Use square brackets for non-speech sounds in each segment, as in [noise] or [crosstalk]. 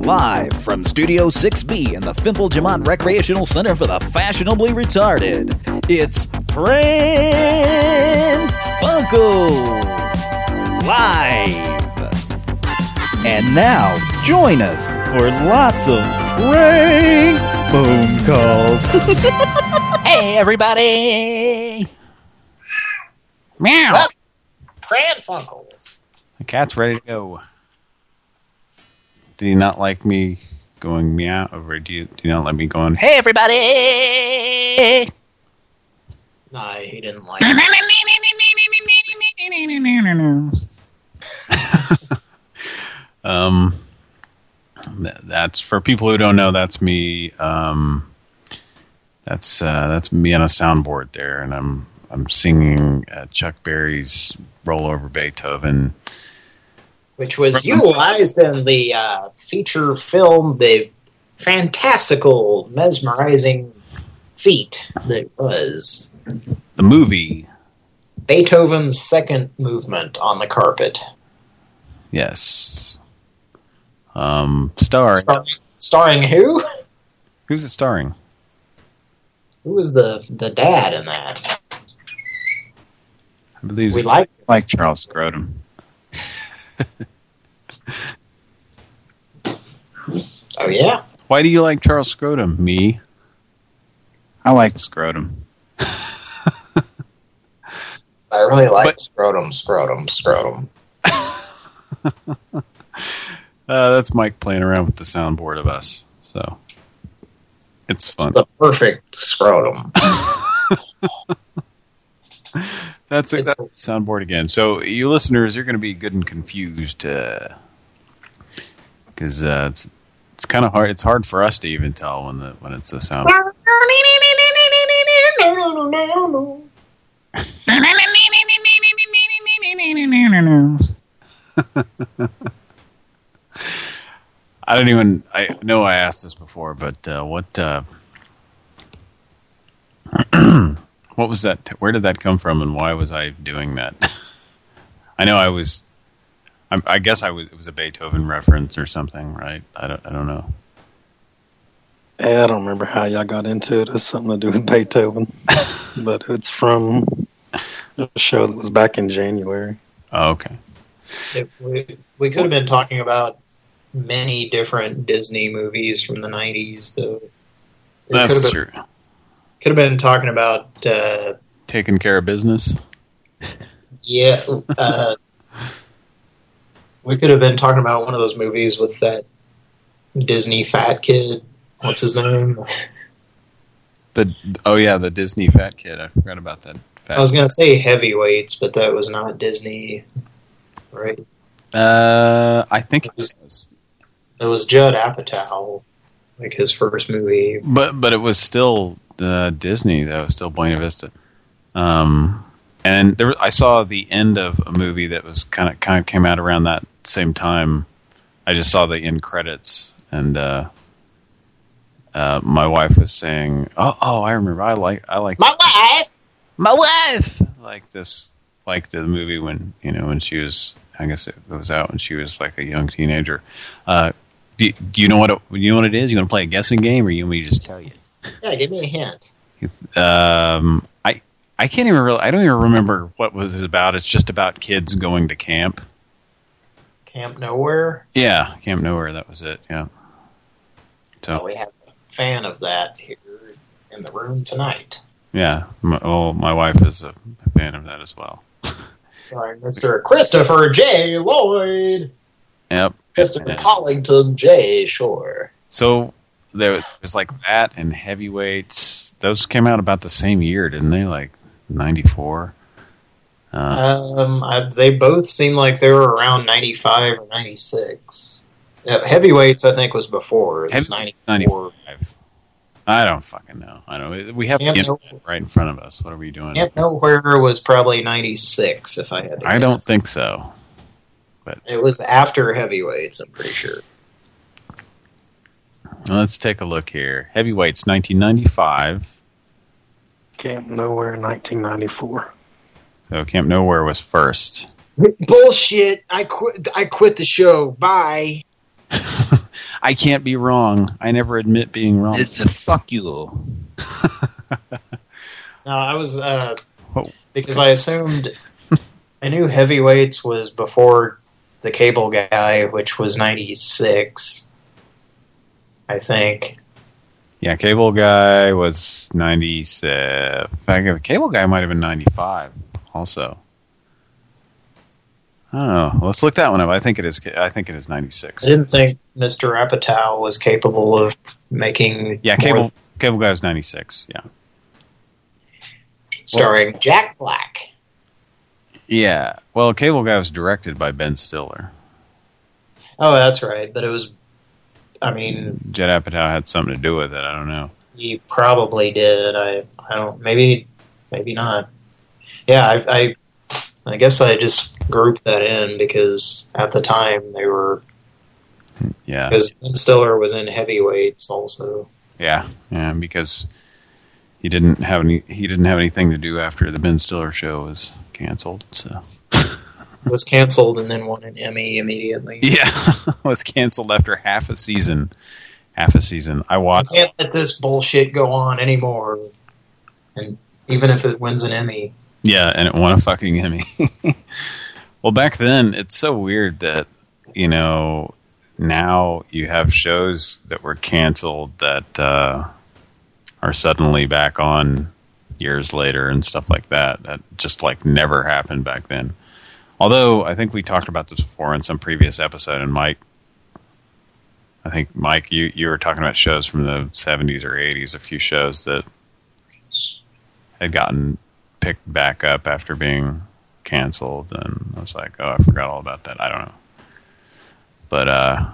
Live from Studio 6B in the Fimple Jamont Recreational Center for the Fashionably Retarded, it's Pran Funkels Live. And now, join us for lots of prank phone calls. [laughs] Hey, everybody! Meow! Pran Funkels. The cat's ready to go. Do you not like me going meow? Or do you, do you not let me go on, Hey, everybody! No, he didn't like it. [laughs] [laughs] Um, that's for people who don't know. That's me. Um, that's uh, that's me on a soundboard there, and I'm I'm singing uh, Chuck Berry's "Roll Over Beethoven." Which was utilized in the uh, feature film, the fantastical, mesmerizing feat that was The movie, Beethoven's second movement on the carpet. yes. Um, starring. Starring, starring who? Who's it starring? Who was the the dad in that? I believe. We like like Charles Scrotum. [laughs] Oh yeah. Why do you like Charles Scrotum? Me. I like Scrotum. [laughs] I really like But- scrotum, scrotum, scrotum. [laughs] Uh, that's Mike playing around with the soundboard of us. So it's fun. The perfect scrotum. That's, a, soundboard again. So you listeners, you're going to be good and confused because uh, it's it's kind of hard. It's hard for us to even tell when the when it's the sound. I don't even. I know I asked this before, but uh, what uh, [clears throat] what was that? Where did that come from, and why was I doing that? [laughs] I know I was. I, I guess I was. It was a Beethoven reference or something, right? I don't. I don't know. Yeah, I don't remember how y'all got into it. It's something to do with Beethoven, [laughs] but it's from a show that was back in January. Oh, okay. If we, we could have been talking about many different Disney movies from the 90s. Though. We could have been, true. Could have been talking about, uh, Taking care of business. yeah, uh, we could have been talking about one of those movies with that Disney fat kid. What's his name? The oh yeah, the Disney fat kid. I forgot about that. Fat. I was going to say Heavyweights, but that was not Disney, right? uh, I think it was, It was Judd Apatow, like his first movie. but but it was still uh, Disney though. Still Buena Vista. Um, and there, I saw the end of a movie that was kind of kind of came out around that same time. I just saw the end credits, and uh, uh, my wife was saying, "Oh, oh, I remember. I like, I like My wife! my wife like this like the movie when you know when she was I guess it was out when she was like a young teenager. Uh, do, do you know what it, you know what it is? You want to play a guessing game, or you want me to just tell you? Yeah, give me a hint. Um, I I can't even really I don't even remember what was it about. It's just about kids going to camp. Camp Nowhere. Yeah, Camp Nowhere. That was it. Yeah. So Well, we have a fan of that here in the room tonight. yeah, my, well, my wife is a fan of that as well. Sorry, Mr. Christopher J. Lloyd. Yep. Mr. Yeah. Collington J. Shore. So there was like that and heavyweights. Those came out about the same year, didn't they? Like '94. Uh, Um, I, they both seem like they were around 95 or 96. Yeah, heavyweights, I think, was before. It was 94. 95. I don't fucking know. I don't. We have the internet right in front of us. What are we doing? Camp Nowhere was probably 96, if I had to I don't think so. But It was after heavyweights, I'm pretty sure. Let's take a look here. Heavyweights, 1995. Camp Nowhere, 1994. So Camp Nowhere was first. Bullshit! I quit. I quit the show. Bye. [laughs] I can't be wrong. I never admit being wrong. It's a fuck you. [laughs] No, I was uh, Oh. because I assumed I knew heavyweights was before the cable guy, which was '96, I think. Yeah, Cable Guy was 97. In fact, Cable Guy might have been 95 also. I don't know. Let's look that one up. I think it is I think it is 96. I didn't think Mr. Apatow was capable of making Yeah, Cable Cable Guy was 96. Yeah. starring Jack Black. Yeah. Well, Cable Guy was directed by Ben Stiller. Oh, that's right. But it was, I mean, Judd Apatow had something to do with it. I don't know. he probably did. I, I don't. Maybe, maybe not. Yeah, I, I, I guess I just grouped that in because at the time they were Yeah. because Ben Stiller was in heavyweights also. Yeah. Yeah, because he didn't have any he didn't have anything to do after the Ben Stiller show was canceled. So Was canceled and then won an Emmy immediately. [laughs] Yeah, [laughs] was canceled after half a season. Half a season. I I watched. can't let this bullshit go on anymore. And even if it wins an Emmy, Yeah, and it won a fucking Emmy. [laughs] well, back then, it's so weird that you know now you have shows that were canceled that uh, are suddenly back on years later and stuff like that. That just like never happened back then. Although I think we talked about this before in some previous episode, and Mike, I think Mike, you you were talking about shows from the '70s or '80s, a few shows that had gotten picked back up after being canceled, and I was like, oh, I forgot all about that. I don't know, but uh,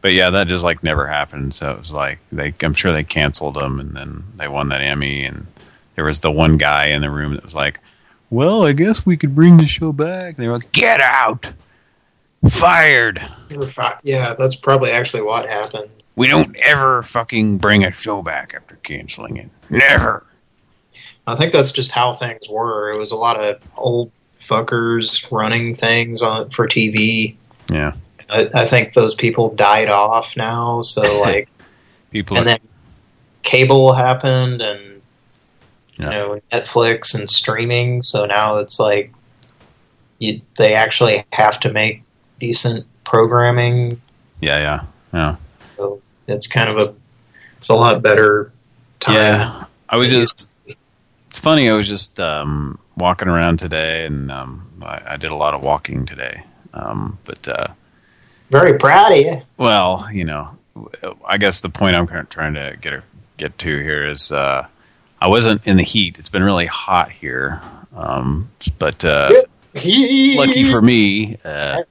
but yeah, that just like never happened. So it was like they, I'm sure they canceled them, and then they won that Emmy, and there was the one guy in the room that was like, well, I guess we could bring the show back. They were like, get out, fired. fi- yeah, that's probably actually what happened. We don't ever fucking bring a show back after canceling it. Never. I think that's just how things were. It was a lot of old fuckers running things on for TV. Yeah. I, I think those people died off now. So [laughs] like, People and then cable happened, and Yeah. you know Netflix and streaming. So now it's like, you, they actually have to make decent programming. Yeah, yeah, yeah. So it's kind of a, it's a lot better time. Yeah, I was just. It's funny. I was just um, walking around today, and um, I, I did a lot of walking today. Um, but uh, Very proud of you. well, you know, I guess the point I'm trying to get get to here is uh, I wasn't in the heat. It's been really hot here, um, but uh, lucky for me, uh,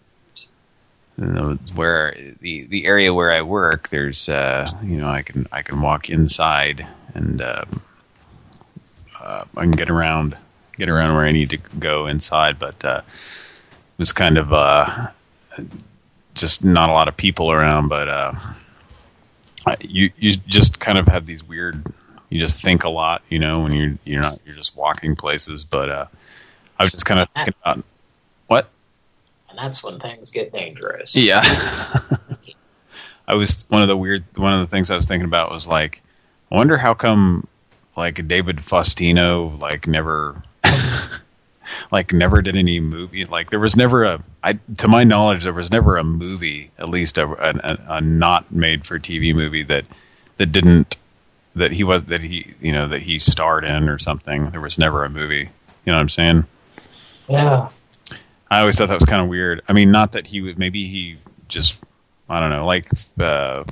where the the area where I work, there's uh, you know I can I can walk inside and um, uh, I can get around get around where I need to go inside, but uh, it was kind of uh, just not a lot of people around, but uh, you you just kind of have these weird. You just think a lot, you know, when you're you're not you're just walking places. But uh, I was just kind of thinking about what And that's when things get dangerous. yeah. [laughs] I was one of the weird one of the things I was thinking about was like I wonder how come like David Faustino like never [laughs] like never did any movie like there was never a I to my knowledge there was never a movie at least a, a, a not made for TV movie that that didn't that he was that he you know that he starred in or something there was never a movie you know what I'm saying Yeah. I always thought that was kind of weird. I mean, not that he would. Maybe he just. I don't know. Like, uh,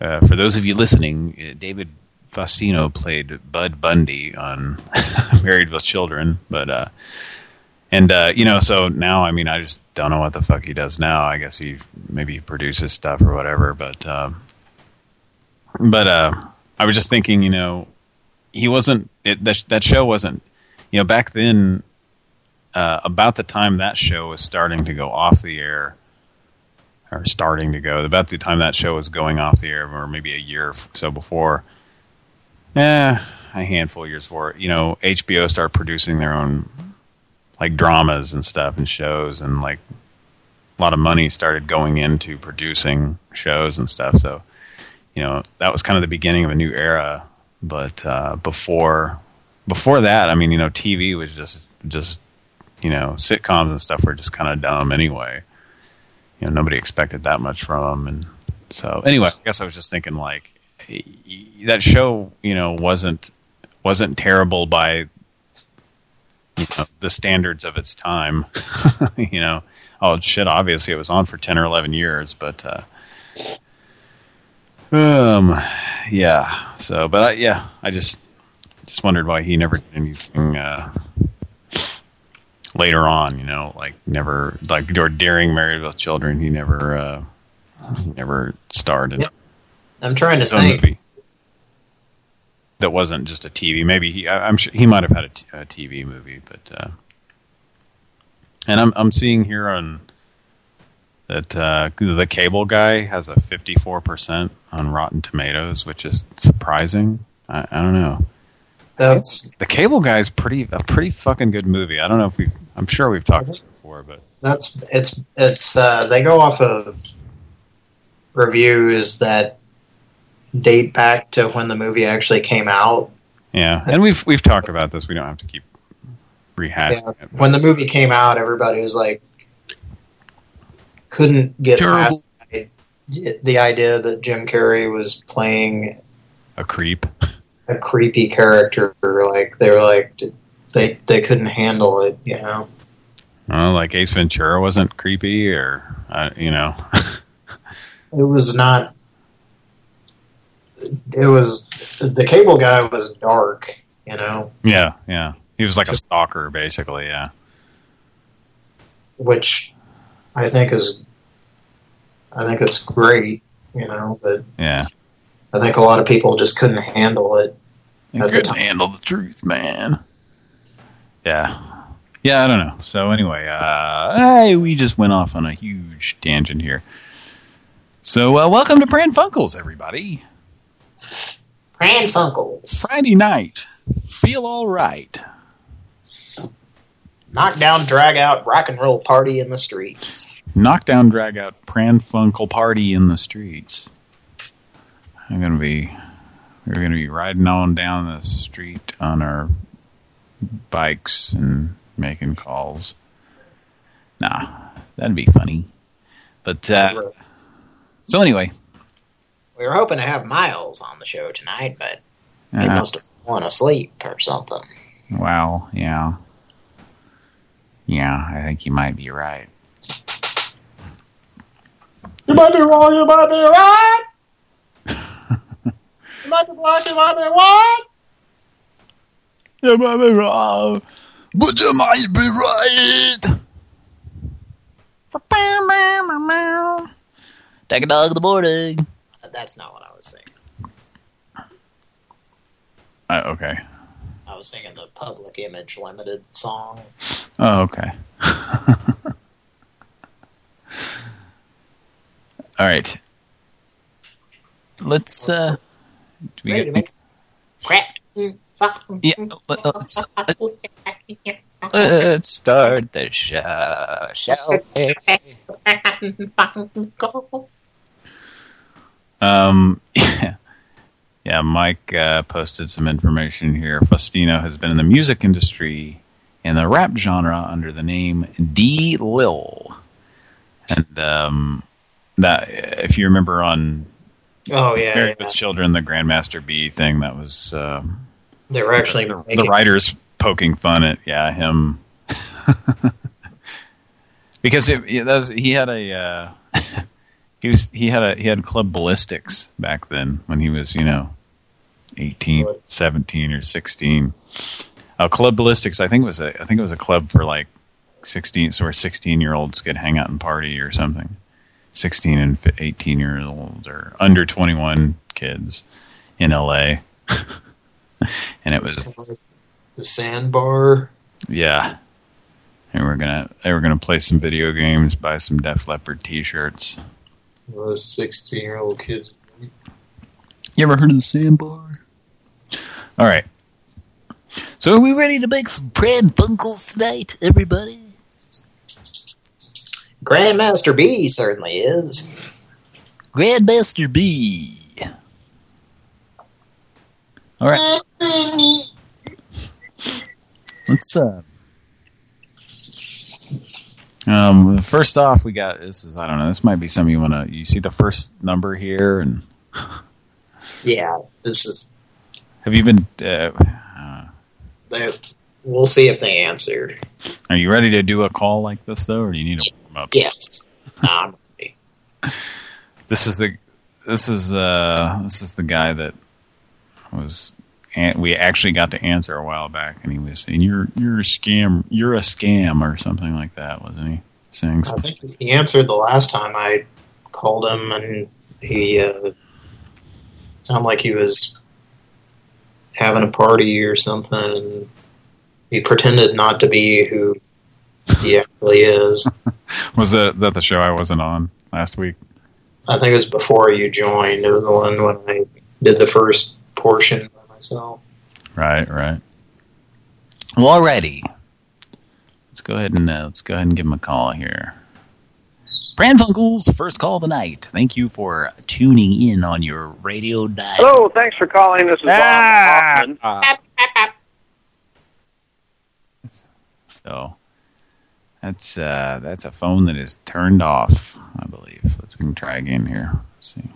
uh, for those of you listening, uh, David Faustino played Bud Bundy on [laughs] Married with Children, but uh, and uh, you know, so now I mean, I just don't know what the fuck he does now. I guess he maybe he produces stuff or whatever, but um, but uh, I was just thinking, you know, he wasn't. It, that that show wasn't. You know, back then uh, about the time that show was starting to go off the air, or starting to go, about the time that show was going off the air, or maybe a year or so before, eh, a handful of years before, you know, HBO started producing their own, like, dramas and stuff and shows, and, like, a lot of money started going into producing shows and stuff. So, you know, that was kind of the beginning of a new era. But uh, before before that, I mean, you know, TV was just just you know sitcoms and stuff were just kind of dumb anyway. You know, nobody expected that much from them, and so anyway, I guess I was just thinking like that show, you know, wasn't wasn't terrible by you know the standards of its time. [laughs] you know, oh shit, obviously it was on for ten or eleven years, but. uh um, yeah. So, but I, yeah, I just just wondered why he never did anything uh, later on. You know, like never like during Married with Children, he never uh, he never starred in Yep. I'm trying to think. movie that wasn't just a TV. Maybe he, I, I'm sure he might have had a, t a TV movie, but uh, and I'm I'm seeing here on that uh, the cable guy has a 54% on Rotten Tomatoes, which is surprising. I, I don't know. That's The cable Guy's pretty a pretty fucking good movie. I don't know if we've. I'm sure we've talked about it before, but that's it's it's uh, they go off of reviews that date back to when the movie actually came out. yeah. And we've we've talked about this. We don't have to keep rehashing Yeah. it. but- When the movie came out, everybody was like, couldn't get Terrible. past the idea that Jim Carrey was playing A creep. a creepy character. Like they were like, they they couldn't handle it. You know, Well, like Ace Ventura wasn't creepy, or uh, you know, [laughs] it was not. It was the cable guy was dark. You know, yeah, yeah. He was like a stalker, basically. Yeah, which I think is, I think it's great. You know, but yeah. I think a lot of people just couldn't handle it. Couldn't time. handle the truth, man. Yeah. Yeah, I don't know. So anyway, uh, hey, we just went off on a huge tangent here. So uh, welcome to Pran Funkels, everybody. Pran Funkels. Friday night. Feel all right. knockdown, drag out, rock and roll party in the streets. Knockdown, drag out, Pran Funkel party in the streets. I'm gonna be, we're gonna be riding on down the street on our bikes and making calls. Nah, that'd be funny. But uh, so anyway, We were hoping to have Miles on the show tonight, but he uh, must have fallen asleep or something. well, yeah, yeah, I think you might be right. You might be wrong, you might be right. [laughs] you might be wrong, you might be right. You might be wrong, but you might be right. Take a dog in the morning. That's not what I was thinking. Uh, okay. I was thinking the Public Image Limited song. Oh, okay. [laughs] All right. Let's uh do we to get, crack. Yeah, let- let's- let's start the show. show. Um yeah. [laughs] Yeah, Mike uh, posted some information here. Faustino has been in the music industry in the rap genre under the name D Lil. And um that if you remember on Oh yeah, Married yeah. with Children, the Grandmaster B thing, that was um, they were actually the, the writers poking fun at yeah him. [laughs] Because it, it, was, he had a uh, [laughs] he was he had a he had club ballistics back then when he was you know 18 17 or 16 uh, club ballistics I think it was a I think it was a club for like 16 so where 16 year olds could hang out and party or something 16 and 18 year olds or under 21 kids in LA [laughs] and it was the sandbar. yeah. And we're gonna they were gonna play some video games, buy some Def Leppard T-shirts. Those sixteen-year-old kids. You ever heard of the Sandbar? All right. So are we ready to make some Pran Funkels tonight, everybody? Grandmaster B certainly is. Grandmaster B. All right. Let's uh. Um. First off, we got this is I don't know. This might be something you want to. You see the first number here, and Yeah, this is. have you been? Uh, uh, They, we'll see if they answered. are you ready to do a call like this though, or do you need to warm up? Yes. [laughs] This is the this is uh this is the guy that was and we actually got to answer a while back and he was saying you're you're a scam you're a scam or something like that wasn't he saying I think he answered the last time I called him, and he uh, sounded like he was having a party or something. And he pretended not to be who he actually is. [laughs] was that that the show I wasn't on last week I think it was before you joined. It was the one when I did the first portion by myself. right right well already let's go ahead and uh, let's go ahead and give him a call here Pran Funkels first call of the night thank you for tuning in on your radio dial Hello, thanks for calling. This is Bob Hoffman. So that's uh, that's a phone that is turned off, I believe. Let's we can try again here. Let's see.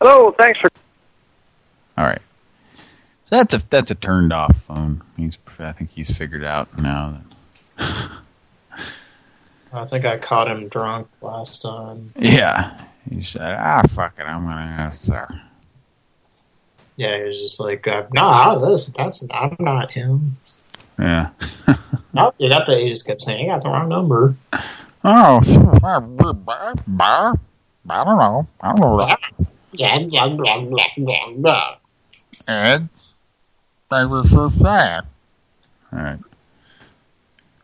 Hello, thanks for. All right. So that's a that's a turned off phone. He's I think he's figured out now. That, I think I caught him drunk last time. yeah. He said, "Ah, fuck it, I'm gonna answer." Yeah, he was just like, uh, "No, this, that's I'm not him." Yeah. [laughs] No, you got the. He just kept saying, "You got the wrong number." Oh, [laughs] I don't know. I don't know. Ed, they were so sad. Right.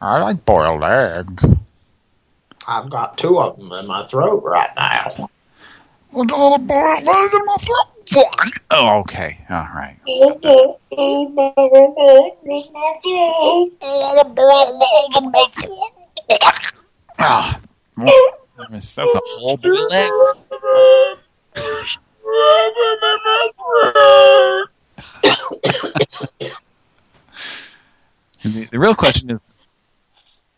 I like boiled eggs. I've got two of them in my throat right now. Okay. All right. Ah, well, that's a whole egg. [laughs] the, the real question is,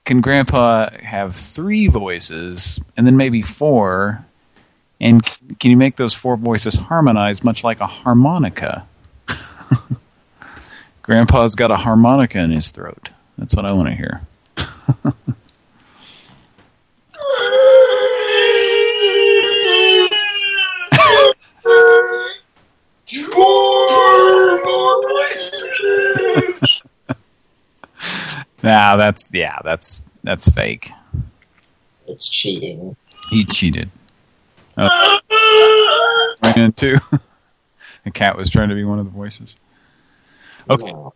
can Grandpa have three voices and then maybe four? And can you make those four voices harmonize much like a harmonica? [laughs] Grandpa's got a harmonica in his throat. That's what I want to hear. [laughs] Nah, that's yeah, that's that's fake. It's cheating. He cheated. Oh. Ran too. [laughs] the cat was trying to be one of the voices. Okay. No,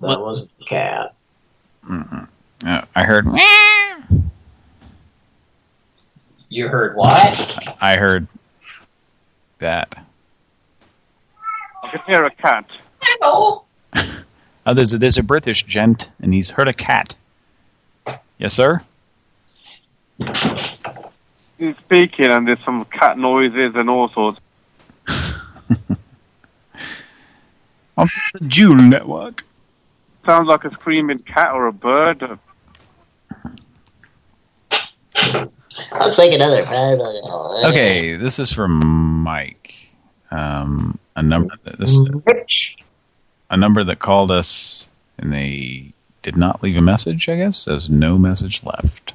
that wasn't the cat. Uh, I heard. You heard what? I heard that. I can hear a cat. [laughs] Oh, there's a, there's a British gent, and he's heard a cat. Yes, sir. He's speaking, and there's some cat noises and all sorts. [laughs] On the Jewel Network. Sounds like a screaming cat or a bird. Let's make another. Okay, this is from Mike. Um, a number this Rich. a number that called us, and they did not leave a message. I guess there's no message left.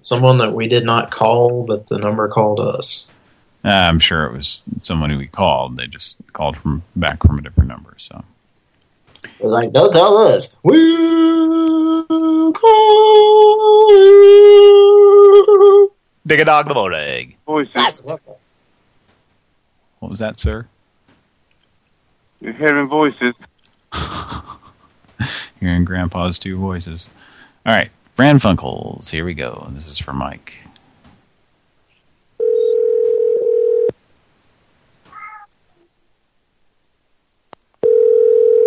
Someone that we did not call, but the number called us. Uh, I'm sure it was someone who we called. They just called from back from a different number. So It was like, don't call us. We'll call you. dig a dog the boat egg. Voices. That's What was that, sir? You're hearing voices. [laughs] Hearing Grandpa's two voices. All right, Fran Funkels. Here we go. This is for Mike.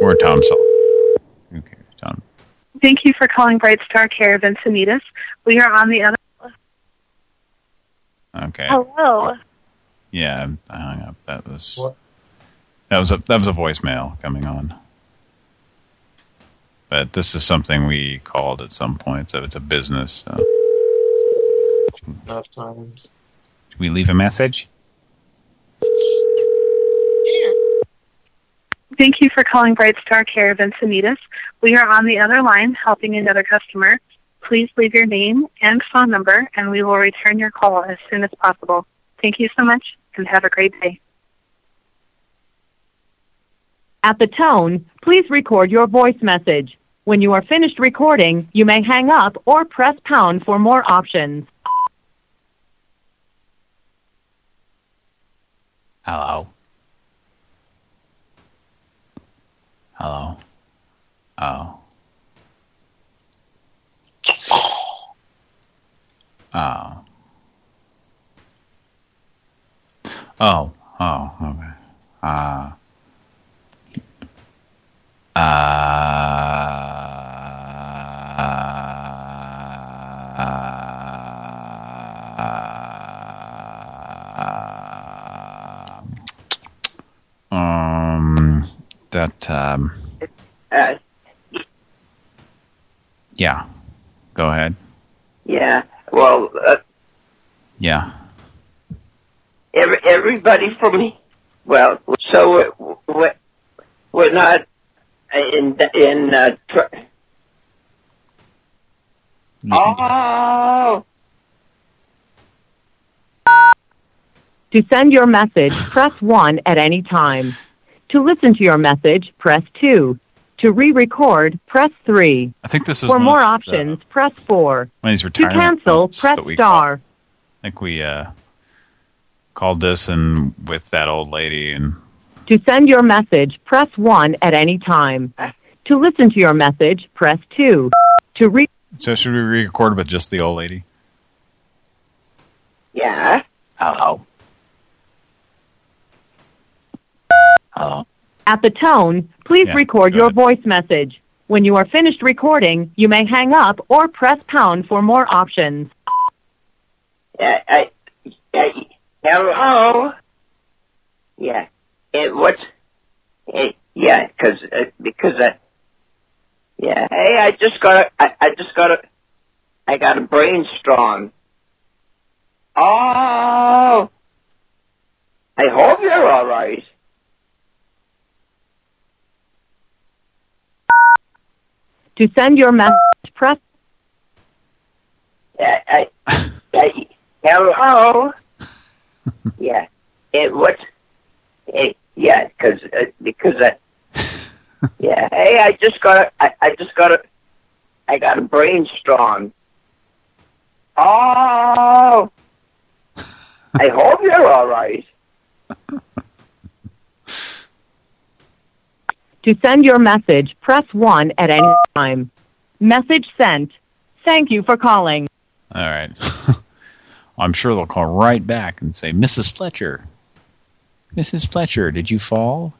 Or Tom Salt. Who cares, Tom? Thank you for calling Bright Star Care of Encinitas. We are on the other. Okay. Hello. Yeah, I hung up. That was What? that was a that was a voicemail coming on. But this is something we called at some point, so it's a business. So. Enough times. Should we leave a message? Yeah. Thank you for calling Bright Star Care of Encinitas. We are on the other line helping another customer. Please leave your name and phone number, and we will return your call as soon as possible. Thank you so much, and have a great day. At the tone, please record your voice message. When you are finished recording, you may hang up or press pound for more options. Hello. Hello. Oh. Oh. Oh. Oh. Okay. Ah. Uh, um, that, um, Uh, yeah. Go ahead. yeah. Well, uh, Yeah. every, everybody from me. Well, so uh, we're, we're not in in. Uh, tr- oh, To send your message, press 1 at any time. To listen to your message, press 2. To re-record, press 3. I think this is For one more of these, uh, options, press 4. one of these To retirement cancel, quotes press that we star. I think we uh, called this and with that old lady and To send your message, press 1 at any time. To listen to your message, press 2. To re- so should we re-record with just the old lady? yeah. Hello. Hello. At the tone, please Yeah, record your ahead. voice message. When you are finished recording, you may hang up or press pound for more options. Yeah. I, yeah. Hello. Yeah. It what's? It, yeah, because uh, because uh, yeah. Hey, I just got a. I, I just got a. I got a brainstorm. Oh. I hope you're all right. To send your message, press I, I, I, hello. [laughs] yeah. It what? It, yeah, because uh, because uh, [laughs] yeah. Hey, I just got i just got a. I got a brainstorm. Oh. [laughs] I hope you're all right. To send your message, press 1 at any time. Message sent. Thank you for calling. All right. [laughs] I'm sure they'll call right back and say, Mrs. Fletcher, Mrs. Fletcher, did you fall?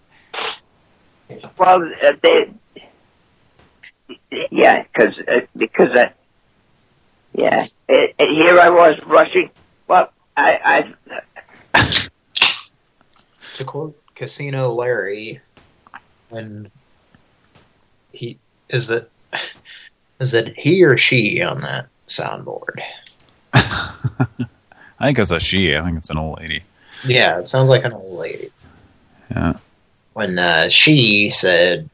Well, uh, they. Yeah, because uh, because uh, yeah. It, it, here I was rushing. Well, I I To quote Casino Larry, when he is that is that he or she on that soundboard? [laughs] I think it's a she. I think it's an old lady. Yeah, it sounds like an old lady. Yeah. When uh, she said,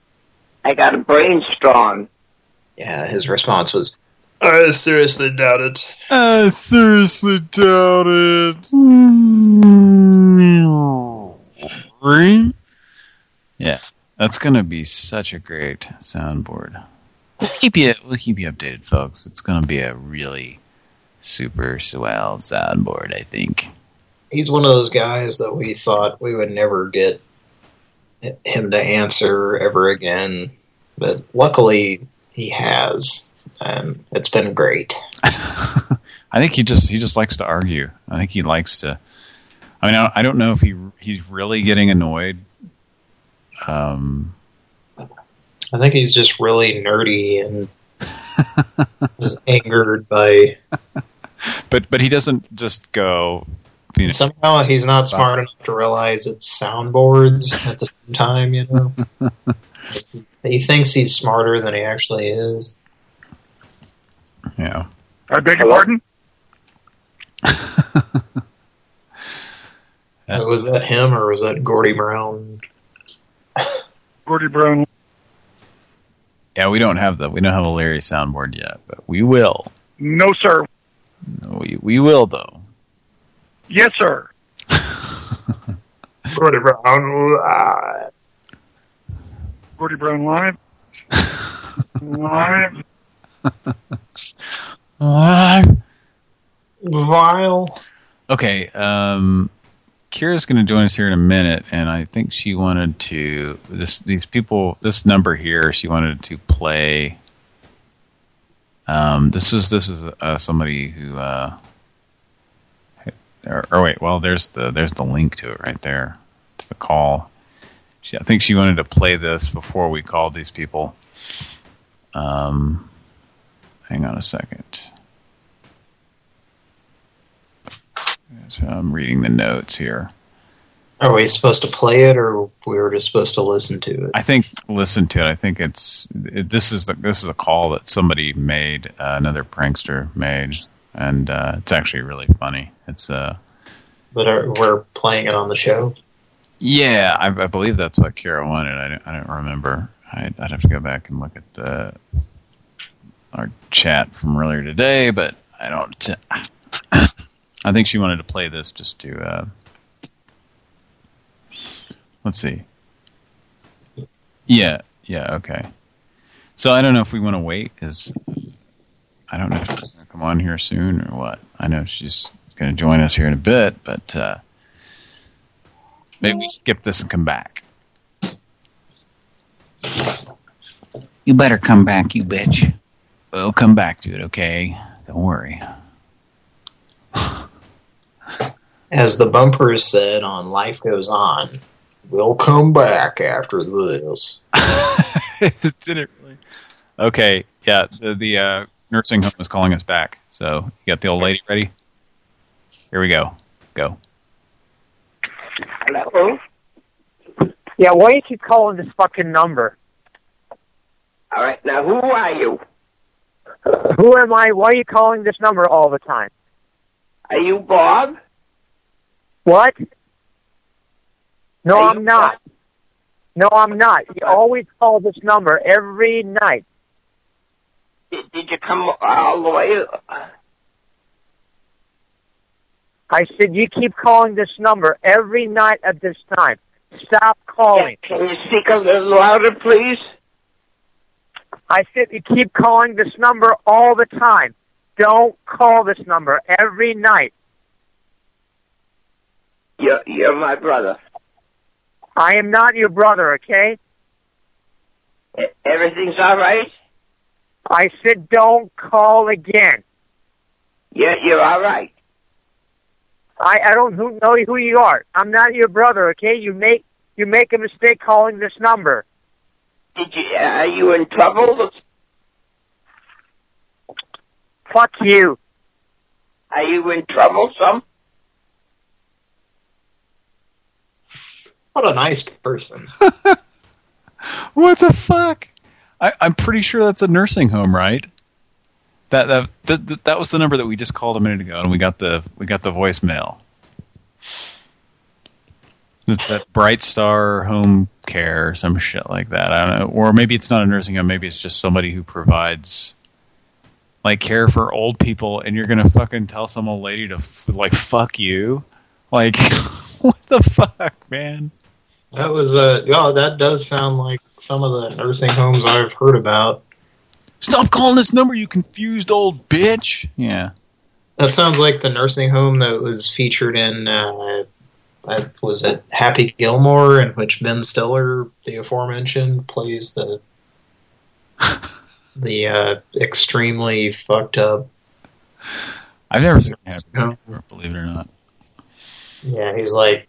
I got a brain brainstorm. yeah, his response was, I seriously doubt it. I seriously doubt it. Yeah, that's gonna be such a great soundboard. We'll keep you we'll keep you updated, folks. It's gonna be a really super swell soundboard, I think. He's one of those guys that we thought we would never get him to answer ever again. But luckily, he has, and it's been great. [laughs] I think he just he just likes to argue. I think he likes to. I mean, I, don't know if he he's really getting annoyed. Um, I think he's just really nerdy and [laughs] just angered by but but he doesn't just go. You Somehow he's not smart enough to realize it's soundboards at the same time, you know? [laughs] he thinks he's smarter than he actually is. yeah. I beg your pardon? Uh, Was that him or was that Gordy Brown? [laughs] Gordy Brown. Yeah, we don't have the we don't have a Larry soundboard yet, but we will. No, sir. We we will though. Yes, sir. [laughs] Gordy Brown. live. Gordy Brown live. live. Vile. Okay, um Kira's going to join us here in a minute, and I think she wanted to this these people this number here. She wanted to play. Um, this was this is uh, somebody who. Uh, or, or wait, well, there's the there's the link to it right there to the call. She, I think she wanted to play this before we called these people. Um, hang on a second. So I'm reading the notes here. Are we supposed to play it, or we were just supposed to listen to it? I think listen to it. I think it's it, this is the this is a call that somebody made, uh, another prankster made, and uh, it's actually really funny. It's uh But are, we're playing it on the show. yeah, I, I believe that's what Kira wanted. I don't, I don't remember. I'd, I'd have to go back and look at the our chat from earlier today, but I don't. [coughs] I think she wanted to play this just to. Uh, let's see. Yeah, yeah, okay. So I don't know if we want to wait. Is I don't know if she's going to come on here soon or what. I know she's going to join us here in a bit, but uh, maybe we skip this and come back. You better come back, you bitch. We'll come back to it, okay? Don't worry. As the bumpers said on Life Goes On, we'll come back after this. [laughs] Did it really? Okay, yeah, the, the uh, nursing home is calling us back. So, you got the old lady ready? Here we go. Go. Hello? Yeah, why you keep calling this fucking number? All right, now who are you? Who am I? Why are you calling this number all the time? Are you Bob? What? No, Are I'm you not. No, I'm not. You always call this number every night. Did, did you come all the way? Uh, I said you keep calling this number every night at this time. Stop calling. Can you speak a little louder, please? I said you keep calling this number all the time. Don't call this number every night. You're, you're my brother. I am not your brother, okay? Everything's all right? I said don't call again. You're, you're all right. I, I don't who, know who you are. I'm not your brother, okay? You make you make a mistake calling this number. Did you, are you in trouble? Fuck you. Are you in trouble, some? What a nice person. [laughs] What the fuck? I, I'm pretty sure that's a nursing home, right? That, that that that was the number that we just called a minute ago, and we got the we got the voicemail. It's that Bright Star Home Care or some shit like that. I don't know, or maybe it's not a nursing home. Maybe it's just somebody who provides like care for old people, and you're gonna fucking tell some old lady to like fuck you, like [laughs] what the fuck, man? That was, uh, yeah, that does sound like some of the nursing homes I've heard about. Stop calling this number, you confused old bitch. Yeah. That sounds like the nursing home that was featured in, uh, uh, was it Happy Gilmore, in which Ben Stiller, the aforementioned, plays the [laughs] the uh, extremely fucked up. I've never seen Happy Gilmore, believe it or not. Yeah, he's like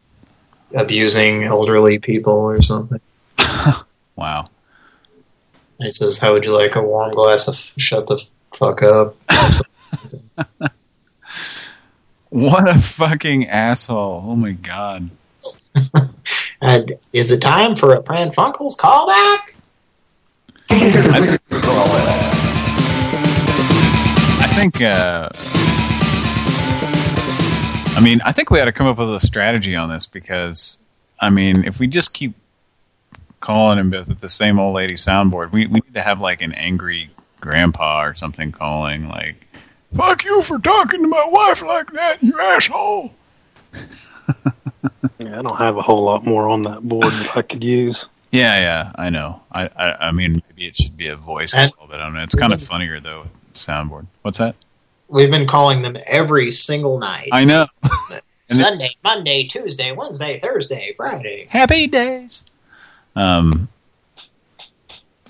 abusing elderly people or something. [laughs] Wow. He says, "How would you like a warm glass of shut the fuck up?" [laughs] What a fucking asshole. Oh my god. [laughs] Uh, is it time for a Pran Funkels callback? I think, uh, I mean, I think we ought to come up with a strategy on this because, I mean, if we just keep calling him with the same old lady soundboard, we, we need to have like an angry grandpa or something calling like, fuck you for talking to my wife like that, you asshole. [laughs] Yeah, I don't have a whole lot more on that board that I could use. [laughs] Yeah, yeah, I know. I, I, I mean, maybe it should be a voice And- call, but I don't know. It's kind of funnier though with soundboard. What's that? We've been calling them every single night. I know. And [laughs] Sunday, Monday, Tuesday, Wednesday, Thursday, Friday. Happy days. Um.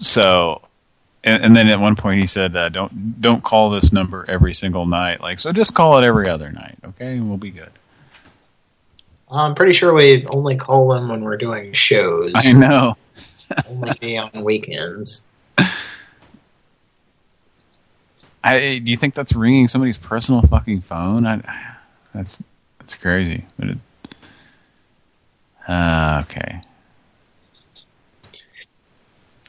So, and, and then at one point he said, uh, "Don't don't call this number every single night. Like, so just call it every other night, okay? And we'll be good." I'm pretty sure we only call them when we're doing shows. I know. [laughs] only on weekends. I do you think that's ringing somebody's personal fucking phone? I, that's that's crazy. But it, uh, okay.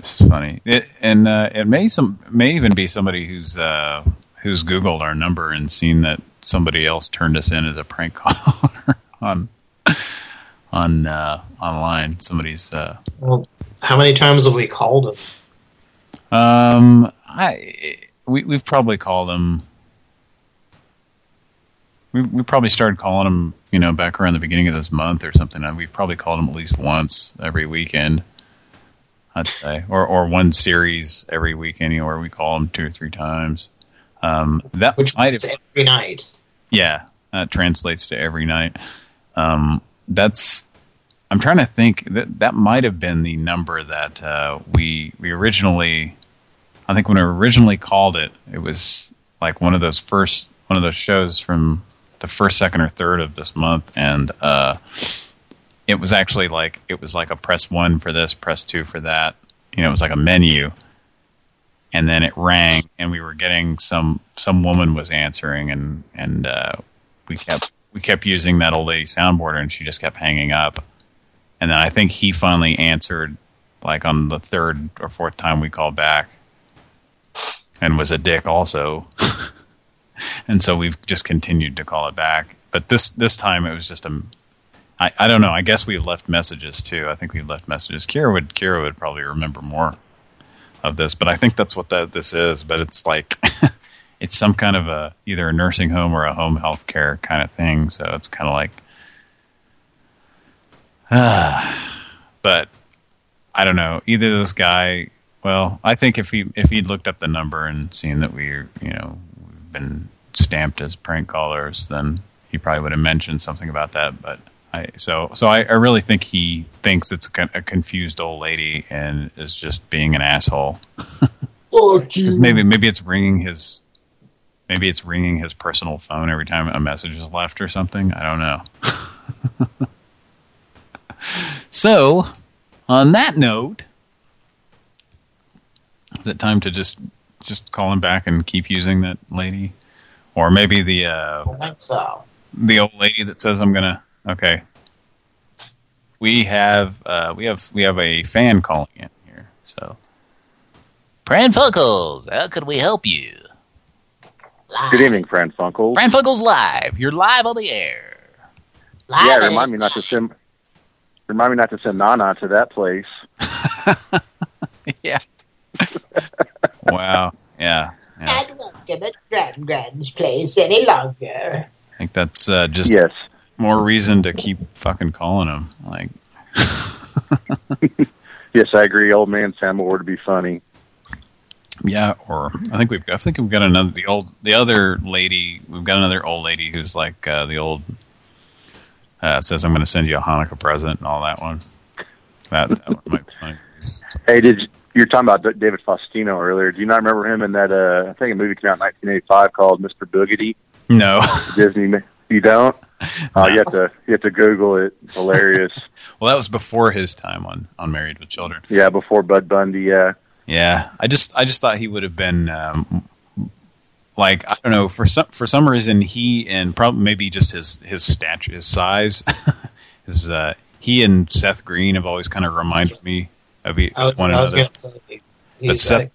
This is funny. It, and uh, it may some may even be somebody who's uh, who's Googled our number and seen that somebody else turned us in as a prank [laughs] caller on on uh, online. Somebody's uh, Well, how many times have we called them? um, I we we've probably called them. We we probably started calling them, you know, back around the beginning of this month or something. We've probably called them at least once every weekend. I'd say, or or one series every week anywhere. we call them two or three times. Um, that Which might have every night. yeah, that translates to every night. Um, that's. I'm trying to think that that might have been the number that uh, we we originally. I think when we originally called it, it was like one of those first one of those shows from the first, second, or third of this month, and uh, it was actually like it was like a press one for this, press two for that. You know, it was like a menu, and then it rang, and we were getting some some woman was answering, and and uh, we kept we kept using that old lady soundboarder, and she just kept hanging up. And then I think he finally answered, like on the third or fourth time we called back, and was a dick also. [laughs] and so we've just continued to call it back. But this this time it was just a I, I don't know. I guess we've left messages too. I think we've left messages. Kira would Kira would probably remember more of this, but I think that's what that this is. But it's like [laughs] it's some kind of a either a nursing home or a home health care kind of thing. So it's kind of like, [sighs] but I don't know. Either this guy. Well, I think if he if he'd looked up the number and seen that we you know we've been stamped as prank callers, then he probably would have mentioned something about that. But I so so I, I really think he thinks it's a, a confused old lady and is just being an asshole. Because maybe maybe it's ringing his maybe it's ringing his personal phone every time a message is left or something. I don't know. [laughs] so, on that note, is it time to just just call him back and keep using that lady, or maybe the uh, so. the old lady that says I'm gonna okay. We have uh, we have we have a fan calling in here, so. Pran Funkels, how could we help you? Good evening, Fran Funkle. Pran Funkels Live, you're live on the air. Yeah, remind me not to send. Remind me not to send Nana to that place. [laughs] yeah. wow. Yeah. I welcome at Grand Grand's place any longer. I think that's uh, just Yes. More reason to keep fucking calling him. Like, [laughs] Yes, I agree. Old man Sam Moore to be funny. yeah, or I think we've got, I think we've got another the old the other lady. We've got another old lady who's like uh, the old uh, says I'm going to send you a Hanukkah present and all that one. That, that one might be funny. Hey, did you, you were talking about D- David Faustino earlier? Do you not remember him in that? Uh, I think a movie came out in 1985 called Mr. Boogedy. No, Disney. You don't? Oh, [laughs] you have to you have to Google it. Hilarious. [laughs] well, that was before his time on on Married with Children. yeah, before Bud Bundy. Yeah. Yeah, I just I just thought he would have been um, like I don't know for some for some reason he and probably maybe just his his stature his size [laughs] his uh he and Seth Green have always kind of reminded me of e- I was, one I another. gonna say, But Seth,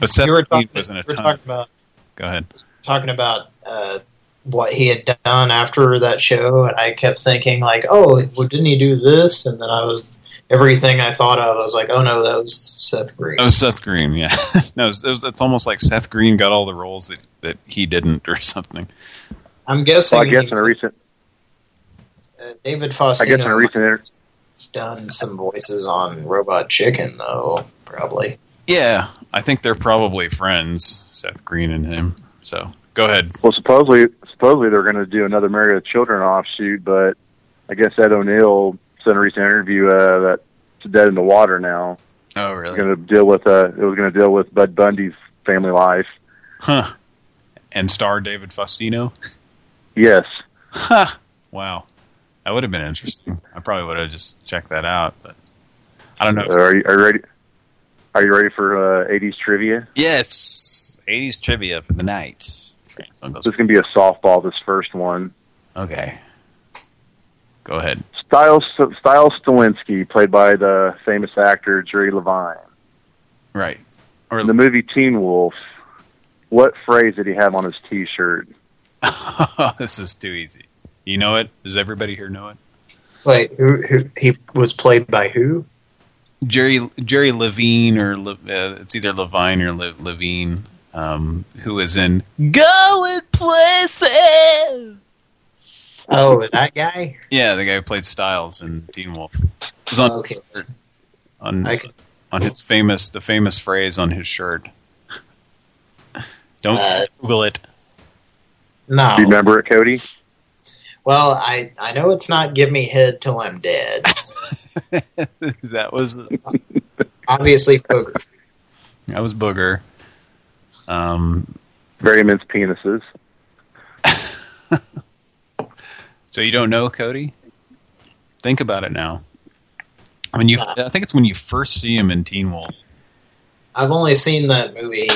but Seth Green talking, wasn't a ton. about Go ahead. talking about uh, what he had done after that show, and I kept thinking like, oh, well, didn't he do this? And then I was everything I thought of, I was like, oh no, that was Seth Green. Oh, Seth Green, yeah. [laughs] no, it's, it's it's almost like Seth Green got all the roles that that he didn't or something. I'm guessing Well, I guess in a recent, uh, David I guess in a Faustino recent inter- done some voices on Robot Chicken, though, probably. Yeah, I think they're probably friends, Seth Green and him. So go ahead. well, supposedly, supposedly they're going to do another Married with Children offshoot, but I guess Ed O'Neill said in a recent interview uh, that it's dead in the water now. Oh, really? going to deal with uh, it was going to deal with Bud Bundy's family life. Huh. And star David Faustino? Yes. Huh. Wow. That would have been interesting. I probably would have just checked that out, but I don't know. if- Are you, are you ready? Are you ready for uh, 80s trivia? Yes. 80s trivia for the night. This is going to be a softball. This first one. Okay. Go ahead. Stiles Stiles Stilinski, played by the famous actor Jerry Levine. Right. Or in the movie Teen Wolf, what phrase did he have on his T-shirt? [laughs] this is too easy. You know it? Does everybody here know it? Wait, who, who he was played by who? Jerry Jerry Levine or Le, uh, it's either Levine or Le, Levine, um, who is in Going Places. Oh, that guy? Yeah, the guy who played Stiles in Teen Wolf. It was on Okay. on I can- on his famous the famous phrase on his shirt. Don't Uh, Google it. No. Do you remember it, Cody? Well, I, I know it's not give me head till I'm dead. [laughs] that was Obviously, poker. that was Booger. Um, Very immense penises. [laughs] So you don't know Cody? Think about it now. When you, I think it's when you first see him in Teen Wolf. I've only seen that movie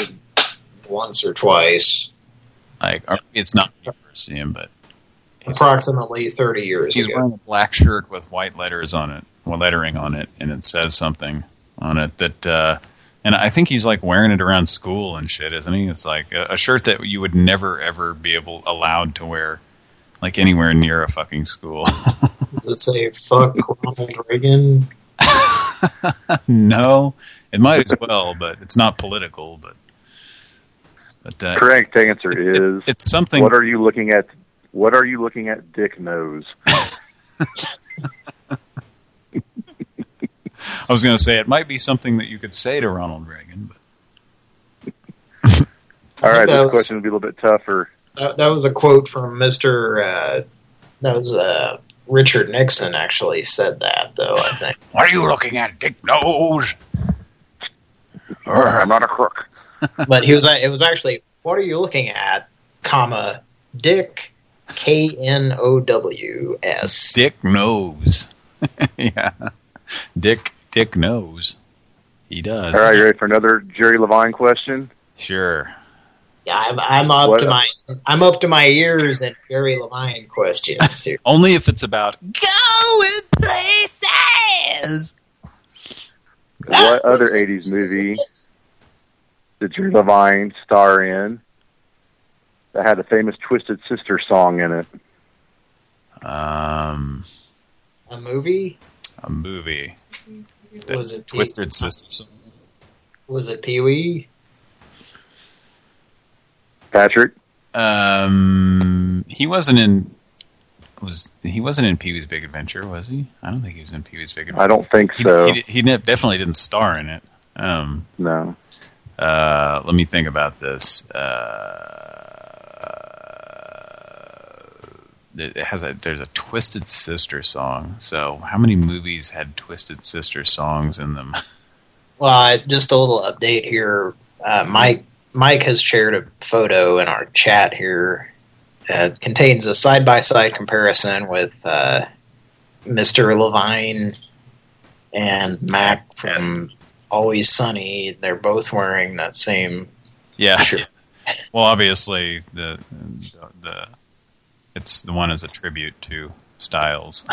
once or twice, Like, or it's not when you first see him, but approximately 30 years he's ago. wearing a black shirt with white letters on it, well, lettering on it, and it says something on it that, uh, and I think he's like wearing it around school and shit, isn't he? It's like a, a shirt that you would never ever be able allowed to wear, like anywhere near a fucking school. [laughs] Does it say fuck Ronald Reagan? [laughs] no, it might as well, but it's not political. But but uh, Correct answer it's, is. it's something. What are you looking at? What are you looking at? Dick knows. [laughs] [laughs] I was going to say it might be something that you could say to Ronald Reagan, but All right, this was- question will be a little bit tougher. That, that was a quote from Mr. Uh, that was uh, Richard Nixon actually said that, though, I think. [laughs] What are you looking at, Dick Nose? I'm not a crook. [laughs] but he was. It was actually, what are you looking at, comma, Dick, K-N-O-W-S. Dick knows. yeah, Dick Dick knows. He does. All right, you ready for another Jerry Levine question? Sure. Yeah, I'm, I'm up What- to my I'm up to my ears in Jerry Levine questions here. [laughs] Only if it's about Going places. What other '80s movie did Jerry Levine star in that had a famous Twisted Sister song in it? um A movie? A movie. that Was it Pee- Twisted Sister? Was it Pee Wee? Patrick, Um, he wasn't in. Was he wasn't in Pee Wee's Big Adventure? Was he? I don't think he was in Pee Wee's Big Adventure. I don't think He, so. he, he ne- definitely didn't star in it. Um, no. uh, let me think about this. Uh, it has a there's a Twisted Sister song. So how many movies had Twisted Sister songs in them? [laughs] Well, just a little update here. Uh, Mike Mike has shared a photo in our chat here that contains a side-by-side comparison with uh, Mr. Levine and Mac from Always Sunny. They're both wearing that same yeah, shirt. [laughs] Well, obviously the the, the it's the one as a tribute to Stiles.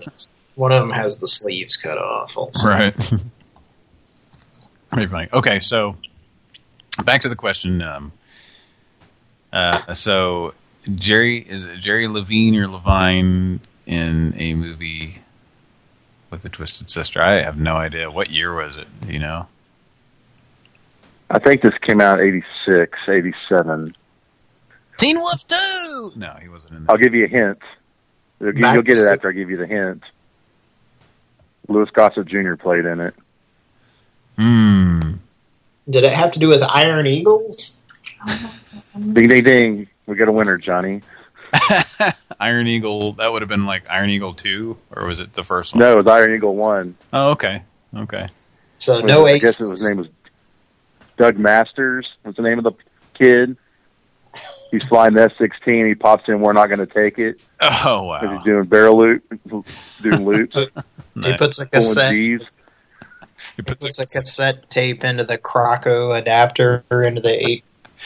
[laughs] One of them has the sleeves cut off. Also. Right. [laughs] Very funny. Okay, so back to the question. Um, uh, so Jerry is it Jerry Levine or Levine in a movie with the Twisted Sister? I have no idea. What year was it? You know? I think this came out in 86, 87. Teen Wolf 2! No, he wasn't in I'll give you a hint. You'll, you'll get it after I give you the hint. Louis Gossett Jr. played in it. Hmm. Did it have to do with Iron Eagles? Ding, ding, ding. We got a winner, Johnny. [laughs] Iron Eagle. That would have been like Iron Eagle two, or was it the first one? No, it was Iron Eagle 1. Oh, okay. Okay. So no I aces. guess his name was Doug Masters. What's the name of the kid? He's flying the F-16. He pops in. We're not going to take it. Oh wow. He's doing barrel loop, [laughs] doing loops, He puts a cassette. G's. He puts a cassette tape into the Croco adapter into the eight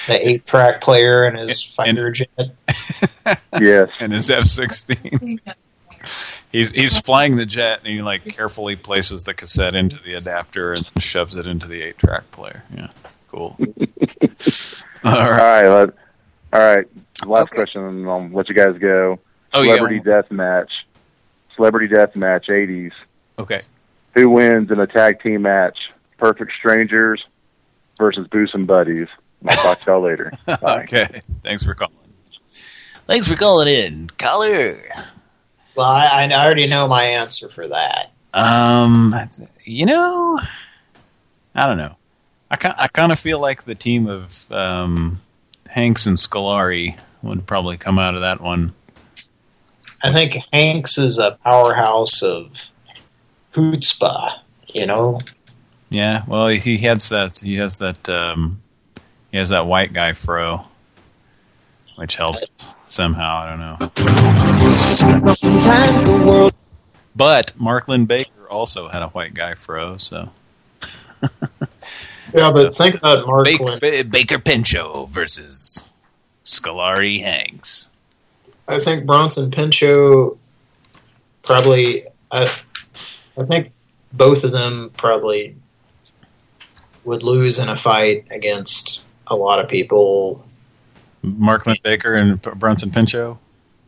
the eight track player in his fighter jet. [laughs] Yes. and his F sixteen. [laughs] He's he's flying the jet and he like carefully places the cassette into the adapter and shoves it into the eight track player. Yeah, cool. All All right. Right. Let, all right. Last question, and I'll let you guys go. Oh, yeah. Celebrity death match. Celebrity death match, 80s. Okay. Who wins in a tag team match? Perfect Strangers versus Bosom Buddies. I'll talk to y'all later. [laughs] Bye. okay. Thanks for calling. Thanks for calling in. Caller. Well, I, I already know my answer for that. Um, you know, I don't know. I kind I kind of feel like the team of um, Hanks and Scolari would probably come out of that one. I think Hanks is a powerhouse of chutzpah, you know? Yeah, well, he, he has that. He has that. Um, he has that white guy fro, which helps somehow. I don't know. But Mark Linn-Baker also had a white guy fro, so [laughs] Yeah, but think about Mark Baker, Ba- Baker Pinchot versus Scolari Hanks. I think Bronson Pinchot probably. I, I think both of them probably would lose in a fight against a lot of people. Mark Linn-Baker and Bronson Brunson Pinchot.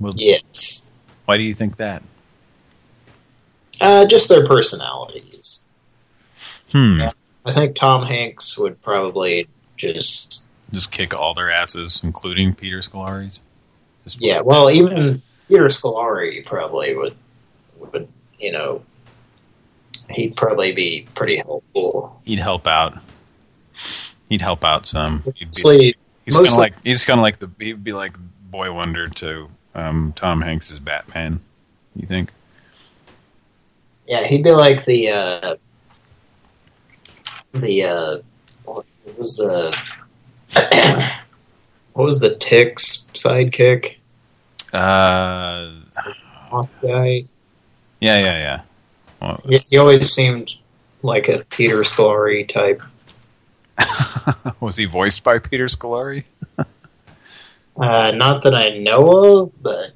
Well, yes. Why do you think that? Uh, just their personalities. Hmm. I think Tom Hanks would probably just Just kick all their asses, including Peter Scolari's. Just yeah. Well, even Peter Scolari probably would would you know he'd probably be pretty helpful. he'd help out. He'd help out some. He'd be, Mostly- he's kind of like he's kind of like the he'd be like Boy Wonder to um, Tom Hanks's Batman. You think? Yeah, he'd be like the uh the uh what was the [clears throat] what was the Ticks sidekick? Uh, Off guy. yeah, yeah, yeah. He, he always seemed like a Peter Scolari type. [laughs] was he voiced by Peter Scolari? [laughs] Uh, not that I know of, but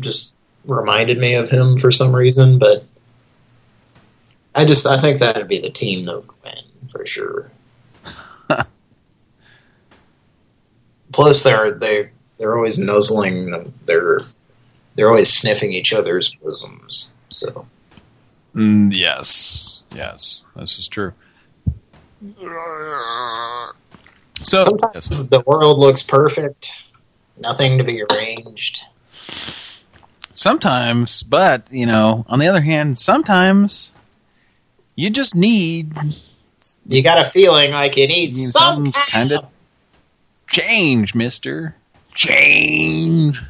just reminded me of him for some reason. But I just I think that'd be the team that would win for sure. [laughs] Plus, they're they they're always nuzzling. They're they're always sniffing each other's bosoms. So Mm, yes, yes, this is true. So sometimes the world looks perfect, nothing to be arranged. Sometimes, but you know, on the other hand, sometimes you just need You got a feeling like you need some some kind of change, Mister. Change.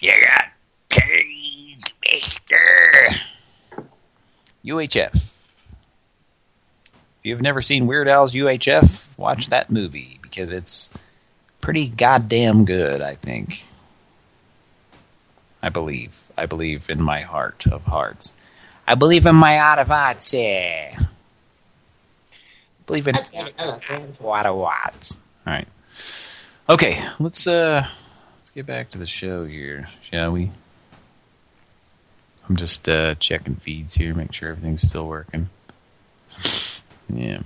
You got change, mister. UHF. If you've never seen Weird Al's UHF, watch that movie because it's pretty goddamn good, I think. I believe. I believe in my heart of hearts. I believe in my heart of hearts, yeah. believe in what of what. All right. Okay, let's uh let's get back to the show here, shall we? I'm just uh checking feeds here, make sure everything's still working. Yeah.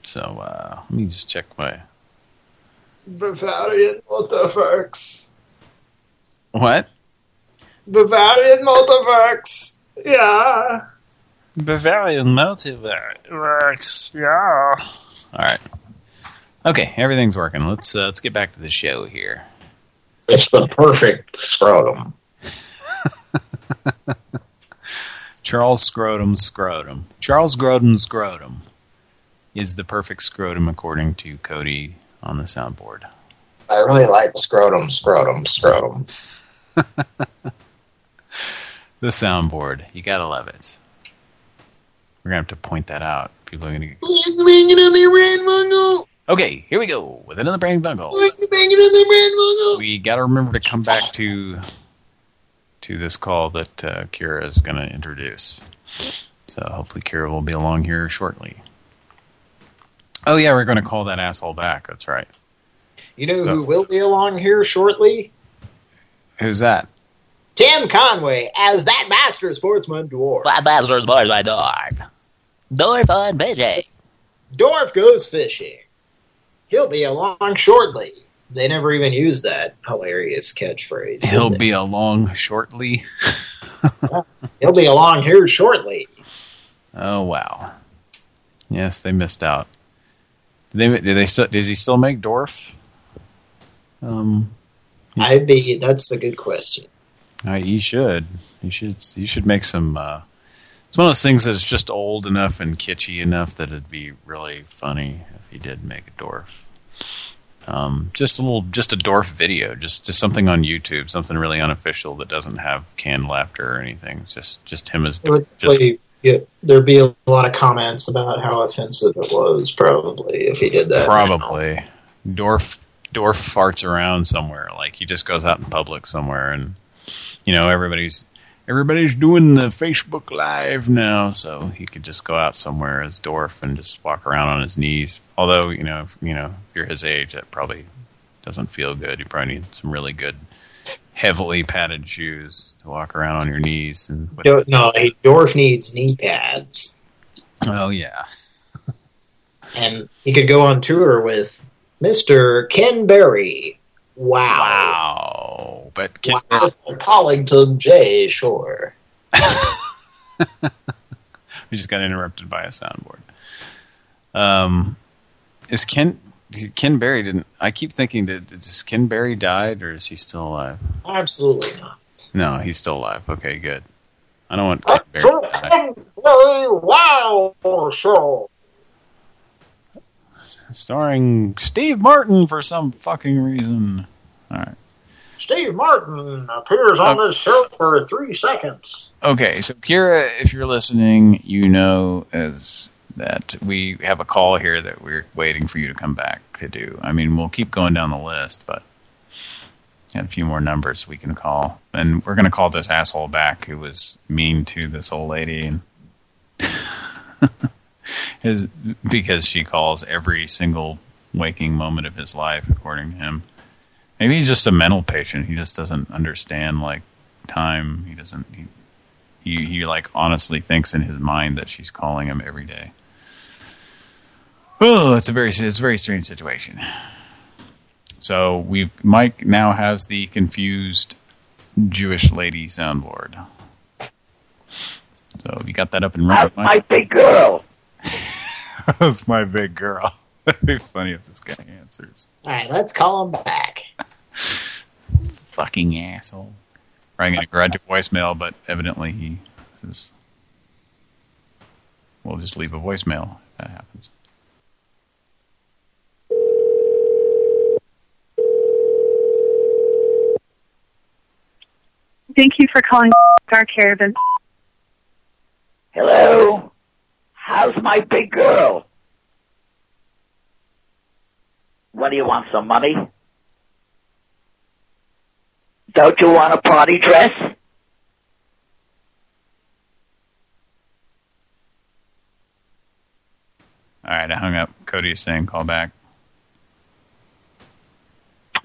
So uh let me just check my Bavarian Multiverse. what? Bavarian Multiverse. Yeah. Bavarian multiverse. Yeah. All right. Okay, everything's working. Let's uh, let's get back to the show here. It's the perfect scrotum. [laughs] Charles Scrotum Scrotum. Charles Scrotum Scrotum is the perfect scrotum according to Cody on the soundboard. I really like scrotum, scrotum, scrotum. [laughs] The soundboard. You gotta love it. We're gonna have to point that out. People are gonna get... Okay, here we go with another prank bungle. We gotta remember to come back to to this call that uh, Kira is gonna introduce. So hopefully Kira will be along here shortly. Oh yeah, we're gonna call that asshole back. That's right. You know who will be along here shortly? Who's that? Tim Conway as that master sportsman dwarf. My master's board, my dwarf. Dorf on fishing. Dorf goes fishing. He'll be along shortly. They never even used that hilarious catchphrase. He'll be along shortly. [laughs] He'll be along here shortly. Oh wow. Yes, they missed out. Did they? Did they still? Does he still make Dorf? Um, I'd be. That's a good question. Uh, he should. He should. You should make some. Uh, it's one of those things that's just old enough and kitschy enough that it'd be really funny if he did make a dwarf. Um, just a little, just a dwarf video, just just something on YouTube, something really unofficial that doesn't have canned laughter or anything. It's just just him as just get, there'd be a lot of comments about how offensive it was, probably, if he did that. Probably. Dorf Dorf farts around somewhere. Like he just goes out in public somewhere and you know, everybody's everybody's doing the Facebook live now, so he could just go out somewhere as Dorf and just walk around on his knees. Although, you know, if, you know, if you're his age, that probably doesn't feel good. You probably need some really good heavily padded shoes to walk around on your knees and No, no, he, Dorf needs knee pads. Oh yeah. And he could go on tour with Mr. Ken Berry. Wow. Wow. But Ken wow. Collington J. Shore. [laughs] We just got interrupted by a soundboard. Um, is Ken Ken Berry didn't? I keep thinking that does Ken Berry died or is he still alive? Absolutely not. No, he's still alive. Okay, good. I don't want Ken Berry to die. Ken Berry Wow Show. Starring Steve Martin for some fucking reason. All right. Steve Martin appears on this show for three seconds. Okay, so Kira, if you're listening, you know as that we have a call here that we're waiting for you to come back to do. I mean, we'll keep going down the list, but got a few more numbers we can call. And we're going to call this asshole back who was mean to this old lady and [laughs] [laughs] his because she calls every single waking moment of his life, according to him. Maybe he's just a mental patient. He just doesn't understand like time. He doesn't. He, he he like honestly thinks in his mind that she's calling him every day. Oh, it's a very it's a very strange situation. So we've Mike now has the confused Jewish lady soundboard. So you got that up and running, My big girl. [laughs] That's my big girl. [laughs] That'd be funny if this guy answers. All right, let's call him back. [laughs] Fucking asshole. Or I'm going to grab voicemail, but evidently he says, we'll just leave a voicemail if that happens. Thank you for calling our caravan. Hello? How's my big girl? What do you want, some money? Don't you want a party dress? All right, I hung up. Cody is saying call back.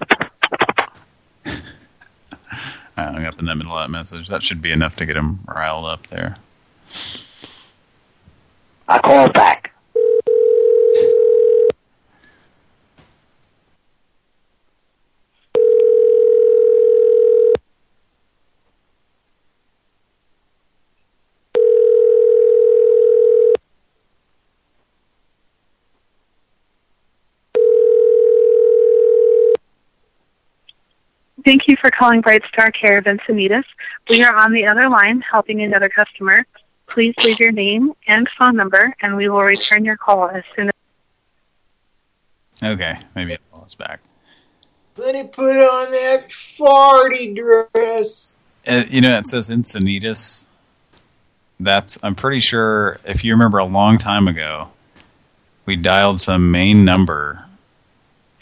[laughs] I hung up in the middle of that message. That should be enough to get him riled up there. I call back. Thank you for calling Bright Star Care of Encinitas. We are on the other line helping another customer. Please leave your name and phone number, and we will return your call as soon as. Okay, maybe I'll call us back. Let me put on that farty dress. Uh, you know, it says Encinitas. That's, I'm pretty sure, if you remember a long time ago, we dialed some main number,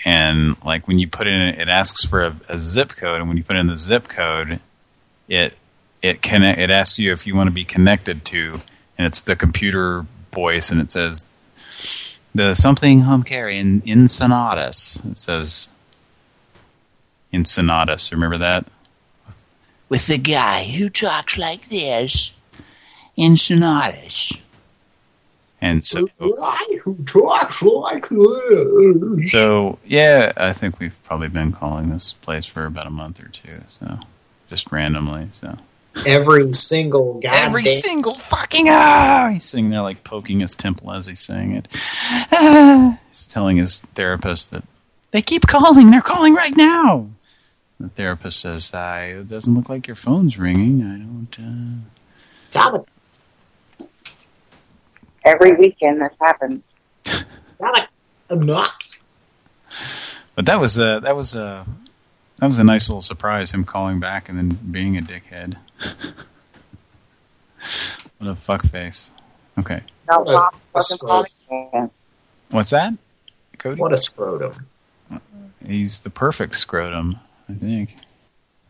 and like when you put in, it asks for a, a zip code, and when you put in the zip code, it it connect, it asks you if you want to be connected to, and it's the computer voice, and it says the something home care in Ensenadas. It says Ensenadas. Remember that? With the guy who talks like this in sonatas. And so, Guy who talks like this. so yeah, I think we've probably been calling this place for about a month or two. So, just randomly. So Every single guy. every single fucking ah, he's sitting there like poking his temple as he's saying it. Ah, [sighs] he's telling his therapist that they keep calling. They're calling right now. The therapist says, "I it doesn't look like your phone's ringing. I don't." Uh... Every weekend this happens. [laughs] I'm not. But that was a that was a that was a nice little surprise. Him calling back and then being a dickhead. What a fuckface. Okay, What a- a wasn't calling me. what's that? Cody? What a scrotum. He's the perfect scrotum, I think.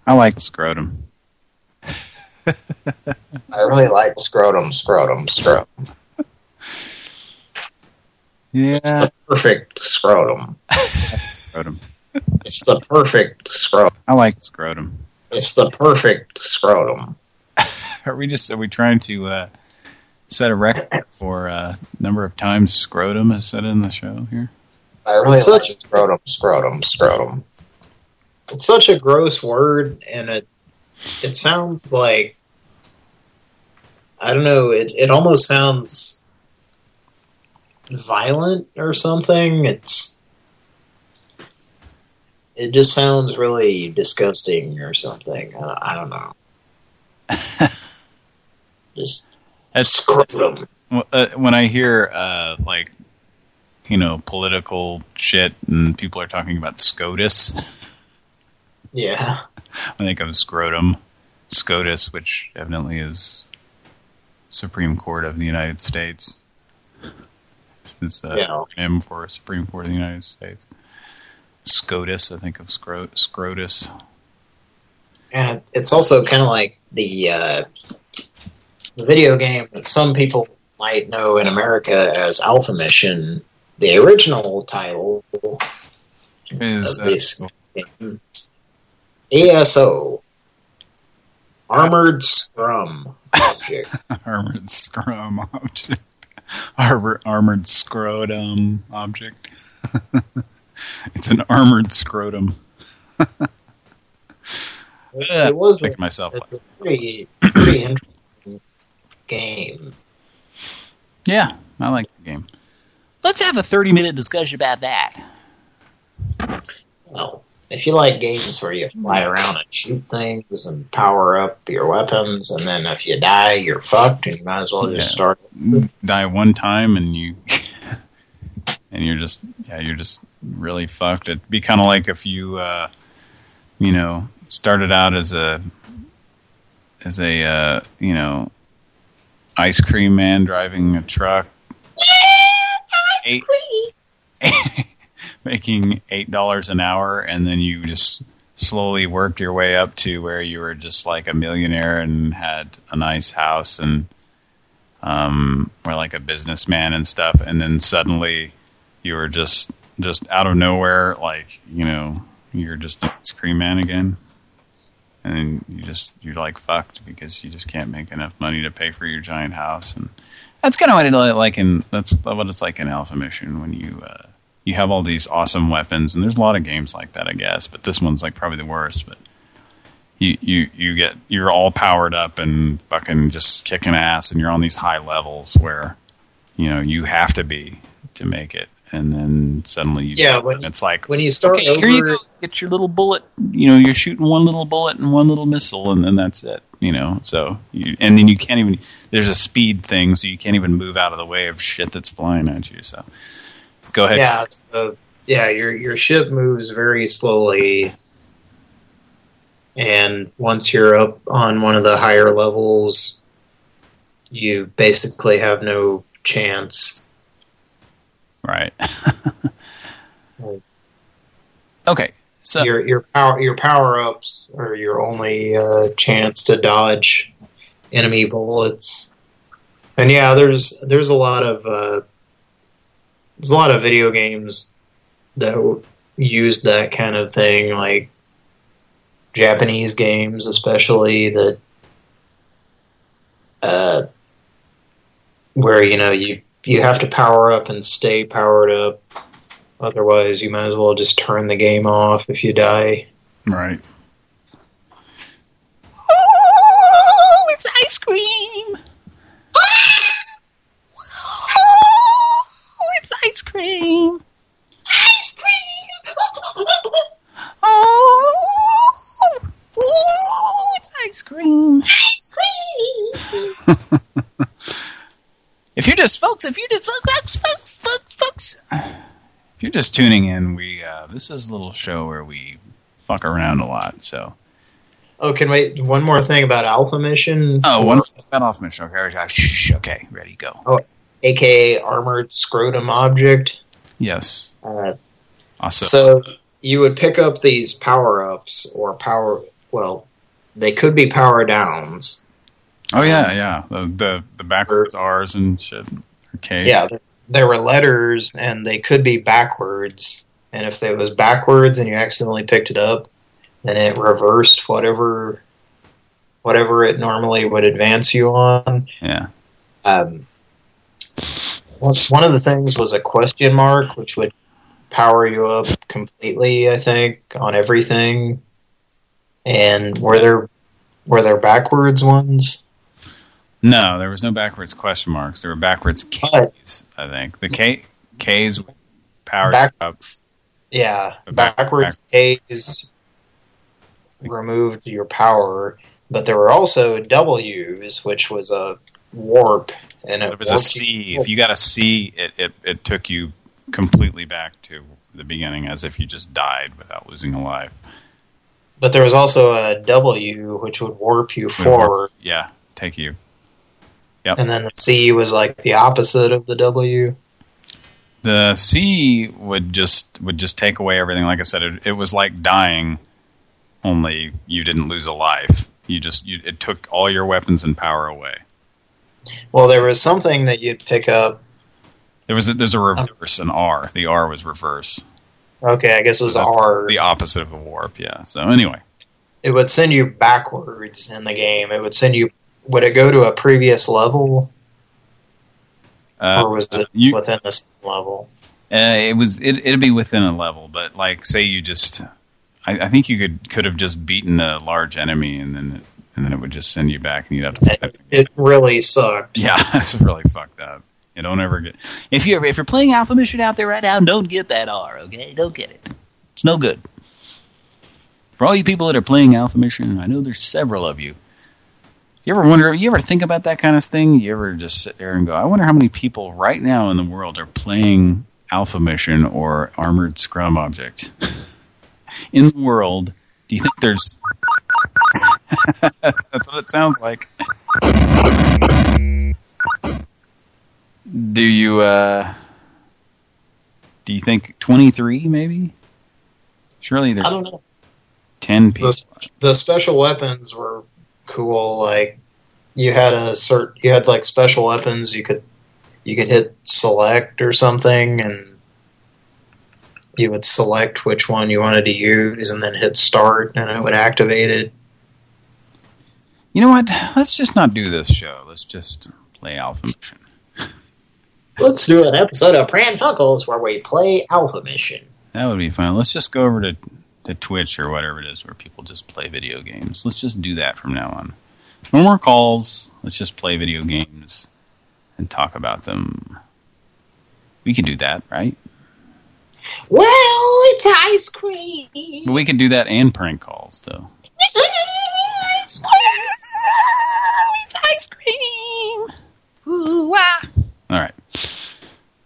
I like scrotum. [laughs] I really like scrotum, scrotum, scrotum. Yeah. Perfect scrotum. Scrotum. It's the perfect scrotum. I like scrotum. It's the perfect scrotum. [laughs] Are we just are we trying to uh, set a record for uh, number of times scrotum is said in the show here? I really such like scrotum, scrotum, scrotum. It's such a gross word, and it it sounds like I don't know. It it almost sounds violent or something. It's it just sounds really disgusting or something. I, I don't know. [laughs] just It's, scrotum. uh, when I hear uh, like you know political shit and people are talking about SCOTUS, [laughs] Yeah. I think of scrotum, SCOTUS, which evidently is Supreme Court of the United States. It's a Yeah. acronym for Supreme Court of the United States. SCOTUS, I think of scro Scrotus. And it's also kind of like the uh, the video game that some people might know in America as Alpha Mission. The original title Is of this game, ASO, Armored Scrum Object. [laughs] armored scrum object. Armored scrotum object. [laughs] it's an armored scrotum. it was Making myself it's a pretty, pretty interesting game. Yeah, I like the game. Let's have a 30-minute discussion about that. Well, if you like games where you fly around and shoot things and power up your weapons, and then if you die, you're fucked, and you might as well just Yeah. start. Mm, die one time and you [laughs] and you're just yeah, you're just really fucked. It'd be kind of like if you uh you know, started out as a as a uh, you know, ice cream man driving a truck. Eight, [laughs] making eight dollars an hour, and then you just slowly worked your way up to where you were just like a millionaire and had a nice house and um, were like a businessman and stuff, and then suddenly you were just just out of nowhere, like you know, you're just an ice cream man again. And you just, you're like fucked because you just can't make enough money to pay for your giant house. And that's kind of what it like in, that's what it's like in Alpha Mission when you, uh, you have all these awesome weapons. And there's a lot of games like that, I guess. But this one's like probably the worst. But you, you, you get, you're all powered up and fucking just kicking ass. And you're on these high levels where, you know, you have to be to make it. And then suddenly you Yeah, when- it's like, When you start okay, over, here you go. Get your little bullet. You know, you're shooting one little bullet and one little missile, and then that's it. You know, so you, and then you can't even. There's a speed thing, so you can't even move out of the way of shit that's flying at you. So, go ahead. Yeah, so, yeah, your your ship moves very slowly, and once you're up on one of the higher levels, you basically have no chance. [laughs] Right. okay. So your your power your power ups are your only uh, chance to dodge enemy bullets. And yeah, there's there's a lot of uh, there's a lot of video games that use that kind of thing, like Japanese games, especially that uh, where you know you you have to power up and stay powered up. Otherwise, you might as well just turn the game off if you die. Right. Oh, it's ice cream. Ah! Oh, it's ice cream. Ice cream. Oh, oh, it's ice cream. Ice cream. [laughs] if you're just folks, if you're just folks, folks, folks, folks, if you're just tuning in, we uh, this is a little show where we fuck around a lot. So, Oh, can wait one more thing about Alpha Mission? oh, one cut off mission. Okay, okay, ready, go. Oh, aka Armored Scrotum Object. Yes. Uh, Awesome. So you would pick up these power ups or power. Well, they could be power downs. Oh yeah, yeah. The the, the backwards R's and shit. Okay. Yeah, there- were letters, and they could be backwards. And if it was backwards and you accidentally picked it up, then it reversed whatever whatever it normally would advance you on. Yeah. Um, one one of the things was a question mark, which would power you up completely. I think on everything. And were there were there backwards ones? No, there was no backwards question marks. There were backwards K's. I think the K K's powered Back- up. Yeah, back- backwards K's removed your power, but there were also W's, which was a warp. And it There was a C. If you got a C, it, it it took you completely back to the beginning, as if you just died without losing a life. But there was also a W, which would warp you forward. Yeah, take you. Yep. And then the C was like the opposite of the W. The C would just would just take away everything. Like I said, it, it was like dying, only you didn't lose a life. You just you, it took all your weapons and power away. Well, there was something that you'd pick up. There was a, there's a reverse, an R. The R was reverse. Okay, I guess it was So R. The opposite of a warp. Yeah. So anyway, It would send you backwards in the game. It would send you. Would it go to a previous level, uh, or was it you- within this level? Uh, it was it it'd be within a level, but like say you just, I, I think you could could have just beaten a large enemy and then and then it would just send you back and you'd have to fight. It really sucked. Yeah, [laughs] it's really fucked up. You don't ever get if you're if you're playing Alpha Mission out there right now, don't get that R, okay? Don't get it. It's no good. For all you people that are playing Alpha Mission, I know there's several of you. You ever wonder? You ever think about that kind of thing? You ever just sit there and go, "I wonder how many people right now in the world are playing Alpha Mission or Armored Scrum Object [laughs] in the world?" Do you think there's? [laughs] That's what it sounds like. Do you, uh... Do you think 23, maybe? Surely there's I don't know. 10 people. The, the special weapons were cool. Like you had a cert, you had like special weapons. You could you could hit select or something, and you would select which one you wanted to use and then hit start and it would activate it. You know what? Let's just not do this show. Let's just play Alpha Mission. [laughs] Let's do an episode of Pran Funkels where we play Alpha Mission. That would be fun. Let's just go over to, to Twitch or whatever it is where people just play video games. Let's just do that from now on. No more calls. Let's just play video games and talk about them. We could do that, right? Well, it's ice cream. But we could do that and prank calls, though. It's ice cream. Ooh, ah. All right.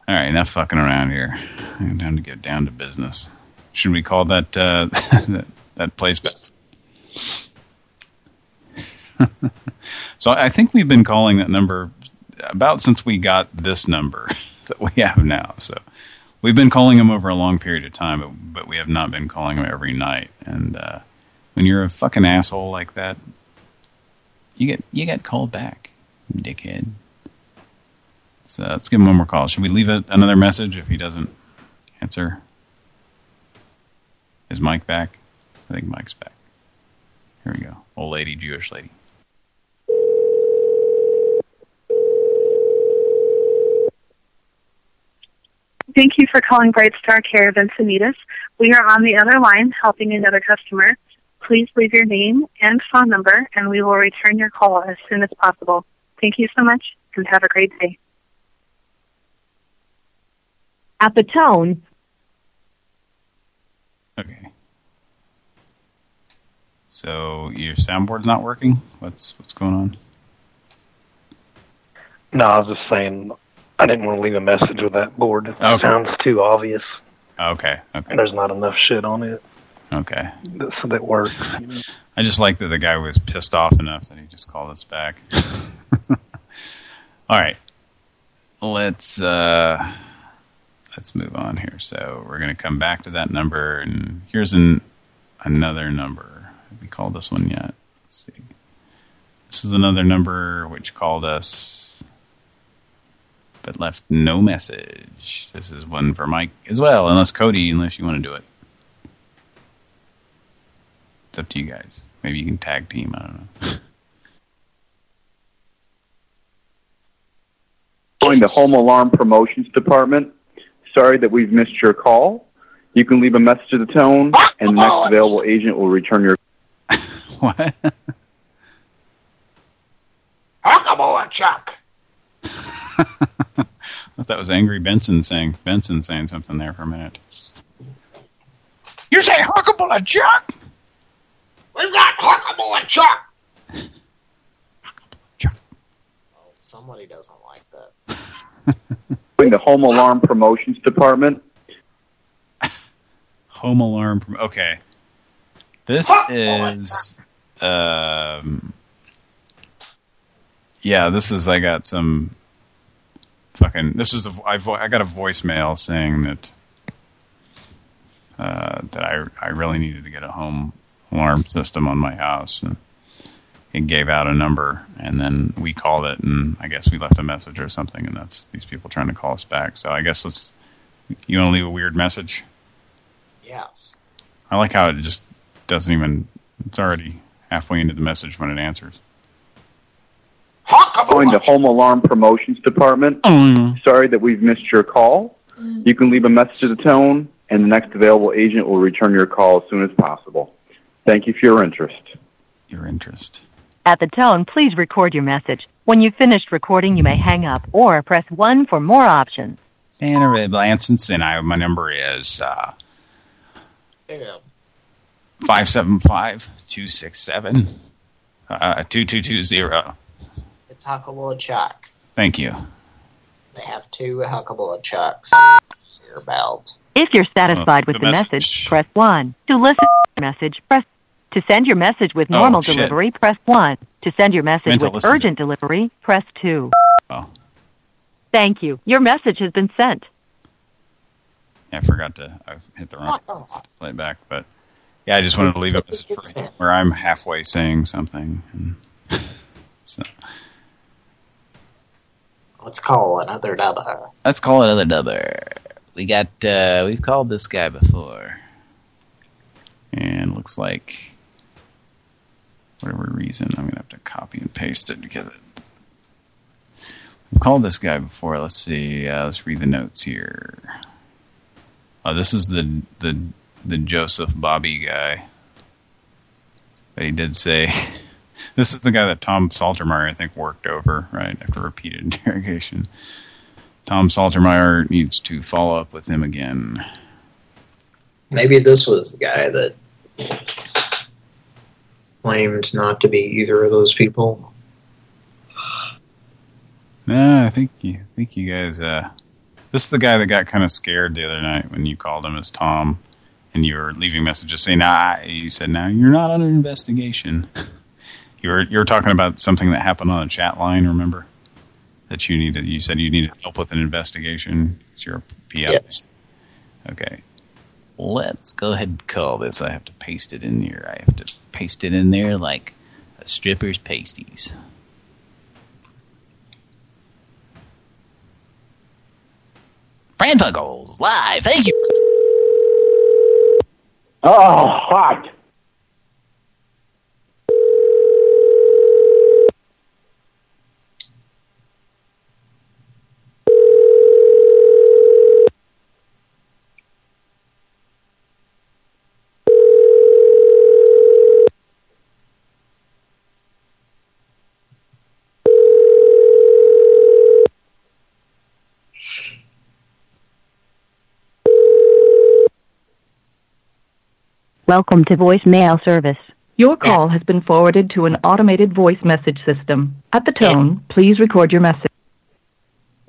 All right, enough fucking around here. I'm time to get down to business. Should we call that uh, [laughs] that, place? [laughs] so I think we've been calling that number about since we got this number [laughs] that we have now. So we've been calling them over a long period of time, but, but we have not been calling them every night. And uh, when you're a fucking asshole like that, you get you get called back, dickhead. So let's give him one more call. Should we leave it another message if he doesn't answer? Is Mike back? I think Mike's back. Here we go. Old lady, Jewish lady. Thank you for calling Bright Star Care of Encinitas. We are on the other line helping another customer. Please leave your name and phone number, and we will return your call as soon as possible. Thank you so much, and have a great day. At the tone, Okay. So your soundboard's not working? What's what's going on? No, I was just saying I didn't want to leave a message with that board. It Okay. sounds too obvious. Okay, okay. There's not enough shit on it Okay. so that works. you [laughs] know. I just like that the guy was pissed off enough that he just called us back. [laughs] All right. Let's uh let's move on here. So we're going to come back to that number and here's an another number. Have we called this one yet? Let's see. This is another number which called us but left no message. This is one for Mike as well, unless Cody, unless you want to do it. It's up to you guys. Maybe you can tag team. I don't know. Calling the Home Alarm Promotions Department. Sorry that we've missed your call. You can leave a message to the tone, and the next available agent will return your. [laughs] What? Huckable Chuck. [laughs] I thought that was Angry Benson saying Benson saying something there for a minute. You say huckable a Chuck? We've got Huckable and Chuck. Oh, somebody doesn't like that. [laughs] Calling the Home Alarm Promotions Department. Home alarm. Okay. This is, um, yeah, this is, I got some fucking, this is, a, I, vo I got a voicemail saying that, uh, that I, I really needed to get a home alarm system on my house. And it gave out a number and then we called it and I guess we left a message or something and that's these people trying to call us back. So I guess let's, you want to leave a weird message? Yes. I like how it just doesn't even, it's already halfway into the message when it answers. Going to Home Alarm Promotions Department. Oh, Sorry that we've missed your call. Mm. You can leave a message to the tone, and the next available agent will return your call as soon as possible. Thank you for your interest. Your interest. At the tone, please record your message. When you've finished recording, you may hang up or press 1 for more options. And a red license, I, my number is uh, Yeah. 575-267, uh, 2220. It's Huckable and Chuck. Thank you. They have two Huckable and Chucks. Your belt. If you're satisfied Oh, with the the message. message, press 1. To listen to the message, press To send your message with Oh, normal shit. delivery, press 1. To send your message Meant to with urgent delivery, press 2. Oh. Thank you. Your message has been sent. Yeah, I forgot to I hit the wrong play back, but yeah, I just wanted to leave a message for where I'm halfway saying something. [laughs] So Let's call another number. let's call another number. we got uh, we've called this guy before, and looks like whatever reason I'm gonna have to copy and paste it because it, we've called this guy before. Let's see. Uh, let's read the notes here. Oh, this is the the the Joseph Bobby guy, but he did say. [laughs] This is the guy that Tom Saltermeyer, I think, worked over, right, after repeated [laughs] interrogation. Tom Saltermeyer needs to follow up with him again. Maybe this was the guy that claimed not to be either of those people. Nah, I think you I think you guys uh this is the guy that got kind of scared the other night when you called him as Tom and you were leaving messages saying, nah, you said, now you're not under investigation. you were you were talking about something that happened on a chat line, remember? That you needed you said you needed help with an investigation. It's your PF. Yes. Okay. Let's go ahead and call this. I have to paste it in here. I have to paste it in there like a stripper's pasties. Pran Funkels live. Thank you. Oh, hot. Welcome to voicemail service. Your call has been forwarded to an automated voice message system. At the tone, please record your message.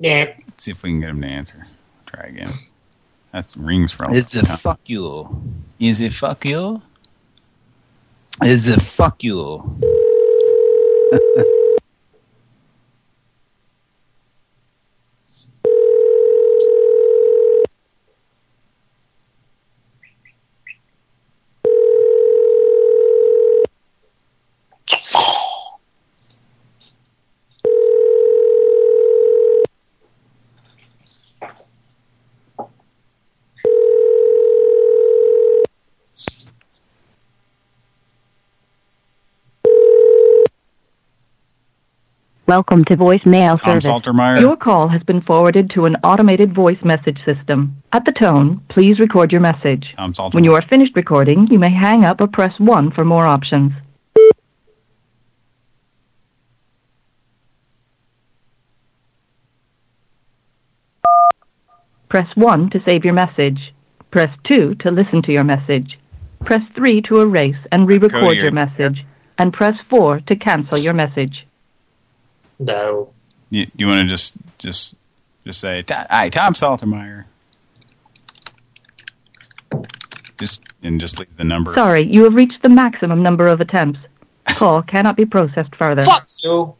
Yeah. Let's see if we can get him to answer. Try again. That's rings from. Is it fuck you? Is it fuck you? Is it fuck you? [laughs] Welcome to voicemail Tom service. Saltermeyer. Your call has been forwarded to an automated voice message system. At the tone, please record your message. Tom Saltermeyer. When you are finished recording, you may hang up or press 1 for more options. Press 1 to save your message. Press 2 to listen to your message. Press 3 to erase and re-record your message. And press 4 to cancel your message. No. You, you want to just just just say, "Ti- "Hi, Tom Saltermeyer." Just and just leave the number. Sorry, you have reached the maximum number of attempts. Call [laughs] cannot be processed further. Fuck you.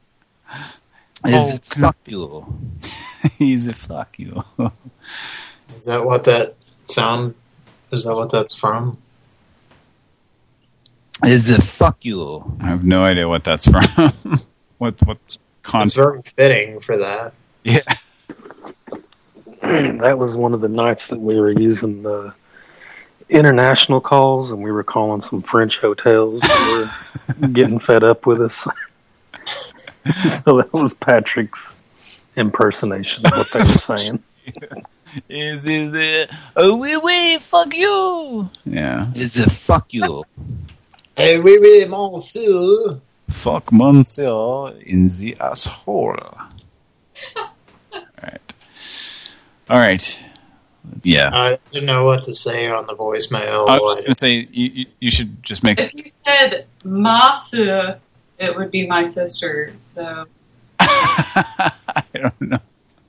Is it oh, fuck you? [laughs] He's a fuck you. Is that what that sound? Is that what that's from? Is it fuck you? I have no idea what that's [laughs] from. what what It's very fitting for that. Yeah. [laughs] that was one of the nights that we were using the international calls, and we were calling some French hotels that were [laughs] getting fed up with us. [laughs] so that was Patrick's impersonation of what they were saying. Is it oh wee wee fuck you? Yeah. Is it fuck you? Hey, oui, oui, monsieur. Fuck Monsieur in the asshole. [laughs] Alright. Alright. Yeah. I didn't know what to say on the voicemail. I was going to say, you, you, you should just make... If you said Masu, it would be my sister. So [laughs] I don't know.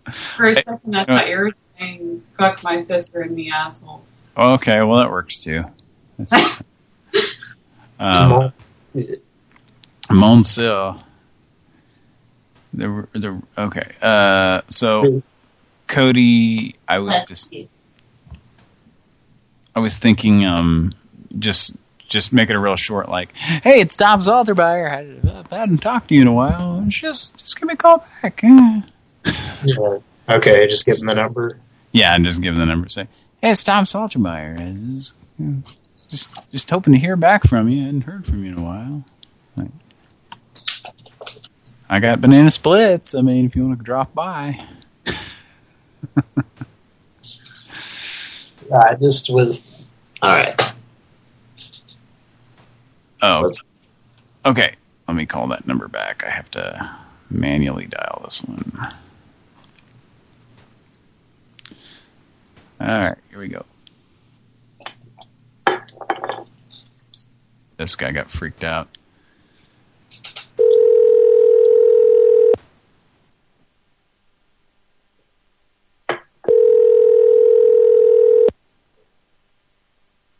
for a second, I thought you were saying "fuck my sister in the asshole." Okay, well, that works too. [laughs] Um, Monsieur. The, the, okay. Uh, so, Cody, I was just... I was thinking, um, just just make it a real short, like, hey, it's Tom Saltermeyer. I, I hadn't talked to you in a while. Just just give me a call back. [laughs] Yeah. Okay, just give him the number. Yeah, and just give him the number. Say, hey, it's Tom Saltermeyer. I Just, just hoping to hear back from you. I hadn't heard from you in a while. I got banana splits. I mean, if you want to drop by. [laughs] I just was... All right. Oh, okay. Let me call that number back. I have to manually dial this one. All right, here we go. This guy got freaked out.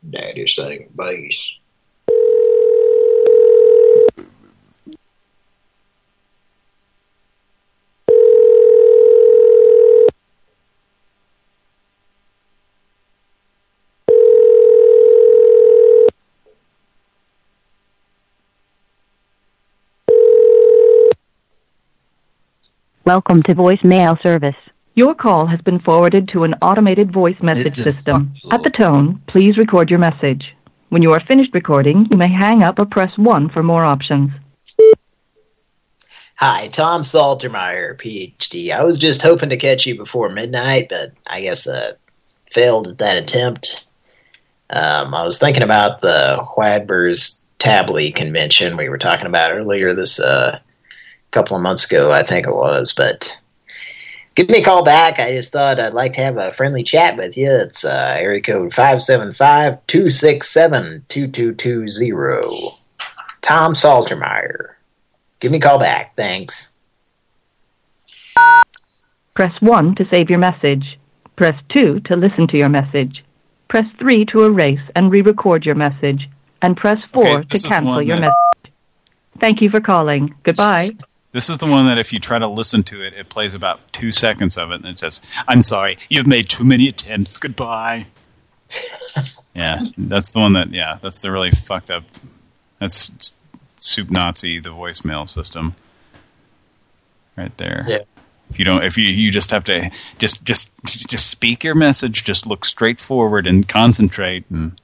Daddy's saying bass. Welcome to voicemail service. Your call has been forwarded to an automated voice message system. At the tone, please record your message. When you are finished recording, you may hang up or press 1 for more options. Hi, Tom Saltermeyer, PhD. I was just hoping to catch you before midnight, but I guess uh, failed at that attempt. Um, I was thinking about the Whadbur's Tably convention we were talking about earlier this uh, couple of months ago, I think it was, but give me a call back. I just thought I'd like to have a friendly chat with you. It's uh, area code 575-267-2220. Tom Saltermeyer. Give me a call back. Thanks. Press 1 to save your message. Press 2 to listen to your message. Press 3 to erase and re-record your message. And press 4 Okay, to this is the cancel your message. Thank you for calling. Goodbye. This is the one that if you try to listen to it, it plays about two seconds of it, and it says, I'm sorry, you've made too many attempts, goodbye. [laughs] yeah, that's the one that, yeah, that's the really fucked up, that's Soup Nazi, the voicemail system. Right there. Yeah. If you don't, if you, you just have to, just, just, just speak your message, just look straight forward and concentrate, and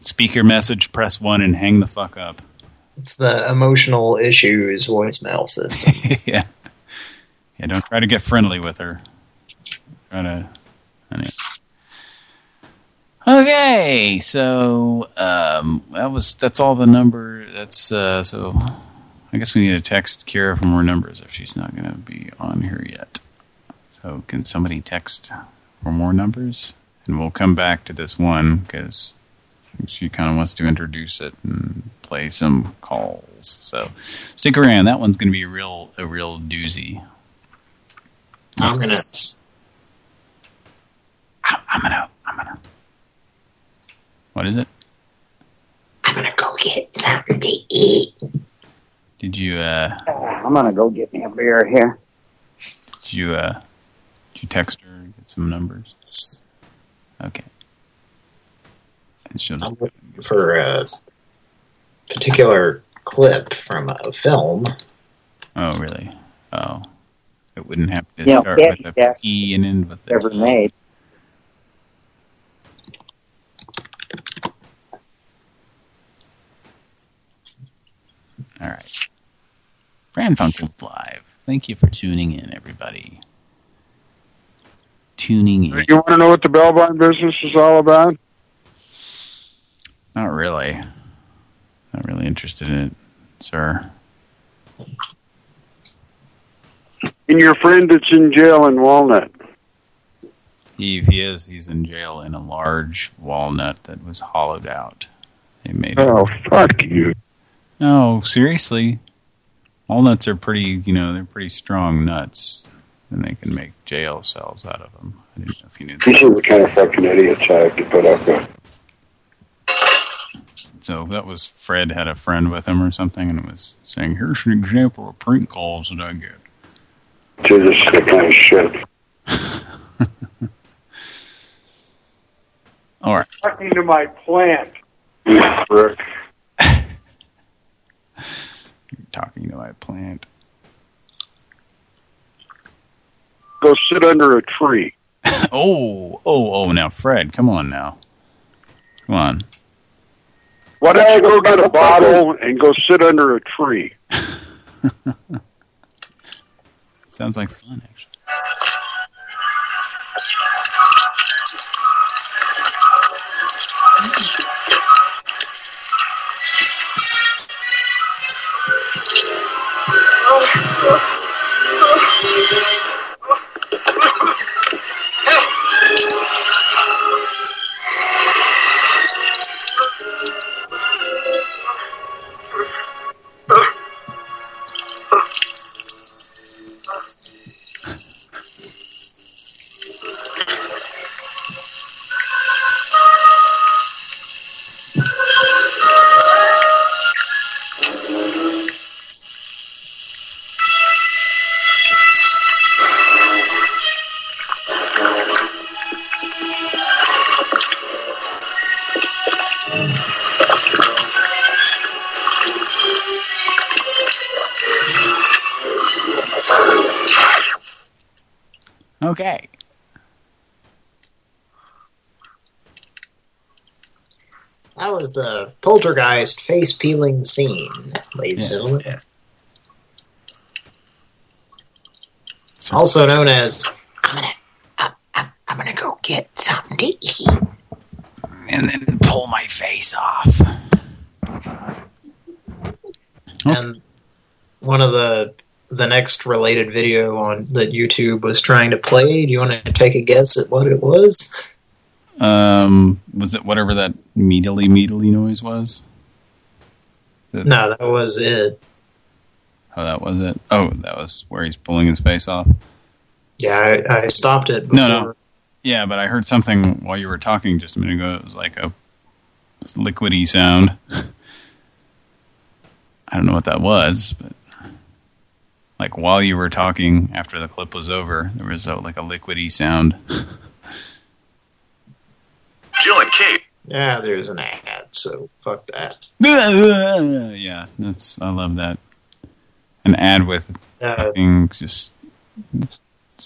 speak your message, press one, and hang the fuck up. It's the emotional issues voicemail system. [laughs] yeah. Yeah, don't try to get friendly with her. Try to... Anyway. Okay, so um, that was that's all the number. That's uh, so. I guess we need to text Kira for more numbers if she's not going to be on here yet. So can somebody text for more numbers? And we'll come back to this one because she kind of wants to introduce it and play some calls. So stick around. That one's going to be a real a real doozy. I'm gonna. I'm gonna. I'm gonna. What is it? I'm gonna go get something to eat. Did you uh I'm gonna go get me a beer here. did you uh did you text her and get some numbers? Okay. And she'll I'm looking for a particular clip from a film. Oh really? Oh. It wouldn't have to Yeah, start yeah, with a yeah. P and end with the Ever made. All right. Pran Funkels Live. Thank you for tuning in, everybody. Tuning in. You want to know what the bell bond business is all about? Not really. Not really interested in it, sir. And your friend that's in jail in Walnut. He, he is. He's in jail in a large walnut that was hollowed out. They made it. Oh, fuck you. No, seriously. Walnuts are pretty, you know, they're pretty strong nuts. And they can make jail cells out of them. I didn't know if you knew These that. are the kind of fucking idiots I have to put up with. So that was Fred had a friend with him or something and it was saying, here's an example of prank calls that I get. To this kind of shit. [laughs] All right. Talking to my plant. You prick. [laughs] Talking to my plant. Go sit under a tree. [laughs] oh, oh, oh, now, Fred, come on now. Come on. Why don't you go get a bottle and go sit under a tree? [laughs] Sounds like fun, actually. That the poltergeist face peeling scene, ladies and Yes. gentlemen. Also known as I'm gonna go get something to eat. And then pull my face off. and one of the the next related video on that YouTube was trying to play. Do you want to take a guess at what it was? Um, was it whatever that meadly meadly noise was? The- No, that was it. Oh, that was it. Oh, that was where he's pulling his face off. Yeah, I, I stopped it. No, before. no. Yeah, but I heard something while you were talking just a minute ago. It was like a liquidy sound. [laughs] I don't know what that was, but like while you were talking after the clip was over, there was a, like a liquidy sound. [laughs] Jill and Kate. Yeah, there's an ad, so fuck that. [laughs] yeah, that's I love that. An ad with Uh, fucking just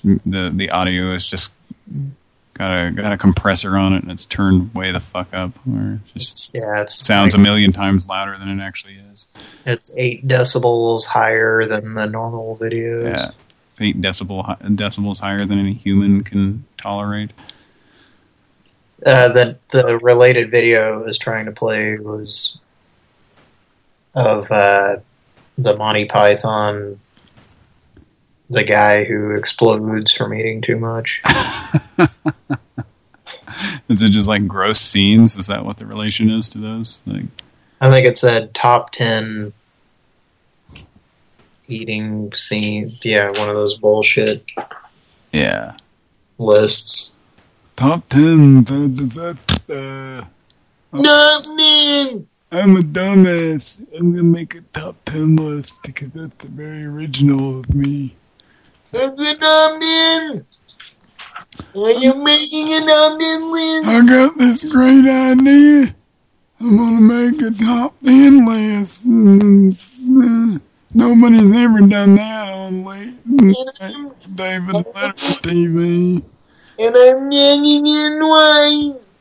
the the audio is just got a got a compressor on it and it's turned way the fuck up or it just yeah, it's sounds like- a million times louder than it actually is. It's eight decibels higher than the normal videos. Yeah, it's eight decibel decibels higher than any human can tolerate. Uh, the the related video I was trying to play was of uh, the Monty Python, the guy who explodes from eating too much. [laughs] Is it just like gross scenes? Is that what the relation is to those? Like, I think it said top ten eating scene. Yeah, one of those bullshit yeah, lists. Top ten. da, uh, I'm a dumbass. I'm gonna make a top ten list because that's the very original of me. I'm an man. Are you making an omelet list? I got this great idea. I'm gonna make a top ten list. And, uh, nobody's ever done that on late night David Letterman TV. And I'm getting in wise.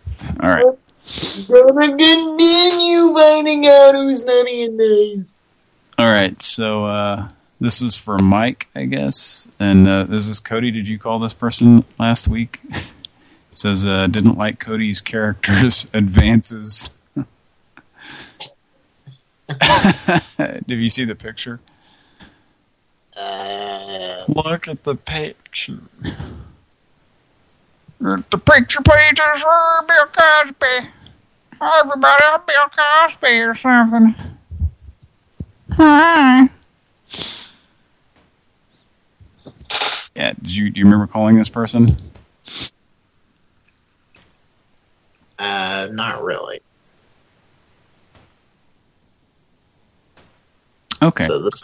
All right. Gonna continue finding out who's nutty and nice. All right, so uh, this is for Mike, I guess. And uh, this is Cody. Did you call this person last week? it says, uh, didn't like Cody's character's [laughs] advances. [laughs] Did you see the picture? Look at the picture. The picture pages for Bill Cosby. Everybody, I'm Bill Cosby or something. Hi. Yeah, did you do you remember calling this person? Uh, not really. Okay. So this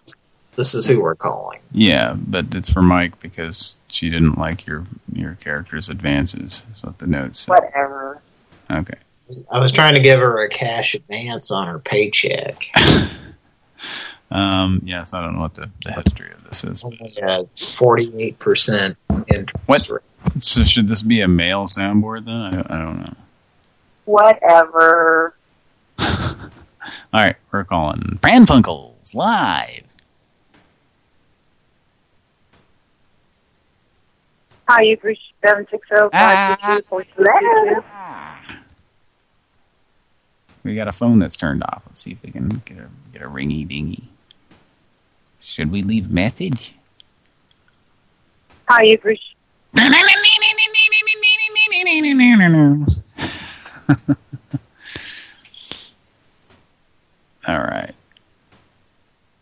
this is who we're calling. Yeah, but it's for Mike because she didn't like your your character's advances. Is what the notes say. Whatever. Okay. I was trying to give her a cash advance on her paycheck. [laughs] Um. Yes, I don't know what the, the history of this is. but- Forty-eight percent interest What? rate. So should this be a male soundboard then? I, I don't know. Whatever. [laughs] All right, we're calling Pran Funkels live. Hi, you've reached 760 We got a phone that's turned off. Let's see if we can get a get a ringy dingy. Should we leave message? Hi, you've reached [laughs] All right.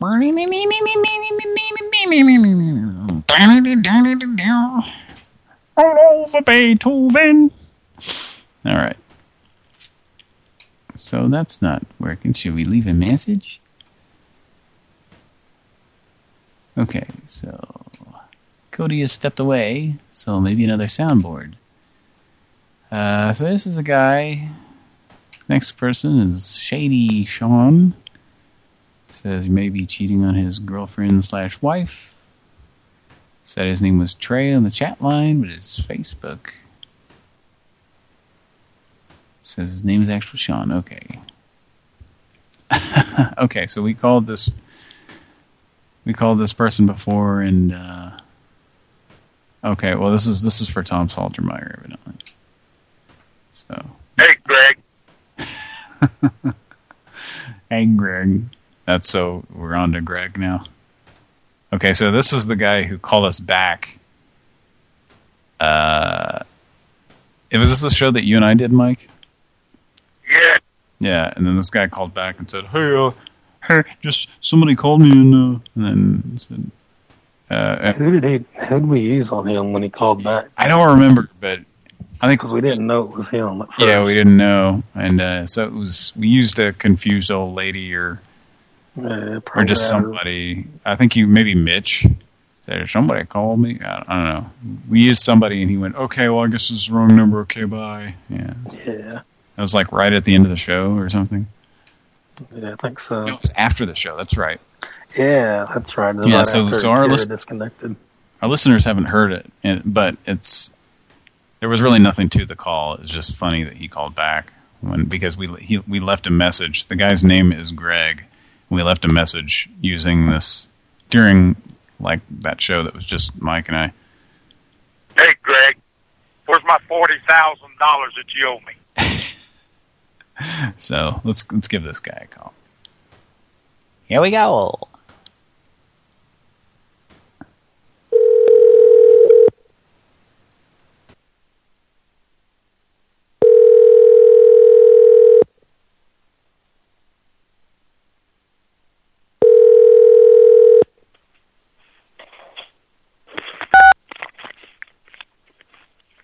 All [laughs] over Beethoven. All right. So that's not working. Should we leave a message? Okay, so Cody has stepped away, so maybe another soundboard. Uh, so this is a guy. Next person is Shady Sean. Says he may be cheating on his girlfriend slash wife. Said his name was Trey on the chat line, but his Facebook says his name is actually Sean. Okay. [laughs] okay, so we called this we called this person before and uh Okay, well this is this is for Tom Saltermeyer evidently. So Hey, Greg. [laughs] Hey Greg. That's so we're on to Greg now. Okay, so this is the guy who called us back. Uh it was this the show that you and I did, Mike? Yeah. Yeah, and then this guy called back and said, "Hey, uh, hey, just somebody called me and uh, and then said, uh, Who did he? Who did we use on him when he called back? I don't remember, but I think we didn't know it was him. At first. yeah, we didn't know, and uh, so it was we used a confused old lady or Yeah, or just somebody. I think you maybe Mitch said somebody called me. I, I don't know. We used somebody, and he went, "Okay, well, I guess it's the wrong number. Okay, bye." Yeah, Yeah, that was like right at the end of the show or something. yeah, I think so. It was after the show. That's right. Yeah, that's right. Yeah, so after so our list, disconnected. our listeners haven't heard it, and, but it's there was really nothing to the call. It's just funny that he called back when because we he, we left a message. The guy's name is Greg. We left a message using this during like that show that was just Mike and I. Hey, Greg. Where's my forty thousand dollars that you owe me? [laughs] So let's let's give this guy a call. Here we go.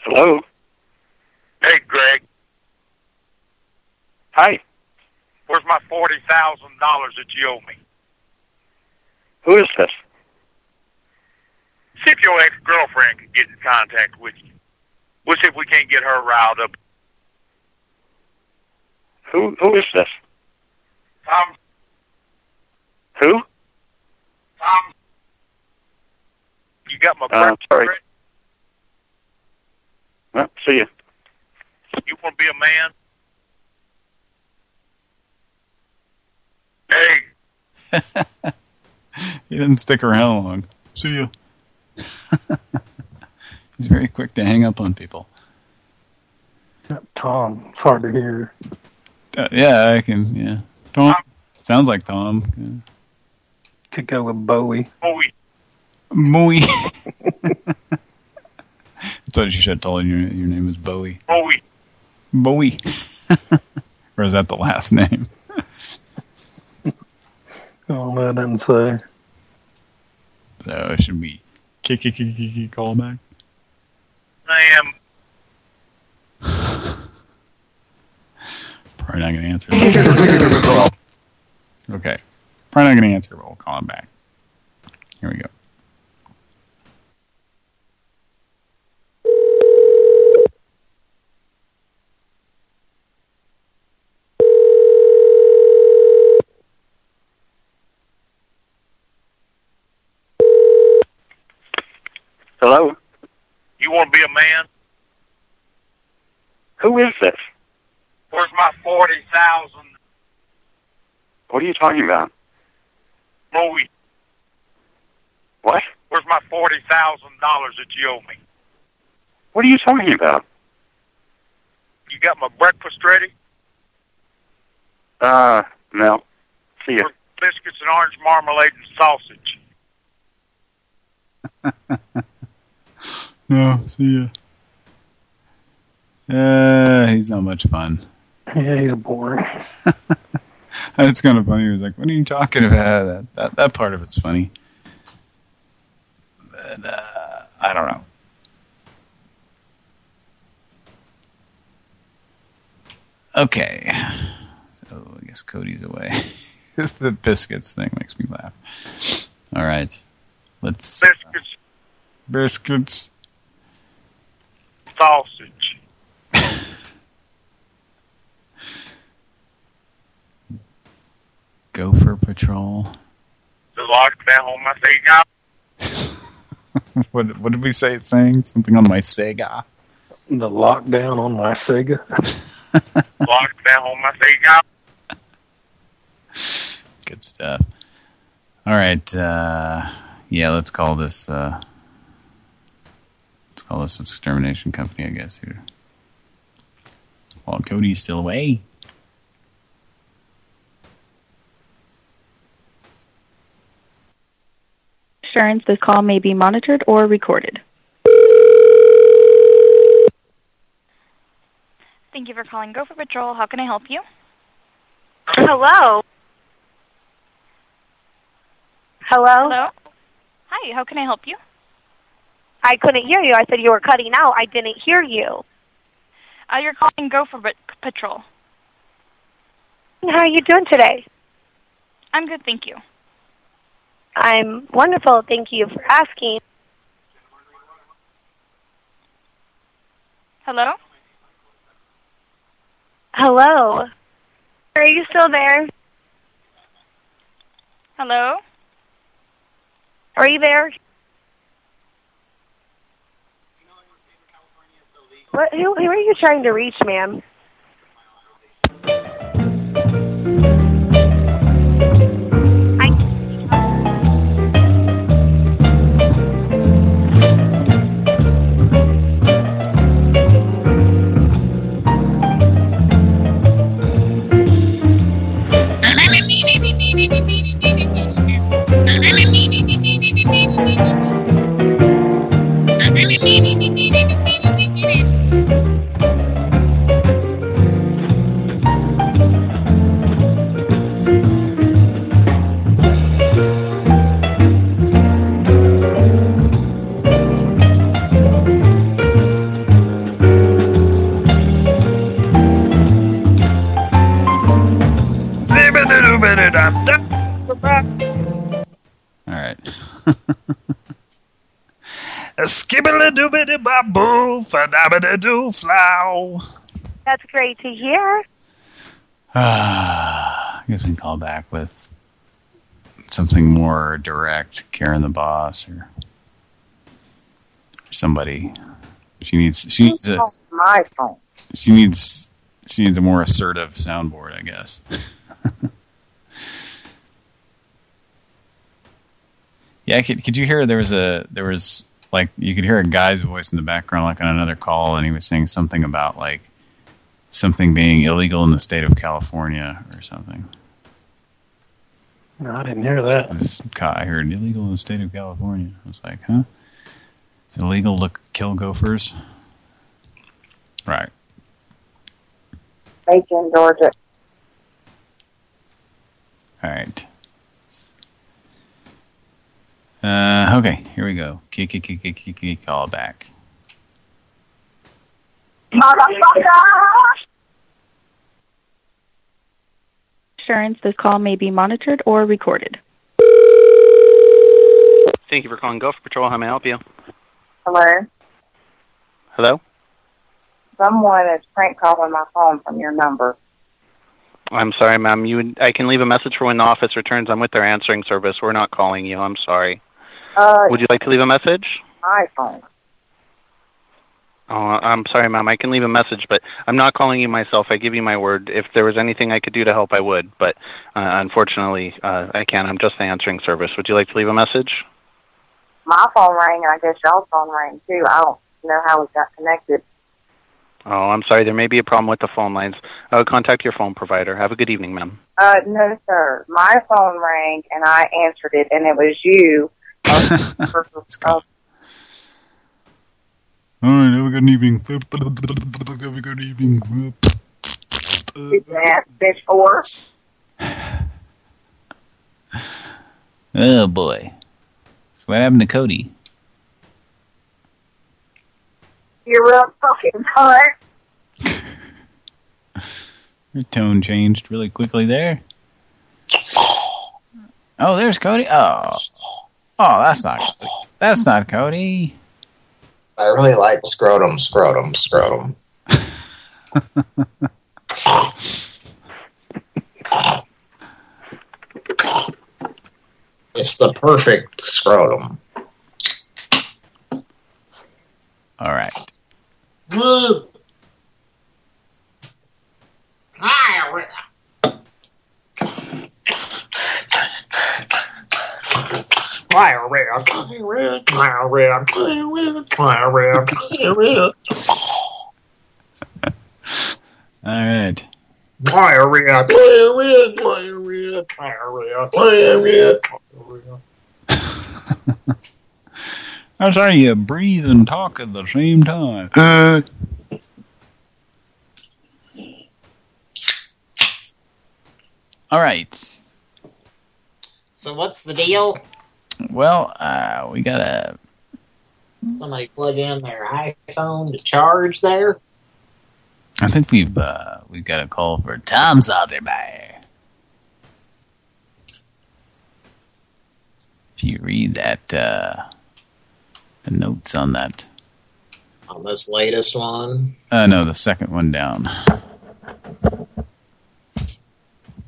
Hello. Hey, Greg. Hi. Where's my forty thousand dollars that you owe me? Who is this? See if your ex-girlfriend can get in contact with you. We'll see if we can't get her riled up. Who who is this? Tom. Who? Tom. You got my Uh, I'm sorry. Well, see you. You want to be a man? Hey, [laughs] He didn't stick around long. See ya. [laughs] He's very quick to hang up on people. Tom, it's hard to hear. Uh, yeah, I can. Yeah, Tom. Sounds like Tom. Could go with Bowie. Bowie. Bowie. [laughs] That's what you should have told him. Your, your name is Bowie. Bowie. Bowie. [laughs] or is that the last name? [laughs] Oh, no, I didn't say. So it should be kick, kick, kick, kick, kick, call back. I am. [laughs] Probably not going to answer. okay. Probably not going to answer, but we'll call him back. Here we go. Hello. You want to be a man? Who is this? Where's my forty thousand? What are you talking about? Roy, What? where's my forty thousand dollars that you owe me? What are you talking about? You got my breakfast ready? Uh, no. See ya. Biscuits and orange marmalade and sausage. [laughs] No, see ya. Uh, he's not much fun. [laughs] Yeah, he's boring. [laughs] It's kind of funny. He was like, "What are you talking about?" That that, that part of it's funny. But uh, I don't know. Okay, so I guess Cody's away. [laughs] the biscuits thing makes me laugh. All right, let's Biscuits, biscuits. Sausage. Gopher Patrol. The lockdown on my Sega. [laughs] what what did we say it's saying? Something on my Sega. The lockdown on my Sega. [laughs] lockdown on my Sega. Good stuff. All right, uh, yeah, let's call this uh, let's call this extermination company, I guess. Here, while Cody's still away. Insurance, this call may be monitored or recorded. Thank you for calling Gopher Patrol. How can I help you? Hello. Hello? Hello? Hi, how can I help you? I couldn't hear you. I said you were cutting out. I didn't hear you. Uh, you're calling Gopher Pat- Patrol. How are you doing today? I'm good, thank you. I'm wonderful. Thank you for asking. Hello? Hello. Are you still there? Hello? Are you there? What, who, who are you trying to reach, ma'am? All Skibbly doobity baboo, fadabity doo flow. That's great to hear. [sighs] I guess we can call back with something more direct. Karen the boss or somebody. She needs. She needs a. My phone. She needs. She needs a more assertive soundboard, I guess. [laughs] yeah, could, could you hear there was a there was like you could hear a guy's voice in the background, like on another call, and he was saying something about like something being illegal in the state of California or something. No, I didn't hear that. I, just I heard illegal in the state of California. I was like, huh? It's illegal to kill gophers? Right. Macon, Georgia. All right. Uh, okay, here we go. Key, key, key, key, key, key, call back. Insurance, this call may be monitored or recorded. Thank you for calling Gopher Patrol. How may I help you? Hello. Hello? Someone is prank calling my phone from your number. I'm sorry, ma'am. You, I can leave a message for when the office returns. I'm with their answering service. We're not calling you. I'm sorry. Uh, Would you like to leave a message? iPhone. Oh, I'm sorry, ma'am. I can leave a message, but I'm not calling you myself. I give you my word. If there was anything I could do to help, I would. But uh, unfortunately, uh, I can't. I'm just the answering service. Would you like to leave a message? My phone rang, and I guess y'all's phone rang too. I don't know how we got connected. Oh, I'm sorry. There may be a problem with the phone lines. Uh, contact your phone provider. Have a good evening, ma'am. Uh, no, sir. My phone rang, and I answered it, and it was you. Oh, All right, have a good evening. Have a good evening. that bitch whore. Oh boy. So what happened to Cody? You're real fucking cunt. [laughs] Your tone changed really quickly there. Oh, there's Cody. Oh, oh, that's not. That's not Cody. I really like scrotum, scrotum, scrotum. [laughs] it's the perfect scrotum. All right. All right. Diarrhea, diarrhea, diarrhea, diarrhea, diarrhea. I'm sorry, you breathe and talk at the same time. Uh, All right. So what's the deal? Well, uh, we got a... Somebody plug in their iPhone to charge there? I think we've uh, we've got a call for Tom Saltermeyer. If you read that, uh, the notes on that. On this latest one? Uh, no, the second one down.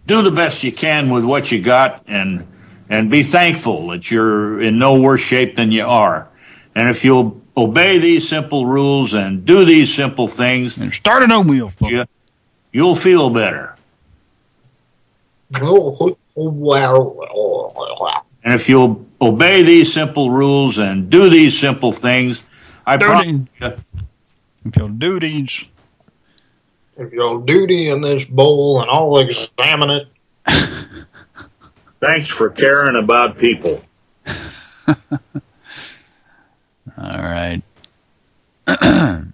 do the best you can with what you got and and be thankful that you're in no worse shape than you are. And if you'll obey these simple rules and do these simple things and start an oatmeal you, you'll feel better. Oh, oh, oh And if you'll obey these simple rules and do these simple things, I promise you, If you'll do these. If you'll duty in this bowl and I'll examine it. [laughs] thanks for caring about people. [laughs] All right. [clears throat]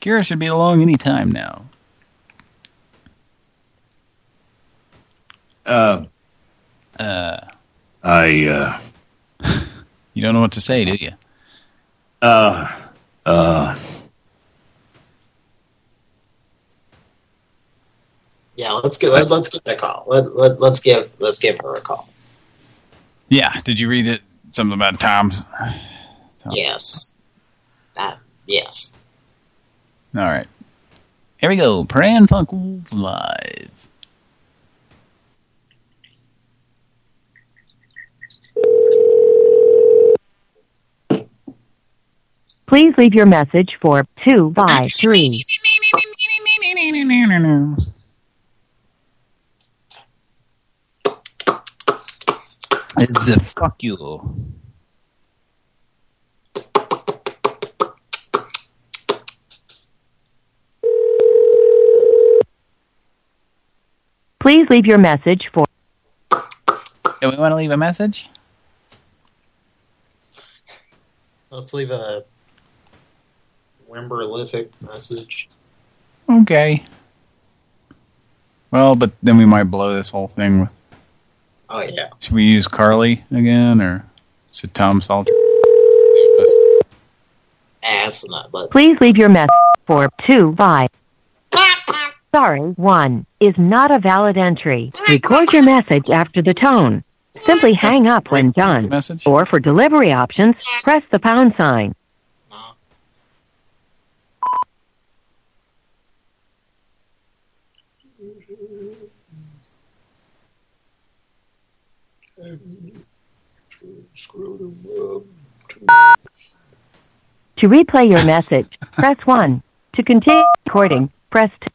Kira should be along any time now. Uh, Uh, I, uh, [laughs] you don't know what to say, do you? uh, uh, Yeah, let's get let, let's get a call. Let, let let's give let's give her a call. Yeah. Did you read it? Something about Tom's. Yes. That yes. All right. Here we go. Pran Funkels live. Please leave your message for 253. [laughs] It's the fuck you. Please leave your message for Do we want to leave a message? Let's leave a Wimberlific message. Okay. Well, but then we might blow this whole thing with... Oh yeah. Should we use Carly again, or is it Tom Salter? Ass not but Please leave your message for 25. Sorry, 1 is not a valid entry. Record your message after the tone. Simply hang up when done. Or for delivery options, press the pound sign. [laughs] To replay your message, press 1. To continue recording, press 2.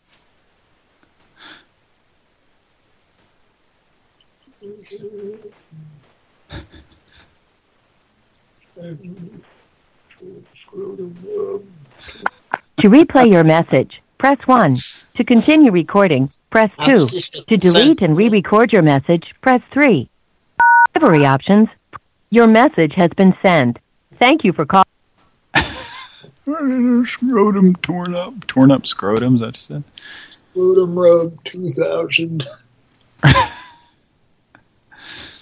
To replay your message, press 1. To continue recording, press 2. To delete and re-record your message, press 3. Delivery options. Your message has been sent. Thank you for calling. [laughs] scrotum torn up. Torn up scrotum, is that what you said? Scrotum Rub 2000. [laughs]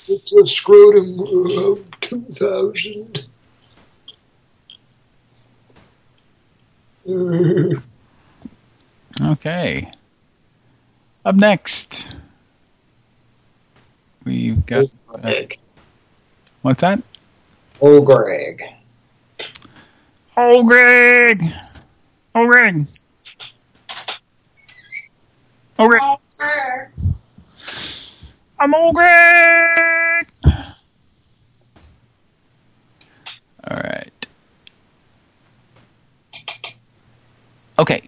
it's a Scrotum Rub 2000. Uh, [laughs] Okay. Up next, we've got. uh, what's that? Oh, Greg. Oh, Greg. Oh, Greg. Oh, Greg. I'm old Greg. All right. Okay.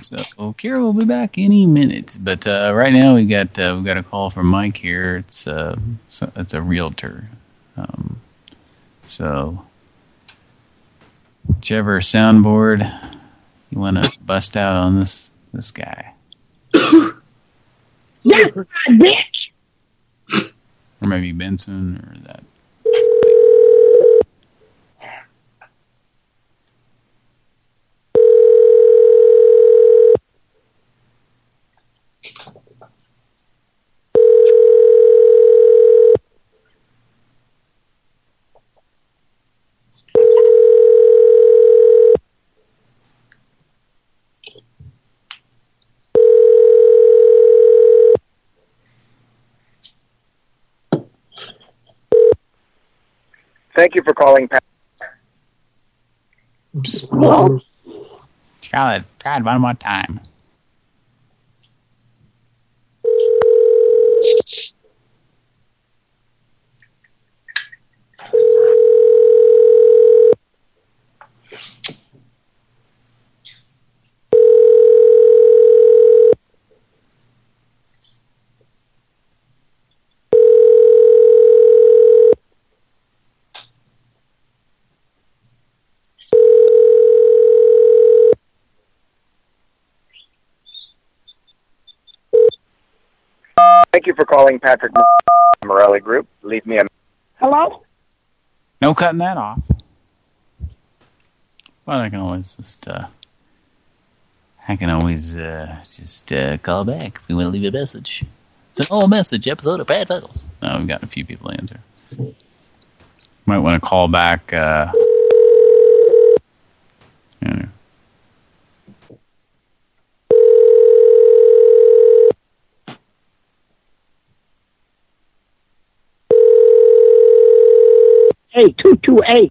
So Kira will be back any minute, but uh, right now we got uh, we got a call from Mike here. It's uh, it's a realtor. Um, so whichever soundboard you want to bust out on this this guy, [coughs] my bitch. or maybe Benson or that. Thank you for calling. Pat- Try it. Try it one more time. Thank you for calling Patrick Morelli Group. Leave me a. Hello? No cutting that off. Well, I can always just, uh, I can always, uh, just, uh, call back if we want to leave a message. It's an old message episode of Pran Funkels. No, we've got a few people to answer. Might want to call back, uh, Hey, 228.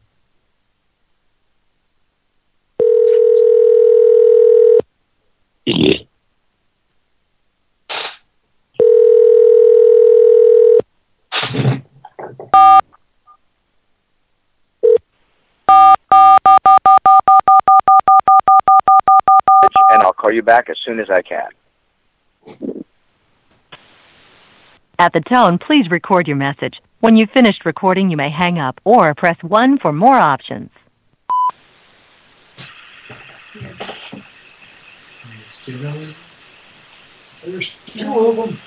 And I'll call you back as soon as I can. At the tone, please record your message. When you've finished recording, you may hang up or press 1 for more options. There's two of them.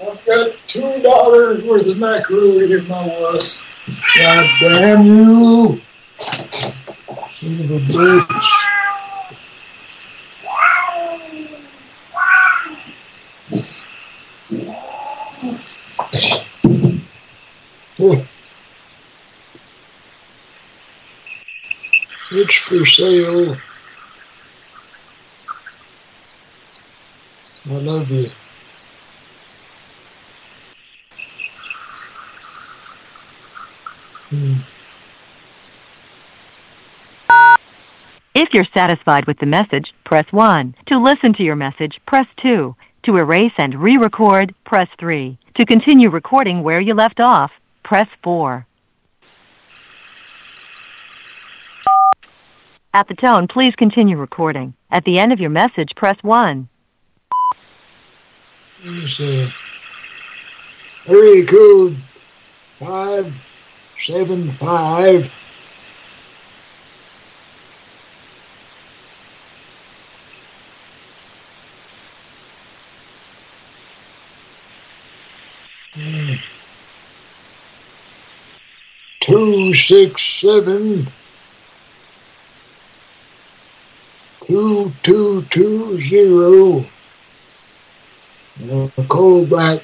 I've got two dollars worth of macaroni in my wallet. God damn you! Son of a bitch. For sale. I love you. Hmm. If you're satisfied with the message, press 1. To listen to your message, press 2. To erase and re-record, press 3. To continue recording where you left off, press 4. At the tone, please continue recording. At the end of your message, press 1. It's uh, area code five seven five. Hmm. Two six seven two two two zero. Call back.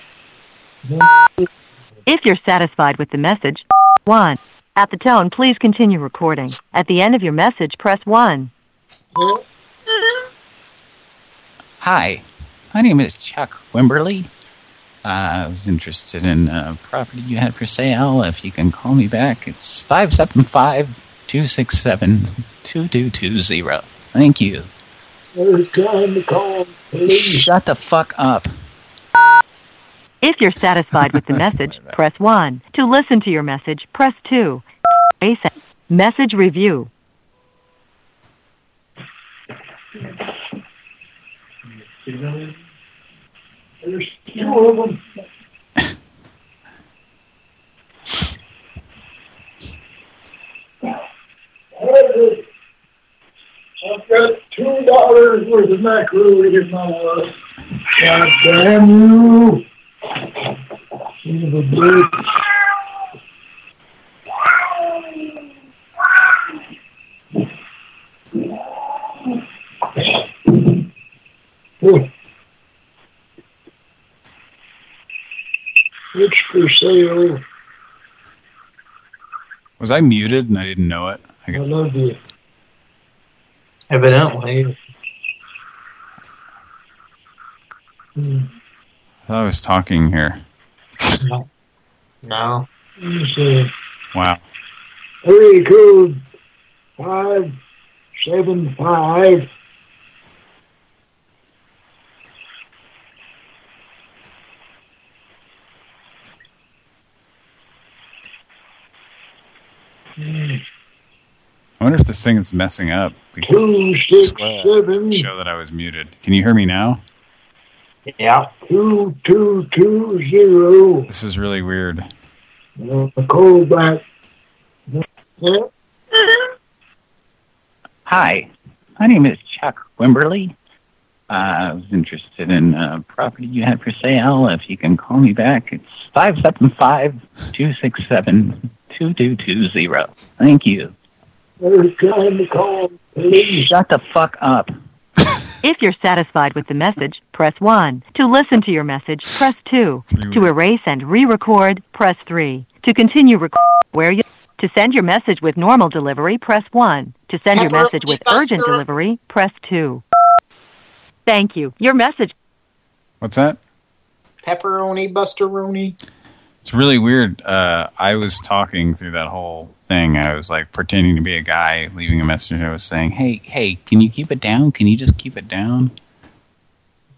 If you're satisfied with the message, 1. At the tone, please continue recording. At the end of your message, press 1. Hi, my name is Chuck Wimberly. Uh, I was interested in a property you had for sale. If you can call me back, it's 575-267-2220. Thank you. They're trying to call police. Shut the fuck up. If you're satisfied with the [laughs] message, press 1. To listen to your message, press 2. Erase. Message review. There's two of them. I've got two dollars worth of macaroni in my wallet. God damn you! Son of a bitch. Oh. It's for sale. Was I muted and I didn't know it? I guess. I love you. Evidently. I thought I was talking here. No. No. Wow. area code five seven five. Hmm. I wonder if this thing is messing up. because Two I six swear seven it Show that I was muted. Can you hear me now? Yeah. two two two zero. This is really weird. Uh, call back. Hi, my name is Chuck Wimberly. Uh, I was interested in a property you had for sale. If you can call me back, it's 575-267-2220. Thank you. They're trying call police. Shut the fuck up. [laughs] If you're satisfied with the message, press 1. To listen to your message, press 2. To erase and re-record, press 3. To continue recording where you... To send your message with normal delivery, press 1. To send your message with urgent delivery, press 2. Thank you. Your message... What's that? Pepperoni Buster, Busteroni. It's really weird. Uh, I was talking through that whole thing. I was like pretending to be a guy, leaving a message. I was saying, "Hey, hey, can you keep it down? Can you just keep it down?"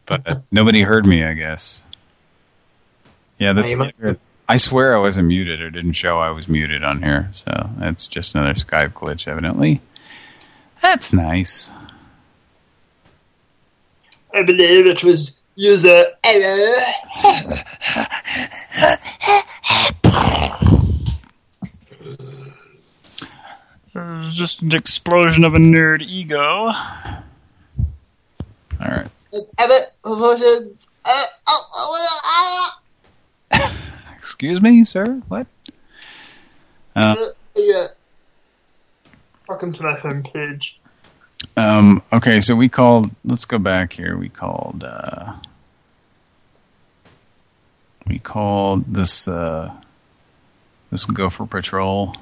But nobody heard me. I guess. Yeah, this. I swear I wasn't muted. or didn't show I was muted on here, so that's just another Skype glitch, evidently. That's nice. I believe it was user error. It was just an explosion of a nerd ego. All right. Excuse me, sir. What? Uh, Yeah. Welcome to my homepage. Um, okay, so we called, let's go back here. We called, uh, we called this, uh, this Gopher Patrol,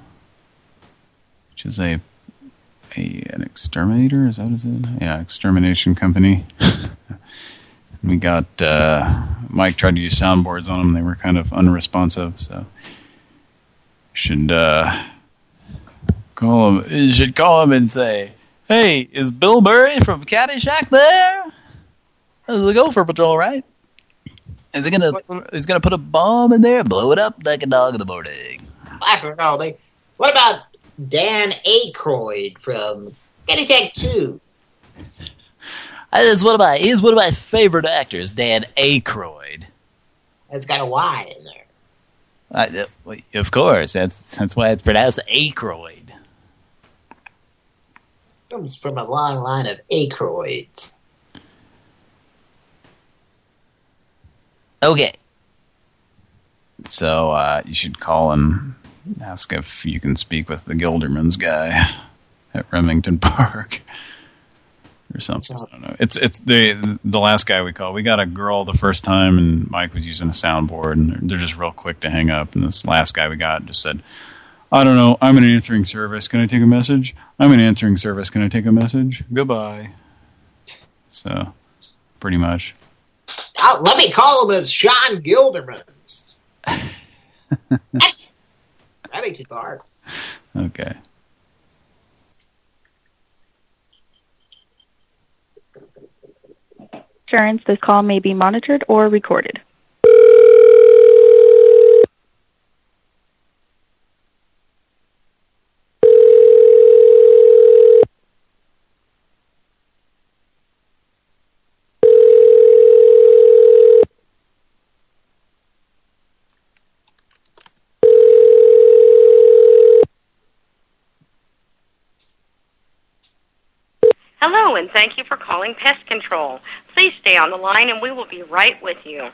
which is a, a, an exterminator, is that what it is? Yeah, extermination company. [laughs] we got, uh, Mike tried to use soundboards on them. They were kind of unresponsive, so should, uh, call him, should call him and say, Hey, is Bill Murray from Caddyshack there? This is the Gopher Patrol, right? Is he gonna he's gonna put a bomb in there, blow it up like a dog in the morning? Classic all day. What about Dan Aykroyd from Tech 2? He's one of my he's one of my favorite actors, Dan Aykroyd. It's got a Y in there. Uh, of course, that's that's why it's pronounced Aykroyd. Comes from a long line of Aykroyds. Okay. So uh, you should call and ask if you can speak with the Gilderman's guy at Remington [laughs] Park or something. I don't know. It's it's the the last guy we called. We got a girl the first time, and Mike was using a soundboard, and they're just real quick to hang up. And this last guy we got just said, "I don't know. I'm an answering service. Can I take a message? I'm an answering service. Can I take a message? Goodbye." So, pretty much. Oh, let me call him as Sean Gilderman's. [laughs] Remington Park. Okay. Insurance, this call may be monitored or recorded. Hello, and thank you for calling Pest Control. Please stay on the line, and we will be right with you.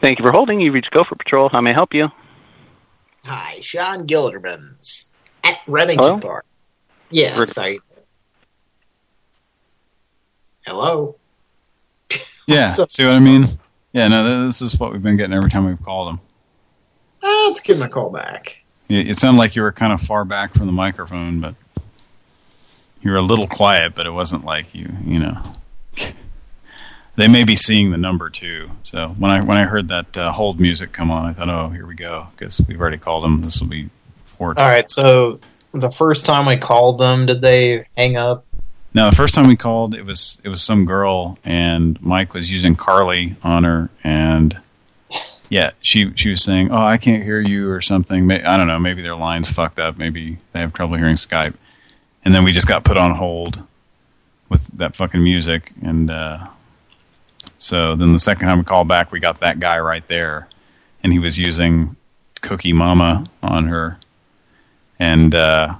Thank you for holding. You reached Gopher Patrol. How may I help you? Hi, Sean Gilderman's at Remington Hello? Park. Yes, I. Hello. Yeah, [laughs] see what I mean? Yeah, no, this is what we've been getting every time we've called him. Uh, let's give him a call back. It sounded like you were kind of far back from the microphone, but you were a little quiet, but it wasn't like you, you know. They may be seeing the number too. So when I when I heard that uh, hold music come on, I thought, oh, here we go, because we've already called them. This will be four. Times. All right, so the first time I called them, did they hang up? Now the first time we called, it was it was some girl, and Mike was using Carly on her, and yeah, she she was saying, "Oh, I can't hear you" or something. I don't know. Maybe their line's fucked up. Maybe they have trouble hearing Skype. And then we just got put on hold with that fucking music, and uh, so then the second time we called back, we got that guy right there, and he was using Cookie Mama on her, and. uh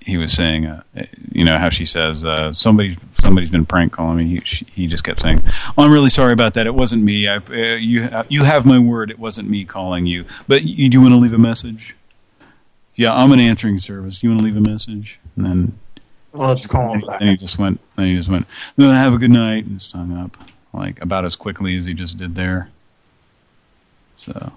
he was saying, uh, you know, how she says, uh, somebody's somebody's been prank calling me. He, she, he just kept saying, oh, I'm really sorry about that. It wasn't me. I, uh, you, you have my word. It wasn't me calling you. But you do want to leave a message? Yeah, I'm an answering service. You want to leave a message? And then, Well, let's call him back. then he just went. Then he just went. No, have a good night, and just hung up, like about as quickly as he just did there. So,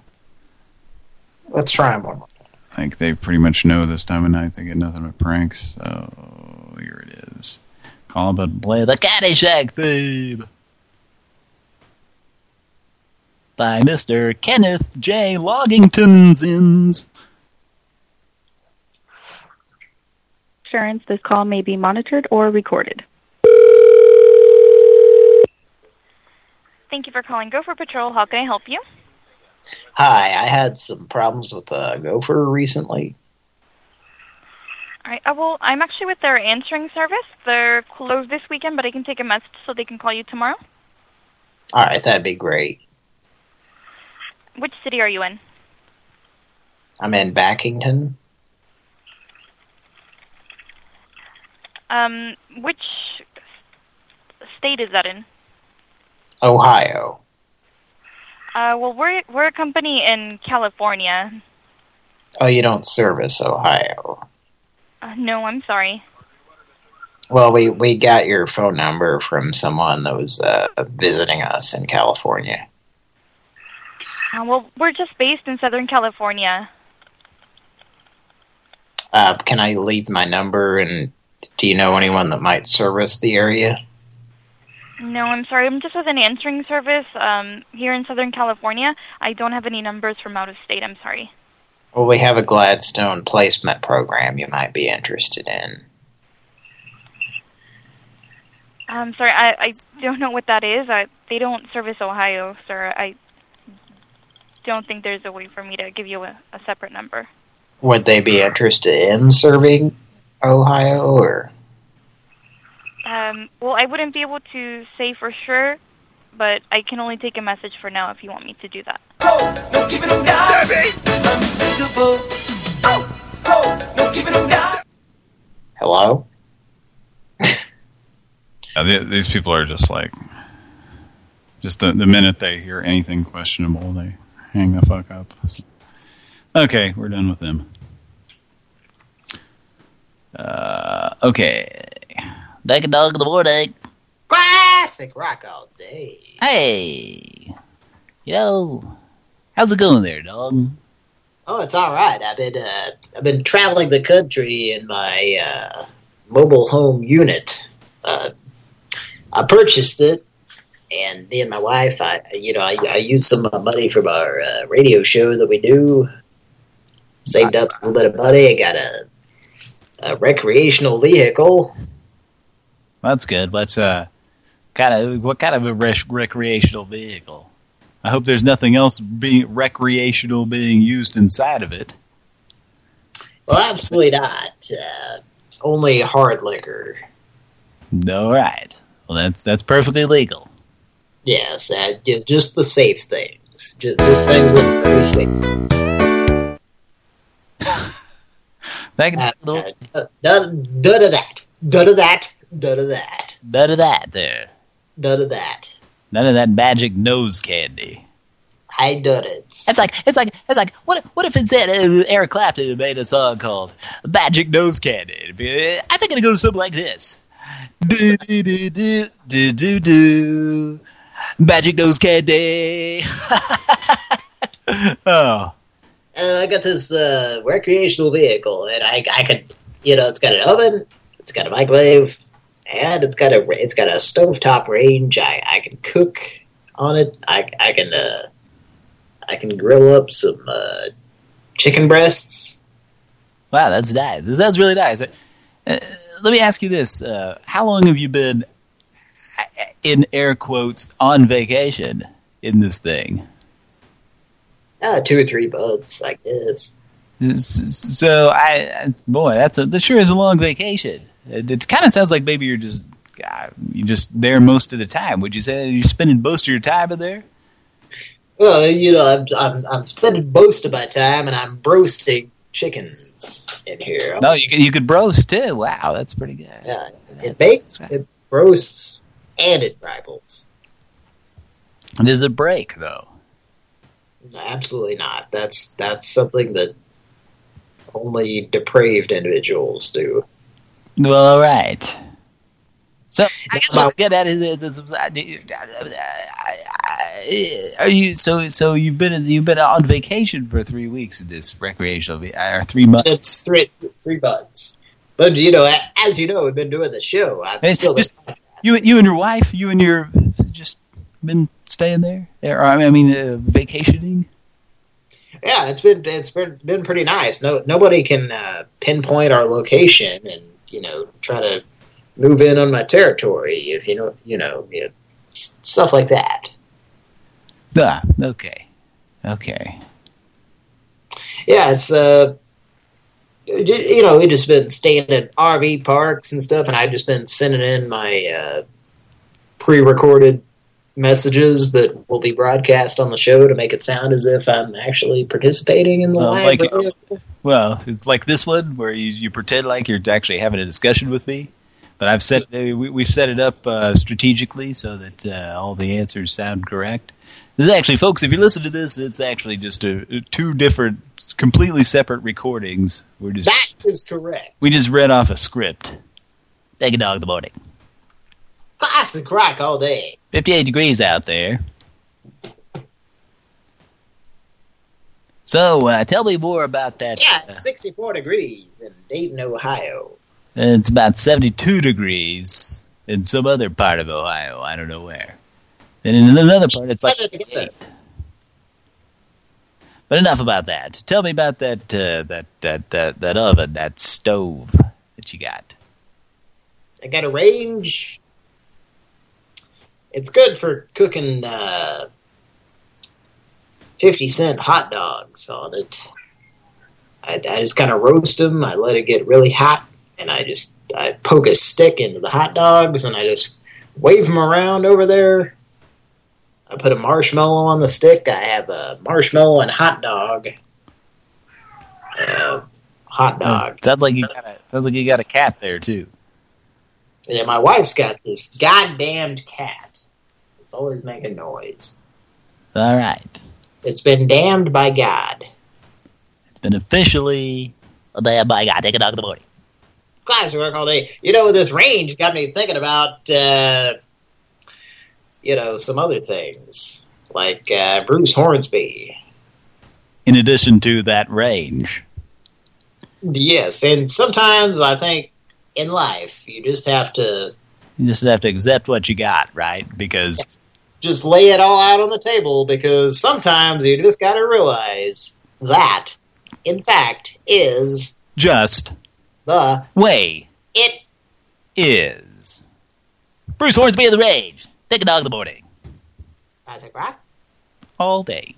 Let's try him one more. Like they pretty much know this time of night they get nothing but pranks. So here it is. Call him, but play the Caddyshack theme by Mr. Kenneth J. Loggingtonsins. Insurance, this call may be monitored or recorded. Thank you for calling Gopher Patrol. How can I help you? Hi, I had some problems with a gopher recently. All right. Uh, well, I'm actually with their answering service. They're closed this weekend, but I can take a message so they can call you tomorrow. All right, that'd be great. Which city are you in? I'm in Backington. Um, which state is that in? Ohio. Uh, well, we're we're a company in California. Oh, you don't service Ohio. Uh, no, I'm sorry. Well, we, we got your phone number from someone that was uh, visiting us in California. Uh, well, we're just based in Southern California. Uh, can I leave my number and do you know anyone that might service the area? No, I'm sorry. I'm just with an answering service um, here in Southern California. I don't have any numbers from out of state. I'm sorry. Well, we have a Gladstone placement program you might be interested in. I'm sorry, I, I don't know what that is. I, they don't service Ohio, sir. I don't think there's a way for me to give you a, a separate number. Would they be interested in serving Ohio or? Um, well, I wouldn't be able to say for sure, but I can only take a message for now if you want me to do that. Hello? Yeah, the, these people are just like, just the, the minute they hear anything questionable, they hang the fuck up. Okay, we're done with them. Uh, okay. A dog in the morning. Classic rock all day. Hey, you know, how's it going there, dog? Oh, it's all right. I've been uh, I've been traveling the country in my uh, mobile home unit. Uh, I purchased it, and me and my wife, I you know, I, I used some money from our uh, radio show that we do. Saved up a little bit of money. I got a, a recreational vehicle. That's good. But uh, kind of what kind of a rec recreational vehicle? I hope there's nothing else being recreational being used inside of it. Well, absolutely not. Uh, only hard liquor. All right. Well, that's that's perfectly legal. Yes, uh, just the safe things. Just, just things that are very safe. [laughs] Thank uh, uh, uh, none, none of that. None of that. None of that. None of that there. None of that. None of that magic nose candy. I done it. It's like it's like it's like what what if instead uh, Eric Clapton made a song called Magic Nose Candy? I think it'd go something like this. Do do do do do do do. Magic nose candy. [laughs] oh. Uh, I got this uh, recreational vehicle, and I I could, you know, it's got an oven, it's got a microwave, and it's got a it's got a stovetop range. I I can cook on it. I I can uh, I can grill up some uh, chicken breasts. Wow, that's nice. This sounds really nice. Uh, let me ask you this: uh, How long have you been, in air quotes, on vacation in this thing? Uh, two or three months, I guess. So, I boy, that's a that sure is a long vacation. It, it kind of sounds like maybe you're just uh, you're just there most of the time. Would you say you're spending most of your time in there? Well, you know, I'm I'm, I'm spending most of my time, and I'm roasting chickens in here. No, you could you could roast too. Wow, that's pretty good. Yeah, it bakes, it roasts, and it rivals. Does it break though? Absolutely not. That's that's something that only depraved individuals do. Well, all right. So I guess what I'm get at is, is, is, are you so so you've been you've been on vacation for three weeks in this recreational or three months? It's three three months. But you know, as you know, we've been doing the show. I've hey, still just, you you and your wife, you and your just been staying there, or I mean, uh, vacationing. Yeah, it's been it's been been pretty nice. No, nobody can uh, pinpoint our location and you know try to move in on my territory if you know you know, you know stuff like that. Ah, okay, okay. Yeah, it's uh, you know, we've just been staying at RV parks and stuff, and I've just been sending in my uh, pre-recorded messages that will be broadcast on the show to make it sound as if I'm actually participating in the uh, live. Like, well, it's like this one where you you pretend like you're actually having a discussion with me. But I've set we, we've set it up uh, strategically so that uh, all the answers sound correct. This is actually, folks, if you listen to this, it's actually just a, a two different, completely separate recordings. We're just that is correct. We just read off a script. Take a dog in the morning. Classic rock all day. 58 degrees out there. So, uh, tell me more about that. Yeah, uh, 64 degrees in Dayton, Ohio. It's about 72 degrees in some other part of Ohio. I don't know where. And in another part, it's like. But enough about that. Tell me about that uh, that that that that oven, that stove that you got. I got a range. It's good for cooking uh, 50 cent hot dogs on it. I, I just kind of roast them. I let it get really hot, and I just I poke a stick into the hot dogs, and I just wave them around over there. I put a marshmallow on the stick. I have a marshmallow and hot dog. Uh, hot dog. Sounds like you got a, sounds like you got a cat there too. Yeah, my wife's got this goddamned cat. It's always making noise. All right. It's been damned by God. It's been officially damned by God. Take a dog in the morning. Classic work all day. You know, this range got me thinking about, uh, you know, some other things. Like uh, Bruce Hornsby. In addition to that range. Yes, and sometimes I think in life you just have to You just have to accept what you got, right? Because just lay it all out on the table because sometimes you just got to realize that, in fact, is just the way it is. Bruce Hornsby of the Range. Take a dog in the morning. Classic rock. All day.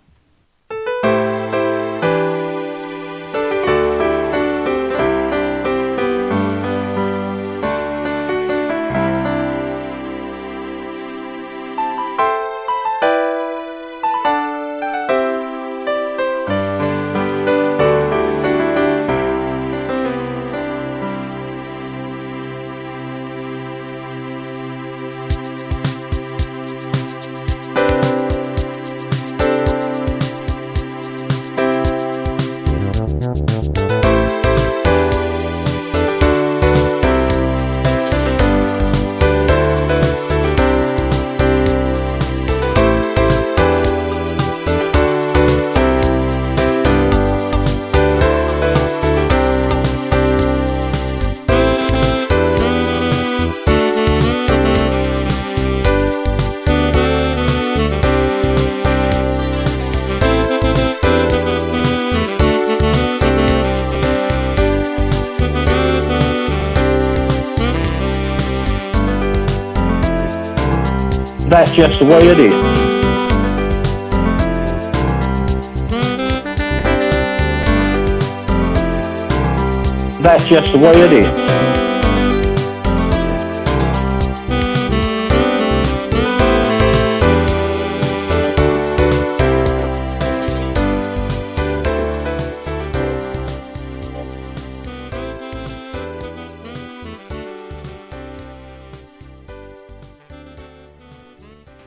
Just the way it is. That's just the way it is.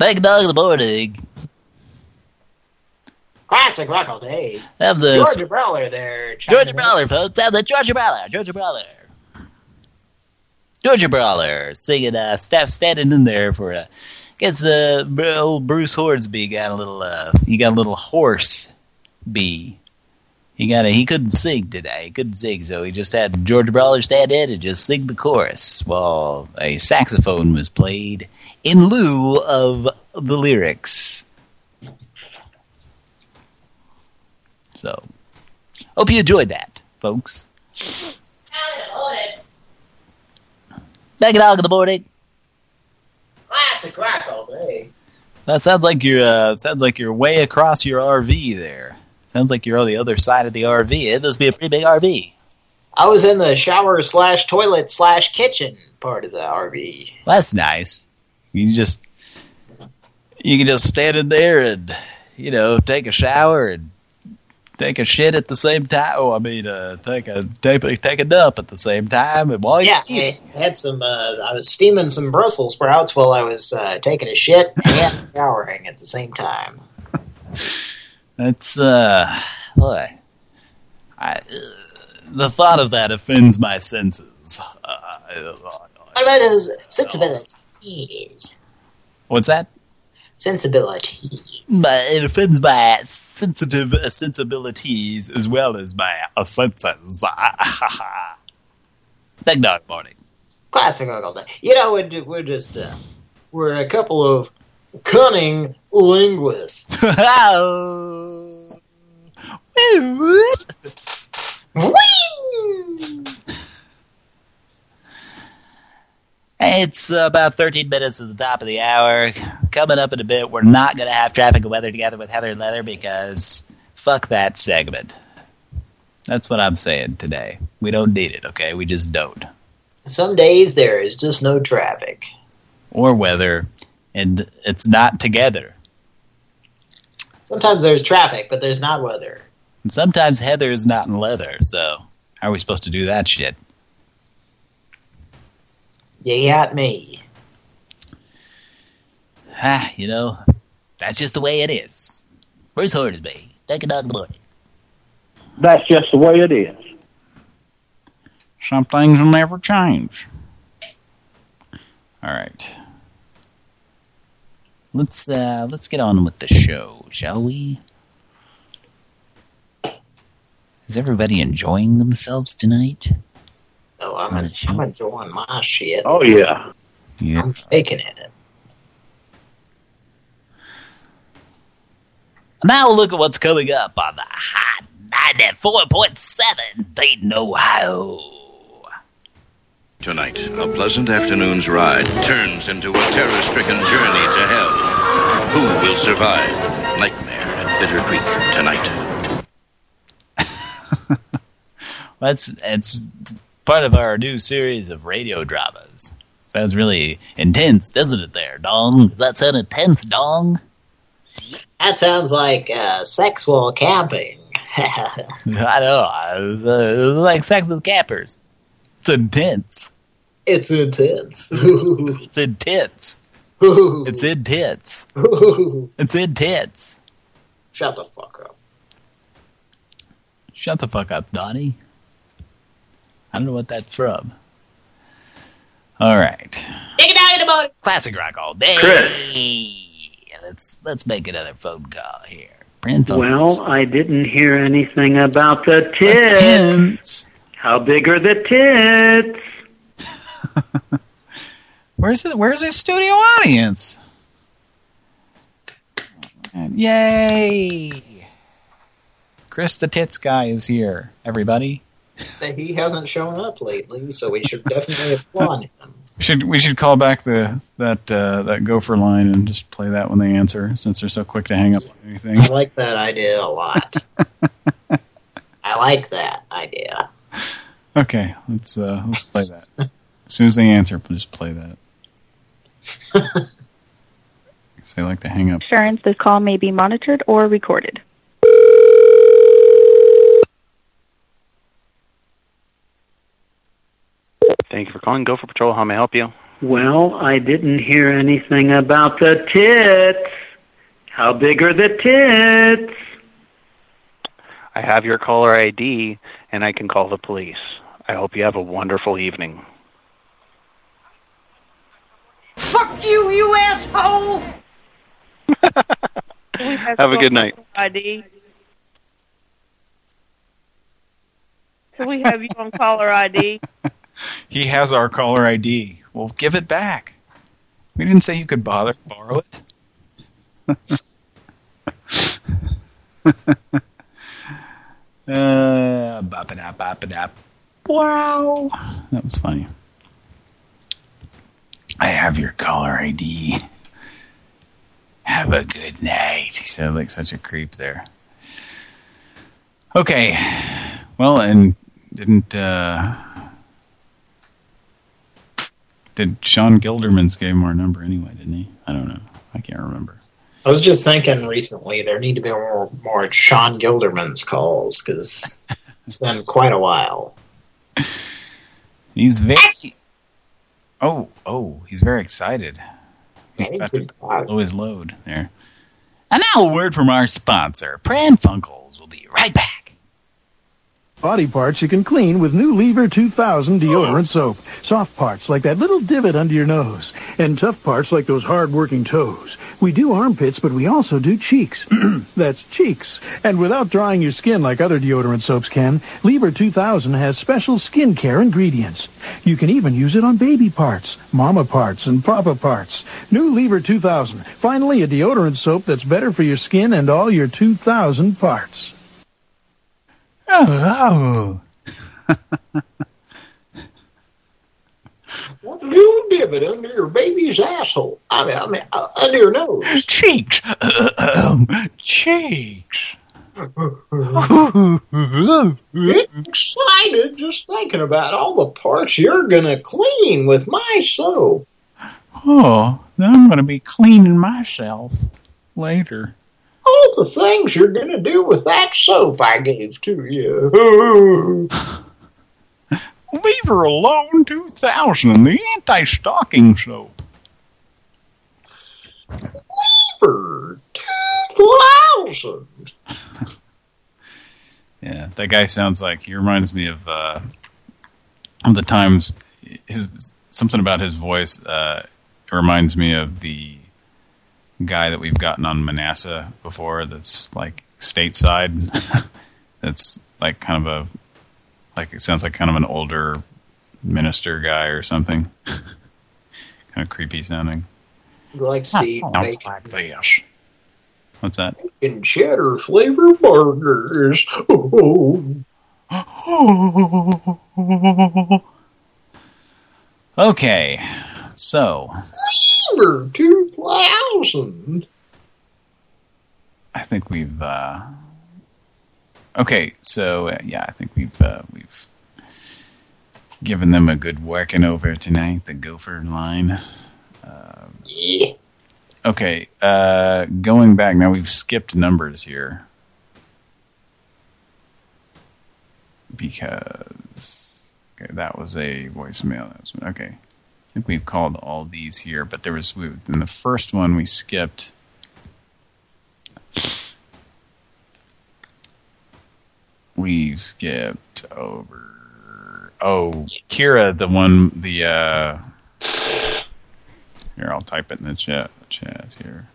A dog in the morning. classic rock all day. Have the Georgia Brawler there. Georgia Brawler, folks. Have the Georgia Brawler. Georgia Brawler. Georgia Brawler singing uh Steph standing in there for a guess uh old Bruce Hornsby got a little uh he got a little horse bee. He got a he couldn't sing today. He couldn't sing, so he just had Georgia Brawler stand in and just sing the chorus while a saxophone was played in lieu of the lyrics. So hope you enjoyed that, folks. Take a dog in the morning. Classic rock all day. That sounds like you're uh, sounds like you're way across your RV there. Sounds like you're on the other side of the RV. It must be a pretty big RV. I was in the shower slash toilet slash kitchen part of the RV. That's nice. You can just you can just stand in there and you know take a shower and take a shit at the same time. Oh, I mean, uh, take a take a take a dump at the same time. And while Yeah, you I had some. Uh, I was steaming some Brussels sprouts while I was uh, taking a shit and [laughs] showering at the same time. That's uh, boy, I, uh, the thought of that offends my senses. Uh, about his sensibilities? What's that? Sensibility. But it offends my sensitive sensibilities as well as my senses. [laughs] Big dog morning. Classic all day. You know, we're, we're just uh, we're a couple of cunning linguists. [laughs] [laughs] It's about 13 minutes to the top of the hour. coming up in a bit, we're not going to have traffic and weather together with Heather and Leather because fuck that segment. That's what I'm saying today. We don't need it, okay? We just don't. Some days there is just no traffic. Or weather, and it's not together. Sometimes there's traffic, but there's not weather. And sometimes Heather is not in leather, so how are we supposed to do that shit? You got me. Ah, you know, that's just the way it is. Bruce Hornsby, take it on the board. That's just the way it is. Some things will never change. All right. Let's uh let's get on with the show, shall we? Is everybody enjoying themselves tonight? Oh, I'm, I'm enjoying my shit. Oh, yeah. Yeah. I'm faking it. Now look at what's coming up on the hot 94.7 Dayton, Ohio. Tonight, a pleasant afternoon's ride turns into a terror-stricken journey to hell. Who will survive? Nightmare at Bitter Creek tonight. [laughs] That's it's part of our new series of radio dramas. Sounds really intense, doesn't it there, Dong? Does that sound intense, Dong? That sounds like uh, sexual camping. [laughs] [laughs] I know. It's, uh, it's like sex with campers. It's intense. It's intense. [laughs] it's intense. It's intense. It's intense. Shut the fuck up. Shut the fuck up, Donnie. I don't know what that's from. All right. Take it out in the morning. Classic rock all day. Chris. Let's let's make another phone call here. Brand Well, I didn't hear anything about the tits. How big are the tits? [laughs] Where's the Where's his studio audience? And yay! Chris the Tits guy is here, everybody. That he hasn't shown up lately, so we should definitely applaud him. Should we should call back the that uh, that gopher line and just play that when they answer, since they're so quick to hang up on anything. I like that idea a lot. I like that idea. Okay, let's uh, let's play that. As soon as they answer, just play that. [laughs] Because they like to hang up. Insurance, this call may be monitored or recorded. Thank you for calling Gopher Patrol. How may I help you? Well, I didn't hear anything about the tits. How big are the tits? I have your caller ID, and I can call the police. I hope you have a wonderful evening. Fuck you, you asshole! [laughs] Have a good night. ID. Can we have you on caller ID? [laughs] He has our caller ID. Well, give it back. We didn't say you could bother borrow it. [laughs] uh, bop-a-dap, bop-a-dap. Wow. That was funny. I have your caller ID. Have a good night. He sounded like such a creep there. Okay. Well, and didn't... Uh, did Sean Gilderman's gave him our number anyway, didn't he? I don't know. I can't remember. I was just thinking recently there need to be more, more Sean Gilderman's calls because it's been quite a while. He's very... Oh, oh, he's very excited. He's about to blow his load there. And now a word from our sponsor, Pran Funkels. We'll be right back. Body parts you can clean with new Lever 2000 deodorant soap. Soft parts like that little divot under your nose. And tough parts like those hard-working toes. We do armpits, but we also do cheeks. [clears throat] That's cheeks. And without drying your skin like other deodorant soaps can, Lever 2000 has special skin care ingredients. You can even use it on baby parts, mama parts, and papa parts. New Lever 2000. Finally, a deodorant soap that's better for your skin and all your 2000 parts. Oh, [laughs] What little divot under your baby's asshole? I mean, I mean, uh, under your nose. Cheeks. [clears throat] Cheeks. Getting excited just thinking about all the parts you're gonna clean with my soap. Oh, then I'm going to be cleaning myself later. All the things you're gonna do with that soap I gave to you. [laughs] Leave her alone 2000, the anti-stalking soap. Lever 2000. [laughs] Yeah, that guy sounds like, he reminds me of, uh, of the times, his something about his voice uh, reminds me of the guy that we've gotten on Manasseh before that's like stateside. [laughs] that's like kind of a, like it sounds like kind of an older minister guy or something. [laughs] kind of creepy sounding. Like Steve Sounds Bacon. like this. What's that? and cheddar flavor burgers. [laughs] Okay, so Lever 2000. I think we've. Uh, okay, so uh, yeah, I think we've uh, we've given them a good working over tonight. The Gopher line. Um, yeah. Okay, uh, going back now, we've skipped numbers here because okay, that was a voicemail. That was, okay, I think we've called all these here, but there was we, in the first one we skipped. We've skipped over. Oh, Kira, the one, the uh, here I'll type it in the chat. Chat here.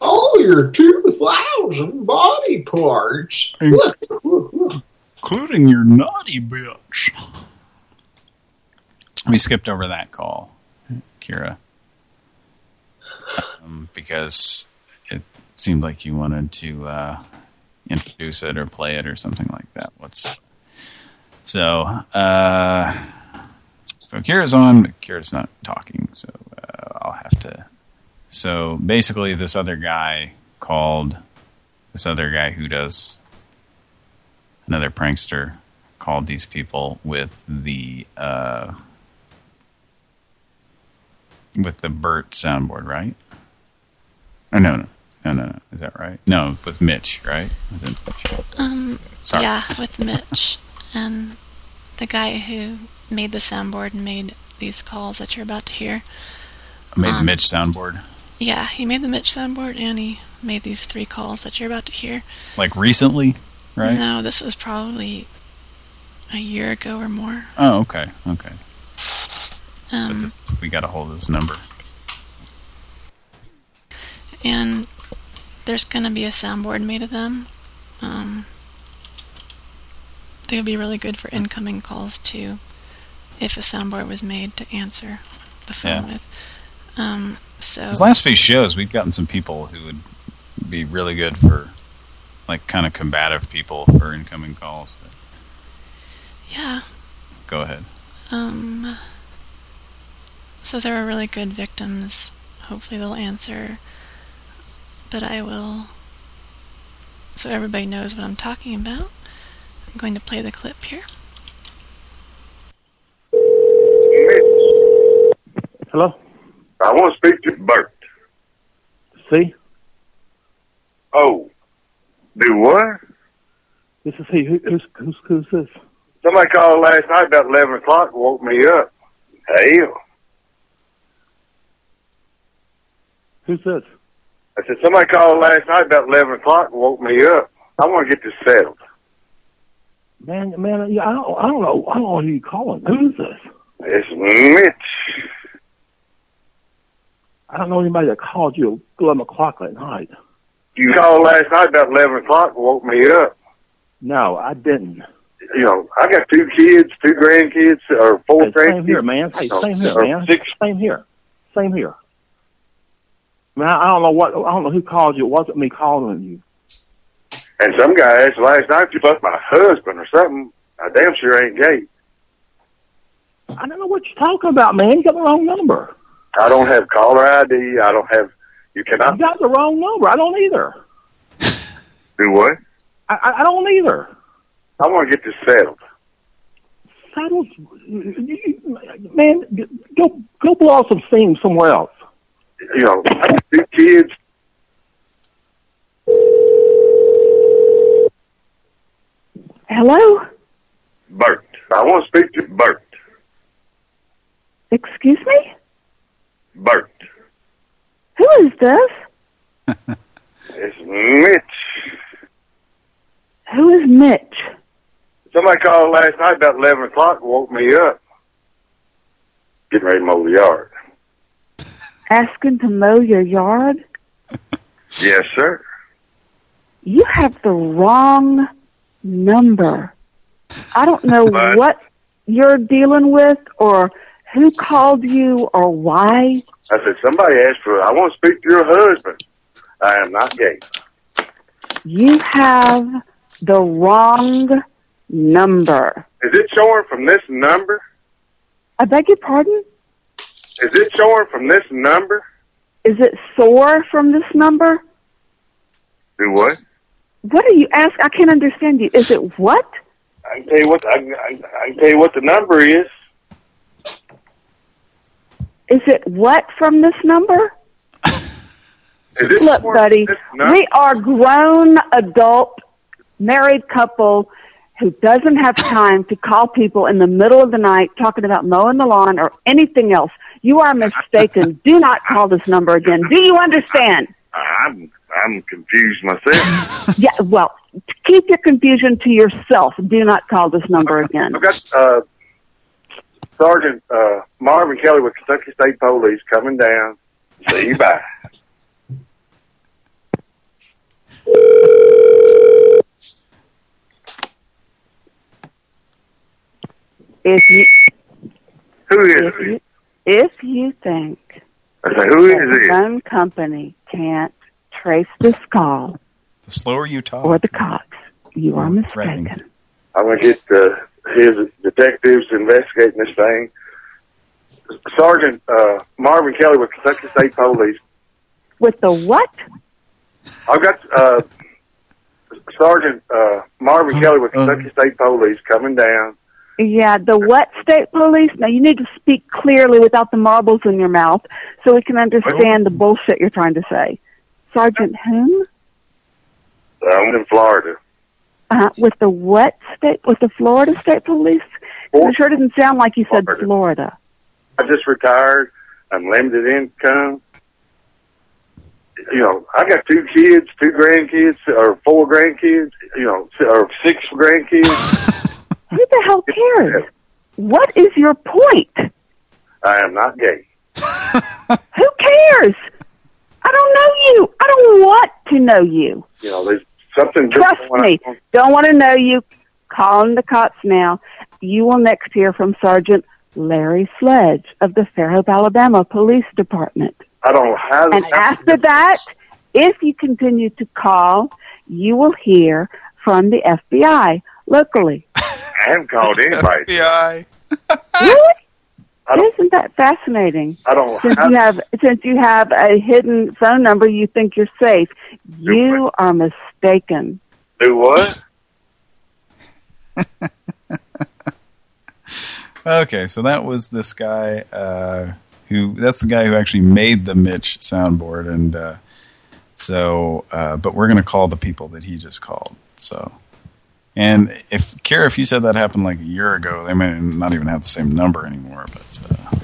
All your 2000 body parts. including your naughty bitch. We skipped over that call, Kira, um, because it seemed like you wanted to uh, introduce it or play it or something like that. What's so? Uh, so Kira's on. but Kira's not talking, so uh, I'll have to. So basically, this other guy called. This other guy who does another prankster called these people with the uh, with the Bert soundboard, right? Or no, no, no, no, no. Is that right? No, with Mitch, right? Was it Mitch? Um, Sorry. yeah, with Mitch and the guy who made the soundboard and made these calls that you're about to hear. I made the Um, Mitch soundboard. Yeah, he made the Mitch soundboard and he made these three calls that you're about to hear. Like recently, right? No, this was probably a year ago or more. Oh, okay, okay. But Um, this, we got a hold this number. and there's going to be a soundboard made of them. Um, they would be really good for incoming calls too, if a soundboard was made to answer the phone Yeah. with. Um, so These last few shows, we've gotten some people who would be really good for, like, kind of combative people for incoming calls. But yeah, go ahead. um, so there are really good victims. Hopefully they'll answer, but I will. So everybody knows what I'm talking about. I'm going to play the clip here. Hello? I want to speak to Bert. See? Oh. Do what? This is he. Who, who's, who's, who's this? Somebody called last night about 11 o'clock and woke me up. Hell. Who's this? I said, somebody called last night about 11 o'clock and woke me up. I want to get this settled. Man, man, yeah, I don't, I don't know. I don't know who you calling. Who is this? It's Mitch. I don't know anybody that called you at 11 o'clock at night. You called last night about 11 o'clock and woke me up. No, I didn't. You know, I got two kids, two grandkids, or four Hey, grandkids. same here, man. Hey, same here, man. Six. Same here. Same here. Man, I don't know what. I don't know who called you. It wasn't me calling you. And some guy asked last night if you fucked my husband or something. I damn sure ain't gay. I don't know what you're talking about, man. You got the wrong number. I don't have caller ID. I don't have. You cannot. You got the wrong number. I don't either. [laughs] do what? I, I, I don't either. I want to get this settled. Settled, man, go go blow some steam somewhere else. You know, two kids. Hello? Bert. I want to speak to Bert. Excuse me? Bert. Who is this? [laughs] It's Mitch. Who is Mitch? Somebody called last night about 11 o'clock woke me up. Getting ready to mow the yard. Asking to mow your yard? Yes, sir. You have the wrong number. I don't know [laughs] But- what you're dealing with or who called you or why. I said, somebody asked for, I want to speak to your husband. I am not gay. You have the wrong number. Is it showing from this number? I beg your pardon? Is it showing from this number? Is it sore from this number? Do what? What are you asking? I can't understand you. Is it what? I can tell you what, I, I, I can tell you what the number is. Is it what from this number? Is it Look, buddy, from this number? we are grown adult married couple who doesn't have time to call people in the middle of the night talking about mowing the lawn or anything else. You are mistaken. [laughs] Do not call this number again. Do you understand? I'm, I'm confused myself. [laughs] Yeah, well, keep your confusion to yourself. Do not call this number again. I've got uh, Sergeant uh, Marvin Kelly with Kentucky State Police coming down. See you bye. If you Who is if you, if you think I say, who that is the phone company can't trace this call The slower you talk, or the cops, you are mistaken. threatening. I'm going to get uh, his detectives investigating this thing. Sergeant uh, Marvin Kelly with Kentucky State Police. With the what? I've got uh, Sergeant uh, Marvin Kelly with Kentucky State Police coming down. Yeah, the what state police? Now you need to speak clearly without the marbles in your mouth so we can understand the bullshit you're trying to say. Sergeant whom? I'm in Florida. Uh, with the what state? With the Florida State Police? It sure didn't sound like you said Florida. I just retired. I'm limited income. You know, I got two kids, two grandkids, or four grandkids. You know, or six grandkids. [laughs] Who the hell cares? What is your point? I am not gay. [laughs] Who cares? I don't know you. I don't want to know you. You know, there's something. Trust me. on. Don't want to know you. Calling the cops now. You will next hear from Sergeant Larry Sledge of the Fairhope, Alabama Police Department. I don't have. And after that, if you continue to call, you will hear from the FBI locally. [laughs] I haven't called anybody. FBI. Really? [laughs] I Isn't that fascinating? I don't. Since you have since you have a hidden phone number, you think you're safe. You are mistaken. Do what? [laughs] Okay, so that was this guy uh, who, that's the guy who actually made the Mitch soundboard. And uh, so, uh, but we're going to call the people that he just called. So, and if, Kara, if you said that happened like a year ago, they may not even have the same number anymore. But uh,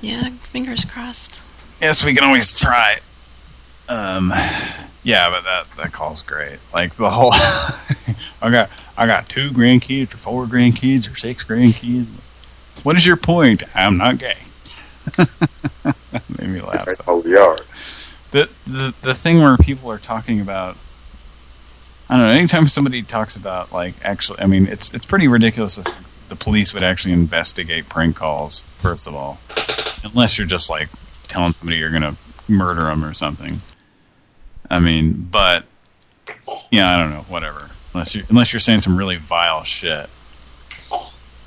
Yeah, fingers crossed. yes, we can always try. Um, yeah, but that that call's great. Like the whole, [laughs] I got I got two grandkids or four grandkids or six grandkids. What is your point? I'm not gay. [laughs] Made me laugh. So. Oh, yard. The the the thing where people are talking about. I don't know. Anytime somebody talks about like actually, I mean, it's it's pretty ridiculous that the police would actually investigate prank calls. First of all, unless you're just like telling somebody you're gonna murder them or something. I mean, but yeah, I don't know, whatever. Unless you unless you're saying some really vile shit.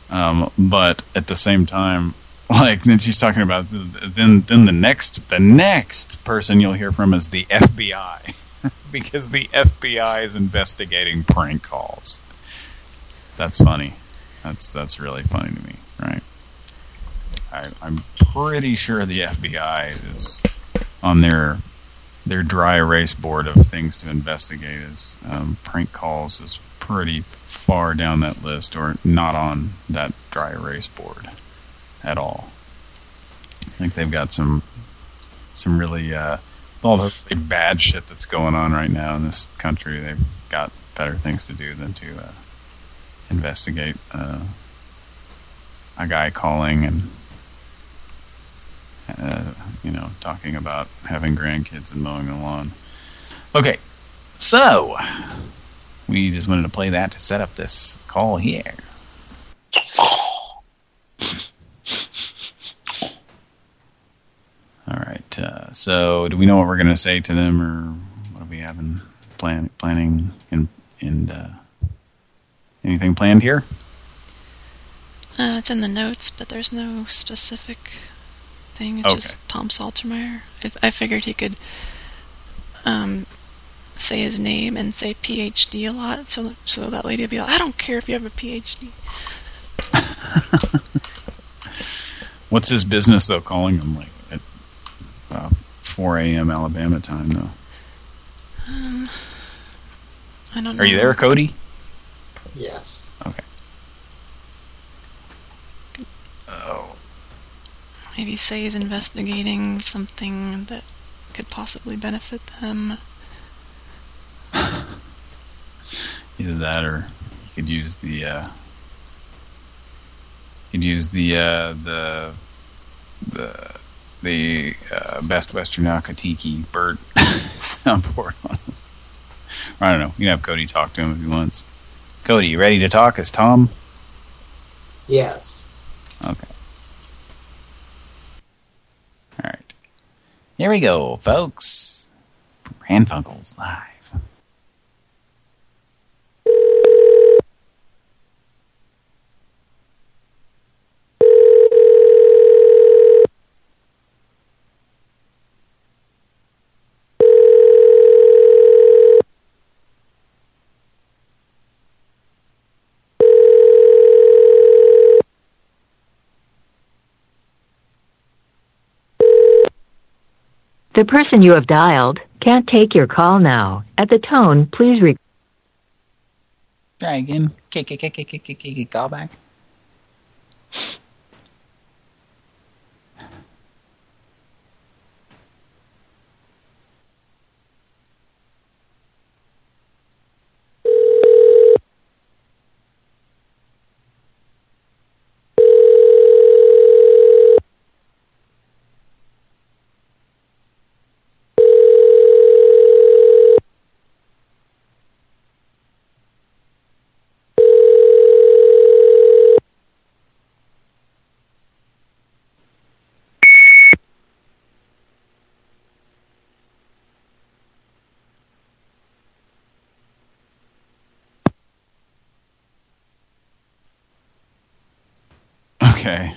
Um, but at the same time, [laughs] like then she's talking about the, then then the next the next person you'll hear from is the FBI [laughs] [laughs] because the FBI is investigating prank calls. That's funny. That's that's really funny to me, right? I, I'm pretty sure the FBI is on their their dry erase board of things to investigate is um, prank calls is pretty far down that list or not on that dry erase board at all. I think they've got some some really uh, all the really bad shit that's going on right now in this country. They've got better things to do than to uh, investigate uh, a guy calling and uh, you know, talking about having grandkids and mowing the lawn. Okay, so we just wanted to play that to set up this call here. All right, uh, so do we know what we're going to say to them, or what are we having plan planning in in uh, anything planned here? Uh, it's in the notes, but there's no specific thing. It's Okay. just Tom Saltermeyer. I, I figured he could um, say his name and say PhD a lot, so so that lady would be like, I don't care if you have a PhD. [laughs] What's his business though? Calling him like uh, 4 a.m. Alabama time though. Um, I don't know. Are you there, Cody? Yes. Okay. Oh. Maybe say he's investigating something that could possibly benefit them. [laughs] Either that or you could use the uh you'd use the uh the the the uh, best Western Nakatiki bird [laughs] soundboard on him. I don't know. You can have Cody talk to him if he wants. Cody, you ready to talk Is Tom? Yes. Okay. All right. Here we go, folks. Pran Funkels live. The person you have dialed can't take your call now. At the tone, please re- Try again. Kick, kick, kick, kick, kick, kick, kick, call back. Okay.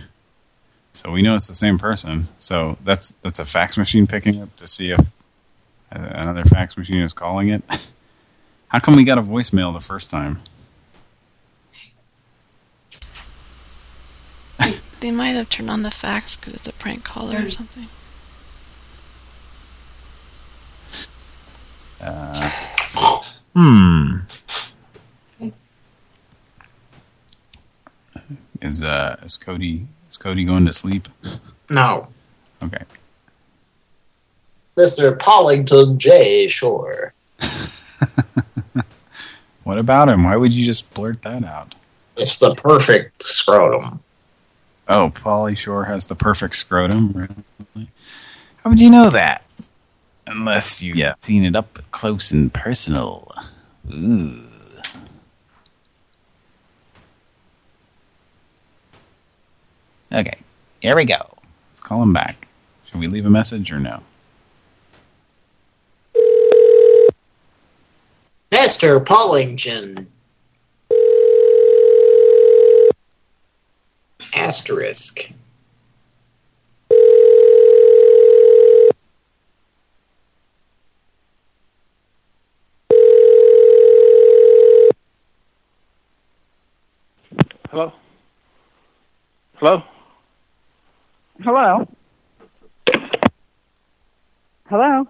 So we know it's the same person. So that's that's a fax machine picking up to see if uh, another fax machine is calling it. [laughs] How come we got a voicemail the first time? They might have turned on the fax because it's a prank caller or something. Uh, hmm. Is uh is Cody is Cody going to sleep? No. Okay. Mr. Pollington J. Shore. [laughs] What about him? Why would you just blurt that out? It's the perfect scrotum. Oh, Pauly Shore has the perfect scrotum. Really? How would you know that? Unless you've seen it up close and personal. Ooh. Okay, here we go. Let's call him back. Should we leave a message or no? Mr. Pollington. asterisk. Hello? Hello? Hello? Hello?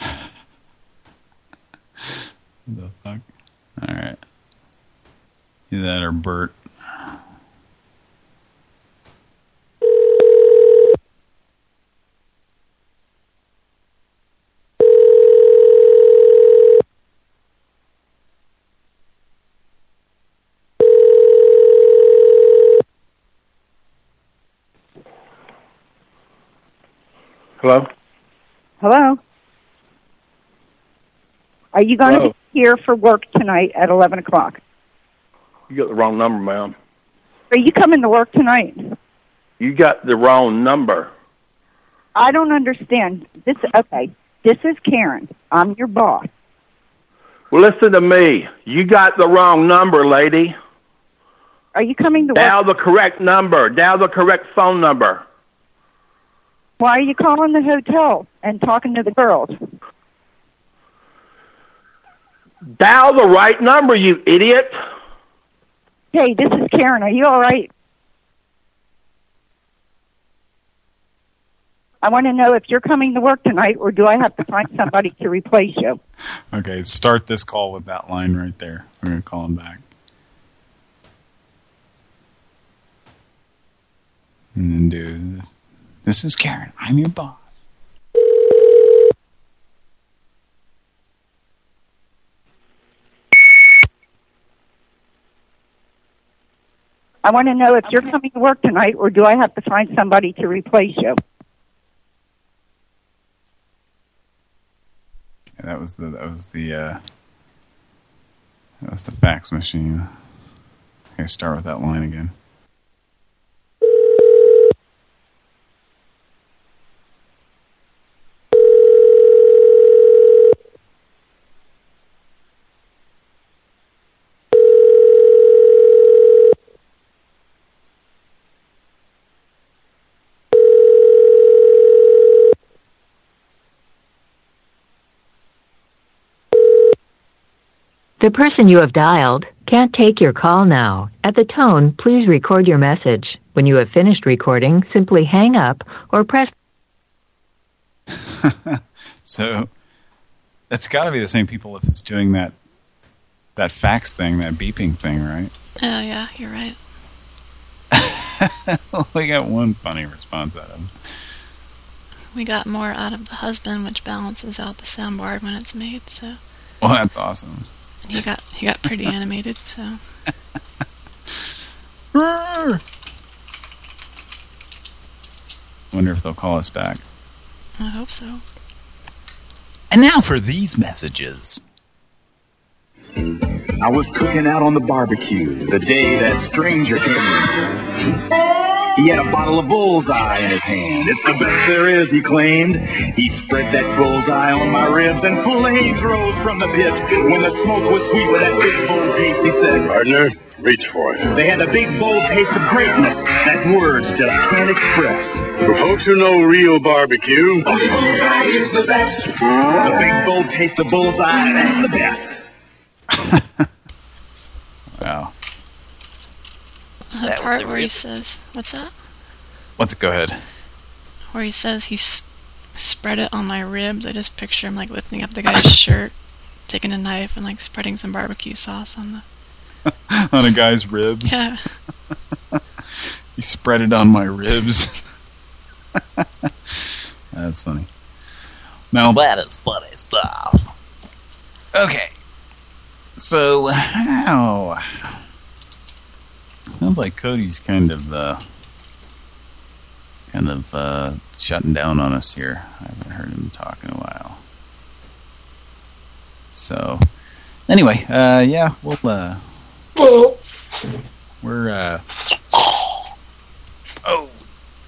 [sighs] the fuck? All right. Either that or Bert. Hello? Hello? Are you going to be here for work tonight at 11 o'clock? You got the wrong number, ma'am. Are you coming to work tonight? You got the wrong number. I don't understand. This okay. This is Karen. I'm your boss. Well, listen to me. You got the wrong number, lady. Are you coming to Dial work? the correct number. Dial the correct phone number. Why are you calling the hotel and talking to the girls? Dial the right number, you idiot. Hey, this is Karen. Are you all right? I want to know if you're coming to work tonight, or do I have to find somebody to replace you? Okay, start this call with that line right there. We're going to call him back. And then do this. This is Karen. I'm your boss. I want to know if you're coming to work tonight, or do I have to find somebody to replace you? Yeah, that was the that was the uh that was the fax machine. Okay, start with that line again. The person you have dialed can't take your call now. At the tone, please record your message. When you have finished recording, simply hang up or press [laughs] So that's got to be the same people if it's doing that that fax thing, that beeping thing, right? Oh, yeah, you're right. [laughs] we got one funny response out of him. We got more out of the husband, which balances out the soundboard when it's made, so... Well, that's awesome. And he got he got pretty animated, so... Wonder if they'll call us back. I hope so. And now for these messages. I was cooking out on the barbecue the day that stranger came. He had a bottle of bullseye in his hand. It's the best there is, he claimed. He spread that bullseye on my ribs and flames rose from the pit. When the smoke was sweet with that big bold taste, he said, Partner, reach for it. They had a big bold taste of greatness that words just can't express. For folks who know real barbecue, Bullseye is the best. The big bold taste of bullseye, that's the best. [laughs] Wow. The part where he says, what's up?" What's it? go ahead. Where he says he spread it on my ribs. I just picture him like lifting up the guy's [laughs] shirt, taking a knife and like spreading some barbecue sauce on the. [laughs] on a guy's ribs. Yeah. [laughs] he spread it on my ribs. That's funny. Now that is funny stuff. Okay. So, how? Sounds like Cody's kind of, uh, kind of, uh, shutting down on us here. I haven't heard him talk in a while. So, anyway, uh, yeah, we'll, uh, we're, uh, oh,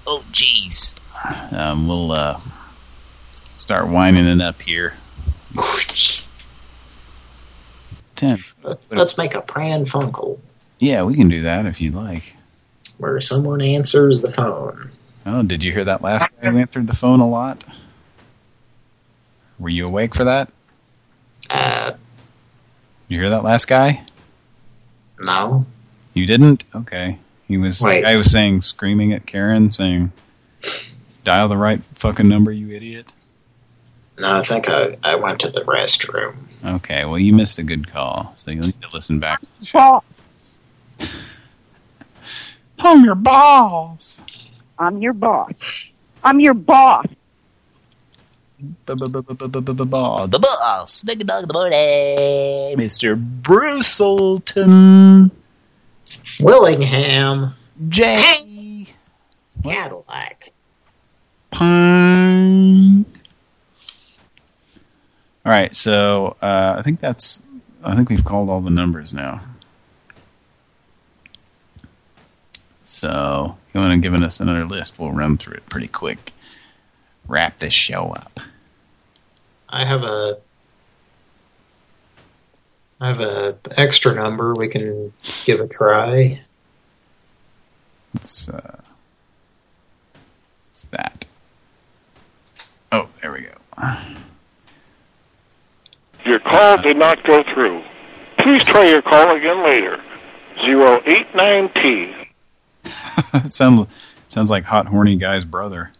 oh, jeez. Um, we'll, uh, start winding it up here. Ten. Let's make a Pran Funkel. Yeah, we can do that if you'd like. Where someone answers the phone. Oh, did you hear that last guy who answered the phone a lot? Were you awake for that? Uh, you hear that last guy? No. You didn't? Okay. He was Wait. the guy was saying screaming at Karen saying dial the right fucking number, you idiot. No, I think I, I went to the restroom. Okay, well you missed a good call, so you'll need to listen back. Well, [laughs] I'm your boss. I'm your boss. I'm your boss. The boss, nigga dog the morning, Mr. Brucelton. Willingham. J. Cadillac. Pine. All right, so uh, I think that's. I think we've called all the numbers now. So, if you want to give us another list, we'll run through it pretty quick. Wrap this show up. I have a I have a extra number we can give a try. It's uh, it's that. Oh, there we go. Your call did not go through. Please try your call again later. 089T. [laughs] sounds sounds like hot horny guy's brother.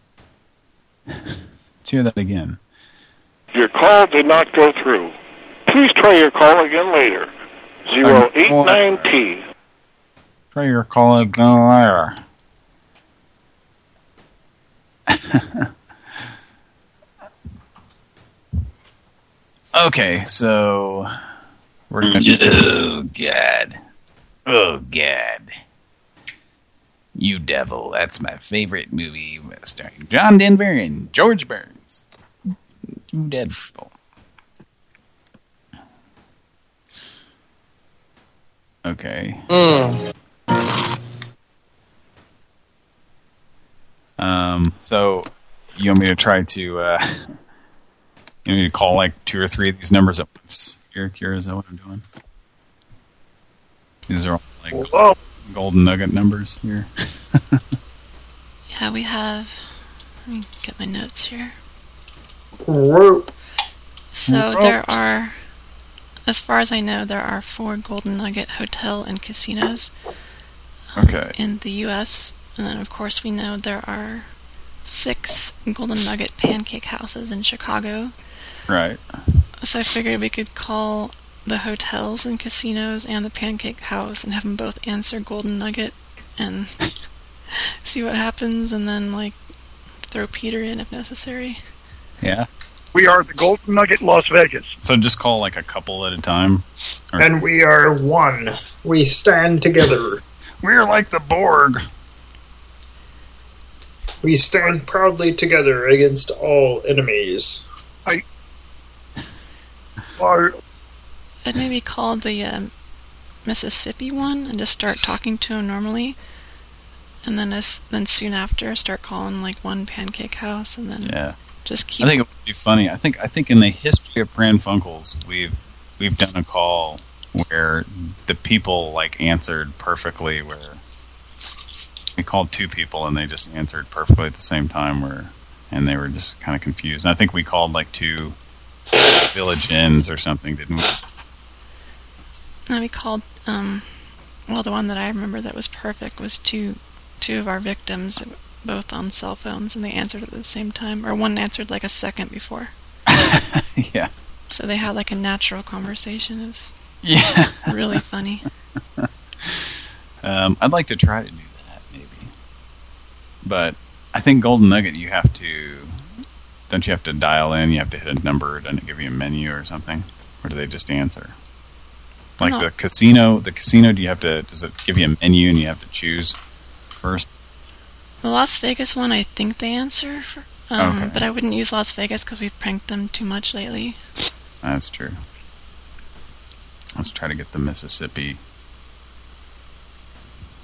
Let's hear that again. Your call did not go through. Please try your call again later. Zero eight nine T. Try your call again later. [laughs] okay, so we're gonna. Oh God! Oh God! You Devil. That's my favorite movie starring John Denver and George Burns. Dead people. Okay. Um, so you want me to try to uh [laughs] you want me to call like two or three of these numbers at once? Eric, here is that what I'm doing? These are all like golden nugget numbers here. [laughs] Yeah, we have. Let me get my notes here. Rope. So there are, as far as I know, there are four Golden Nugget hotel and casinos um, Okay. in the U.S. And then, of course, we know there are six Golden Nugget pancake houses in Chicago. Right. So I figured we could call the hotels and casinos and the pancake house and have them both answer Golden Nugget and [laughs] see what happens and then, like, throw Peter in if necessary. Yeah. We are the Golden Nugget Las Vegas. So just call like a couple at a time. Or- And we are one. We stand together. [laughs] We're like the Borg. We stand proudly together against all enemies. I are I'd maybe call the um, Mississippi one and just start talking to him normally, and then as then soon after start calling like one pancake house, and then Yeah. just keep. I think it would be funny. I think I think in the history of Pran Funkels, we've we've done a call where the people like answered perfectly. Where we called two people and they just answered perfectly at the same time. Where and they were just kind of confused. And I think we called like two village inns or something, didn't we? Then we called. Um, well, the one that I remember that was perfect was two two of our victims, both on cell phones, and they answered at the same time, or one answered like a second before. [laughs] yeah. So they had like a natural conversation. It was Yeah. [laughs] really funny. Um, I'd like to try to do that, maybe. But I think Golden Nugget, you have to... Don't you have to dial in? You have to hit a number. Doesn't it give you a menu or something? Or do they just answer? Like No. the casino, the casino, do you have to... Does it give you a menu and you have to choose first? The Las Vegas one, I think they answer, um, Okay. but I wouldn't use Las Vegas because we've pranked them too much lately. That's true. Let's try to get the Mississippi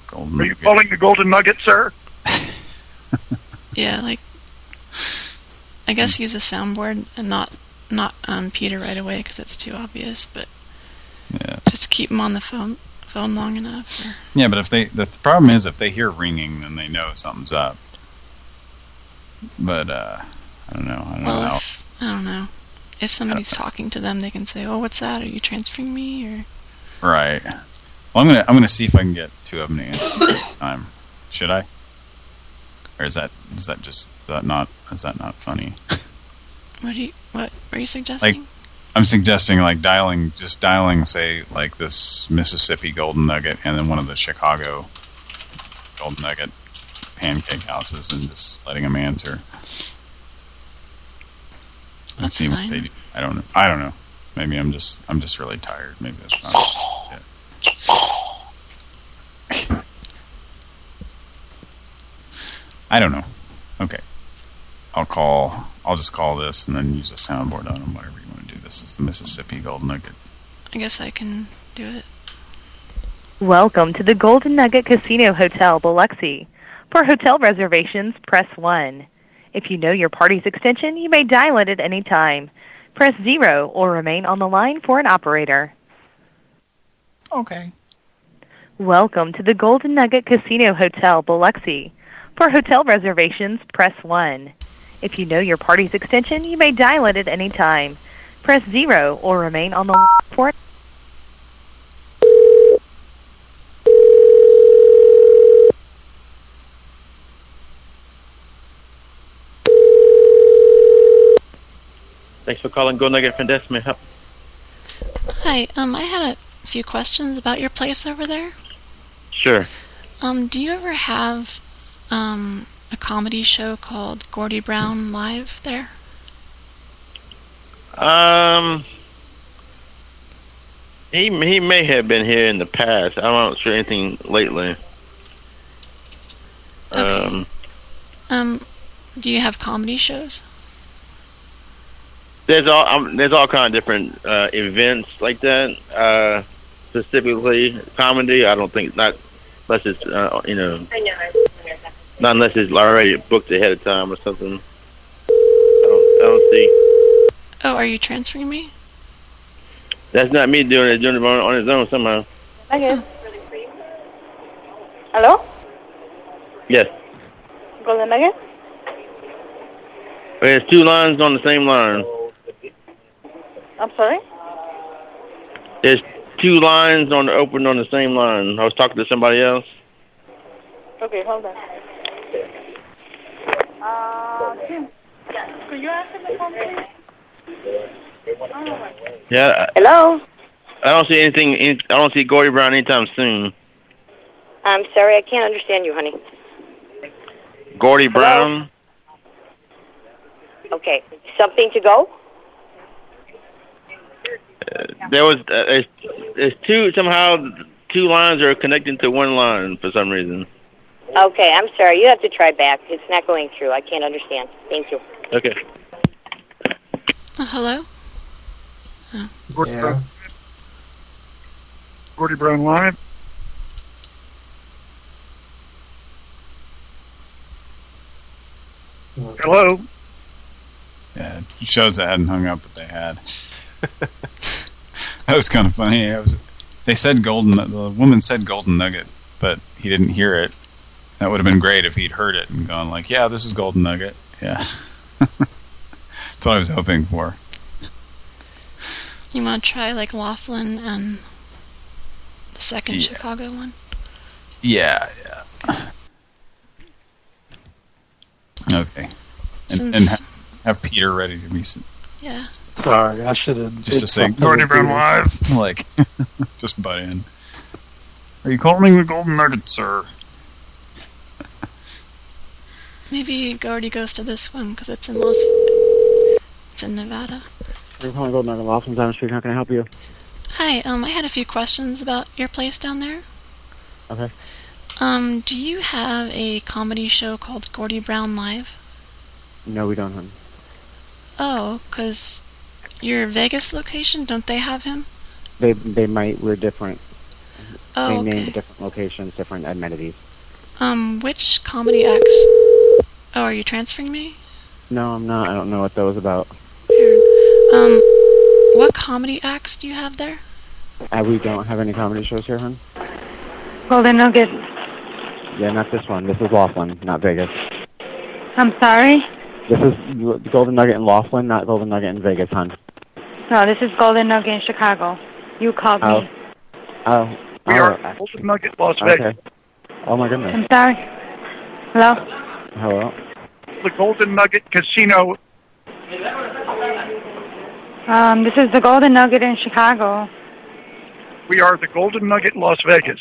Golden are you Nugget. calling the Golden Nugget, sir? Yeah, like I guess use a soundboard and not not um, Peter right away because it's too obvious. But Yeah. just keep them on the phone phone long enough. Or, Yeah, but if they the problem is if they hear ringing, then they know something's up. But uh, I don't know. I don't well, know. if, I don't know. If somebody's talking to them, they can say, "Oh, what's that? Are you transferring me?" Or Right. Well, I'm gonna I'm gonna see if I can get two of them in [coughs] time. Should I? Or is that is that just is that not is that not funny? [laughs] what do you what were you suggesting? Like I'm suggesting like dialing just dialing say like this Mississippi Golden Nugget and then one of the Chicago Golden Nugget pancake houses and just letting them answer. And That's see what they do. I don't know. I don't know. Maybe I'm just I'm just really tired. Maybe that's not it. I don't know. Okay. I'll call I'll just call this and then use a soundboard on them, whatever This is the Mississippi Golden Nugget. I guess I can do it. Welcome to the Golden Nugget Casino Hotel, Biloxi. For hotel reservations, press 1. If you know your party's extension, you may dial it at any time. Press 0 or remain on the line for an operator. Okay. Welcome to the Golden Nugget Casino Hotel, Biloxi. For hotel reservations, press 1. If you know your party's extension, you may dial it at any time. Press 0 or remain on the line for Thanks for calling Go Nugget Front Desk. May help? Hi, um, I had a few questions about your place over there. Sure. Um, do you ever have um a comedy show called Gordy Brown Live there? Um, he he may have been here in the past. I'm not sure anything lately. Um, Um, do you have comedy shows? there's all um, there's all kind of different uh, events like that. Uh, specifically comedy, I don't think not unless it's uh, you know not unless it's already booked ahead of time or something. I don't I don't see. Oh, are you transferring me? That's not me doing it. Doing it on, on his own somehow. Okay. Hello? Yes. Golden Nugget? There's two lines on the same line. I'm sorry? There's two lines on the open on the same line. I was talking to somebody else. Okay, hold on. Uh, Tim, could you answer the phone, please? Yeah. Hello? I don't see anything. any- I don't see Gordy Brown anytime soon. I'm sorry, I can't understand you, honey. Gordy Brown. Okay, something to go? Uh, there was. Uh, there's, there's two somehow. Two lines are connecting to one line for some reason. Okay, I'm sorry. You have to try back. It's not going through. I can't understand. Thank you. Okay. Uh, hello? Gordy Brown. Gordy Brown Live. Hello. Yeah, it shows I hadn't hung up, but they had. [laughs] that was kind of funny. I was, they said golden. The woman said golden nugget, but he didn't hear it. That would have been great if he'd heard it and gone like, "Yeah, this is golden nugget." Yeah, [laughs] that's what I was hoping for. You want to try like Laughlin and the second Yeah. Chicago one? Yeah, yeah. Okay, and, and ha have Peter ready to be s- Yeah. Sorry, I should have. just to say Gordy Brown live, [laughs] like [laughs] just butt in. Are you calling the golden nugget, sir? Maybe Gordy goes to this one because it's in Los. In Nevada. You're calling Golden Nugget down the street. How can I help you? Hi, um, I had a few questions about your place down there. Okay. Um, do you have a comedy show called Gordy Brown Live? No, we don't, oh, because your Vegas location, don't they have him? They they might. We're different. Oh, Same name, okay. but different locations, different amenities. Um, which comedy acts? Oh, are you transferring me? No, I'm not. I don't know what that was about. Um, what comedy acts do you have there? Uh, we don't have any comedy shows here, hon. Golden Nugget. Yeah, not this one. This is Laughlin, not Vegas. I'm sorry? This is Golden Nugget in Laughlin, not Golden Nugget in Vegas, hon. No, this is Golden Nugget in Chicago. You called Oh. me. Oh. We oh, are Golden Nugget, Las Vegas. Okay. Oh my goodness. I'm sorry. Hello? Hello. The Golden Nugget Casino. Um, this is the Golden Nugget in Chicago. We are the Golden Nugget, Las Vegas.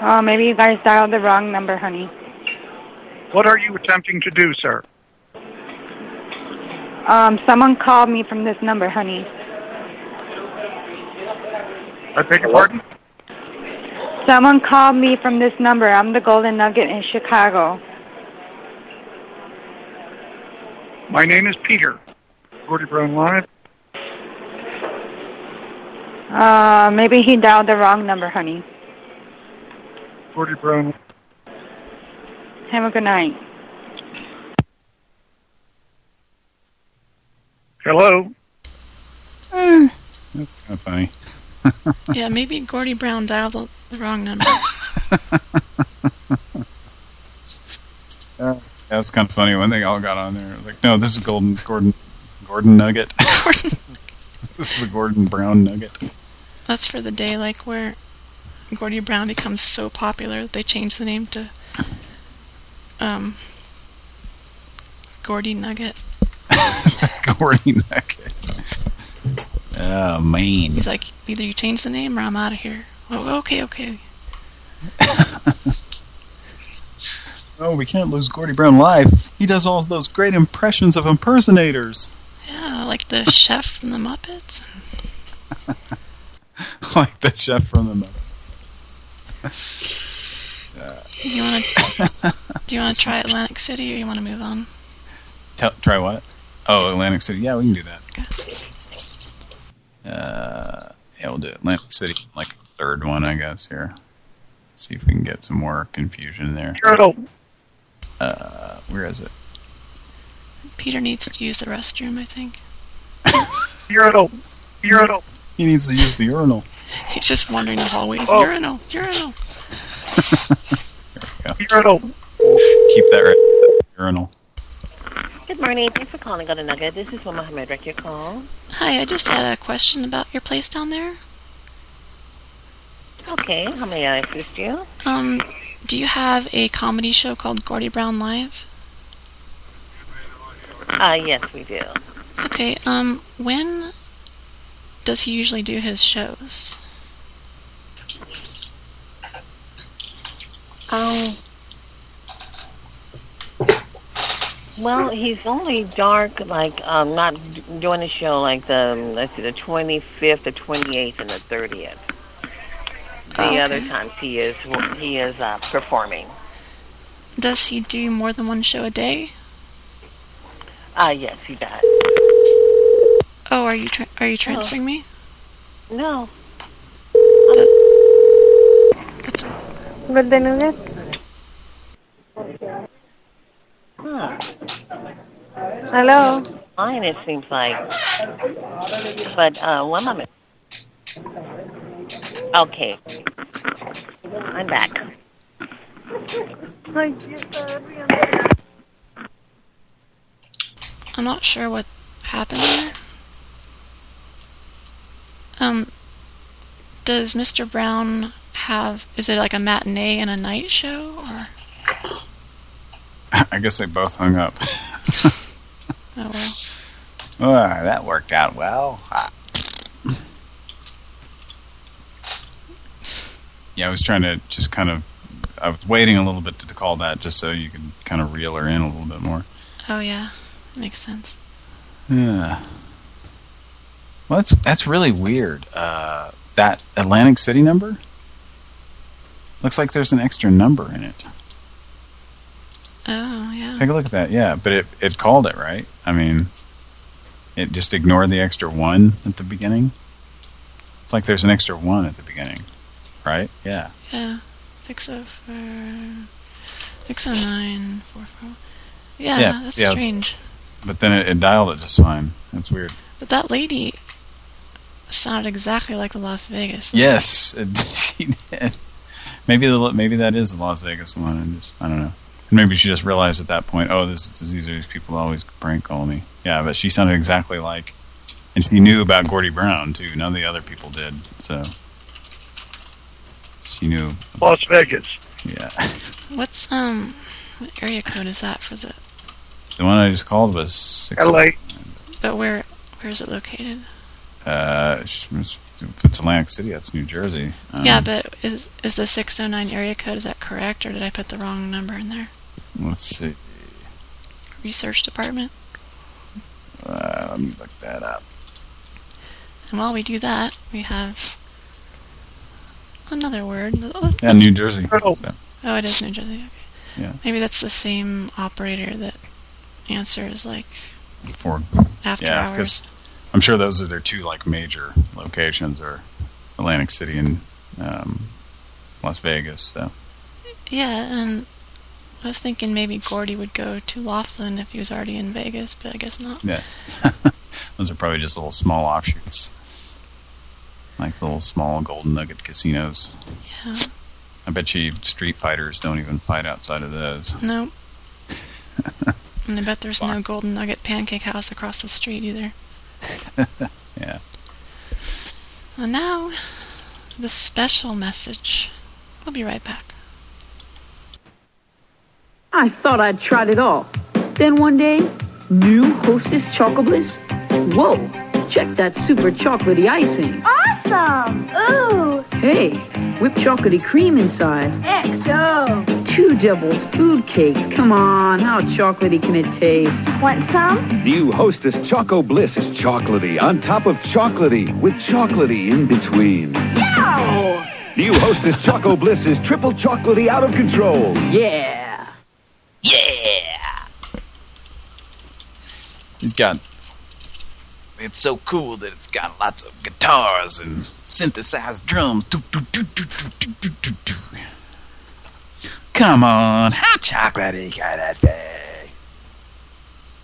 Oh, maybe you guys dialed the wrong number, honey. What are you attempting to do, sir? Um, someone called me from this number, honey. I beg your pardon? Someone called me from this number. I'm the Golden Nugget in Chicago. My name is Peter. Gordy Brown Live. Uh, maybe he dialed the wrong number, honey. Gordy Brown. Have a good night. Hello. That's kind of funny. [laughs] yeah, maybe Gordy Brown dialed the, the wrong number. [laughs] Uh, that was kind of funny when they all got on there. Like, no, this is Golden Gordon Gordon Nugget. [laughs] [laughs] this is the Gordon Brown Nugget. That's for the day, like where Gordy Brown becomes so popular that they change the name to um Gordy Nugget. [laughs] Gordy Nugget. Oh man. He's like, either you change the name or I'm out of here. Oh, okay, okay. [laughs] Oh, we can't lose Gordy Brown live. He does all those great impressions of impersonators. Yeah, [laughs] [laughs] like the chef from the Muppets. like the chef from the Muppets. [laughs] Do you want to? do you want to try Atlantic City, or you want to move on? Tell, try what? Oh, Atlantic City. Yeah, we can do that. Uh, yeah, we'll do Atlantic City, like third one, I guess. Here, see if we can get some more confusion there. Uh, where is it? Peter needs to use the restroom, I think. [laughs] Urinal. Urinal. He needs to use the urinal. He's just wandering the hallways. Oh. Urinal, urinal. [laughs] Urinal. Keep that right. Urinal. Good morning. Thanks for calling Golden Nugget. This is Wilma Ahmed. Direct your call. Hi, I just had a question about your place down there. Okay. How may I assist you? Um, do you have a comedy show called Gordy Brown Live? Uh, yes, we do. Okay, um, when does he usually do his shows? Um. Well, he's only dark, like um, not doing a show like the let's see, the twenty fifth, the twenty eighth, and the thirtieth. The Oh, okay. other times he is he is uh, performing. Does he do more than one show a day? Uh yes, he does. Oh, are you tra- are you transferring me? No. Golden Nugget? Huh. Hello? Fine, it seems like. But uh, one moment. Okay. I'm back. I'm not sure what happened there. Um, does Mr. Brown have? Is it like a matinee and a night show, or? [laughs] I guess they both hung up. [laughs] Oh well. Ah, that worked out well. Ah. Yeah, I was trying to just kind of... I was waiting a little bit to call that just so you could kind of reel her in a little bit more. Oh yeah, makes sense. Yeah. Well, that's that's really weird. Uh, that Atlantic City number looks like there's an extra number in it. Oh yeah. Take a look at that. Yeah, but it it called it right. I mean, it just ignored the extra one at the beginning. It's like there's an extra one at the beginning, right? Yeah. Yeah. Six oh four. Six oh nine four four. Yeah, Yeah, that's yeah, strange. But then it, it dialed it just fine. That's weird. But that lady sounded exactly like the Las Vegas. Yes, it, [laughs] she did. Maybe the maybe that is the Las Vegas one. And just I don't know. And Maybe she just realized at that point, oh, this is these are these people always prank call me. Yeah, but she sounded exactly like, and she knew about Gordy Brown too. None of the other people did, so she knew. Las Vegas. Yeah, [laughs] What's um, what area code is that for the? The one I just called was six. L.A. But where where is it located? Uh, if it's Atlantic City, that's New Jersey. Um, yeah, but is is the 609 area code is that correct, or did I put the wrong number in there? let's see. Research department. Uh, let me look that up. And while we do that, we have another word. Oh, Yeah, New Jersey. So, Oh, it is New Jersey. Okay. yeah, Maybe that's the same operator that answers like for after yeah, hours. because I'm sure those are their two like major locations, are Atlantic City and um, Las Vegas. So Yeah, and I was thinking maybe Gordy would go to Laughlin if he was already in Vegas, but I guess not. yeah, [laughs] those are probably just little small offshoots, like little small golden nugget casinos. Yeah. I bet you street fighters don't even fight outside of those. Nope. [laughs] and I bet there's no Golden Nugget Pancake House across the street either. [laughs] yeah. And now, the special message. We'll be right back. I thought I'd tried it all. Then one day, new Hostess Choco Bliss. Whoa, check that super chocolatey icing. Ah! Awesome! Ooh! Hey, whipped chocolatey cream inside. XO! Two doubles food cakes. Come on, how chocolatey can it taste? Want some? New Hostess Choco Bliss is chocolatey on top of chocolatey with chocolatey in between. No! New Hostess Choco Bliss is triple chocolatey out of control. Yeah. Yeah. He's got it's so cool that it's got lots of guitars and synthesized drums. Do, do, do, Come on, how chocolatey kind that thing.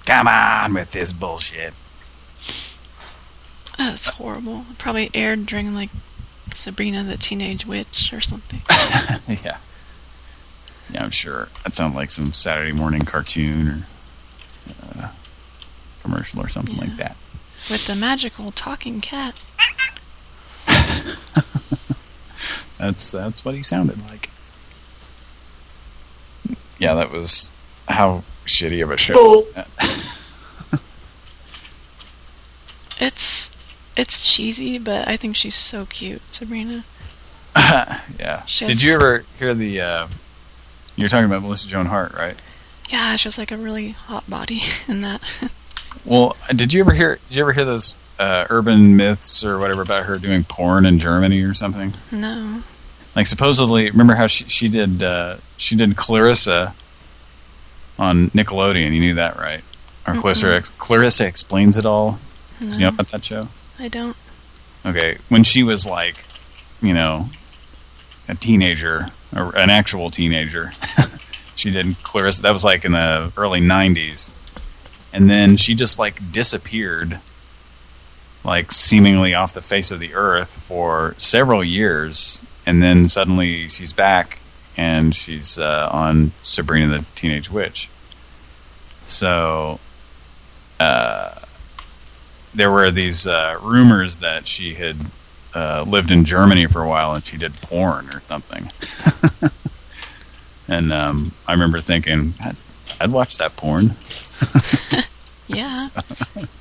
Come on with this bullshit. Oh, that's horrible. Probably aired during like Sabrina the Teenage Witch or something. [laughs] yeah. Yeah, I'm sure. That sounds like some Saturday morning cartoon or uh, commercial or something yeah. like that. With the magical talking cat. [laughs] That's that's what he sounded like. Yeah, that was how shitty of a show was that? [laughs] It's it's cheesy, but I think she's so cute, Sabrina. [laughs] yeah. She Did has- you ever hear the? Uh, you're talking about Melissa Joan Hart, right? Yeah, she has like a really hot body in that. Well, did you ever hear? Did you ever hear those uh, urban myths or whatever about her doing porn in Germany or something? no. Like supposedly, remember how she she did uh, she did Clarissa on Nickelodeon? You knew that, right? Or Clarissa Mm-mm. Ex Clarissa explains it all. Do you know about that show? I don't. Okay, when she was like, you know, a teenager, or an actual teenager, [laughs] she did Clarissa. That was like in the early '90s, and then she just like disappeared, like seemingly off the face of the earth for several years, and then suddenly she's back, and she's uh, on Sabrina the Teenage Witch. So. Uh, there were these uh, rumors that she had uh, lived in Germany for a while and she did porn or something. [laughs] and um, I remember thinking, I'd, watch that porn. [laughs] Yeah.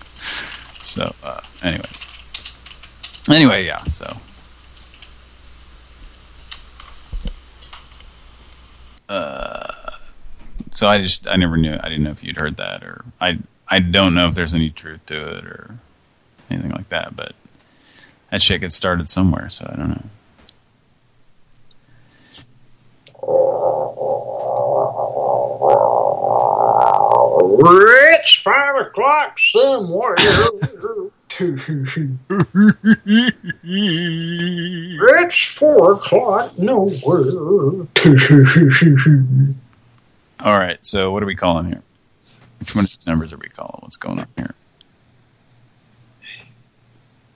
[laughs] so uh, anyway, anyway, yeah. So uh, so I just I never knew I didn't know if you'd heard that or I I don't know if there's any truth to it or anything like that, but that shit gets started somewhere, so I don't know. It's five o'clock somewhere. [laughs] it's four o'clock nowhere. All right, so what are we calling here? Which one of these numbers are we calling? What's going on here?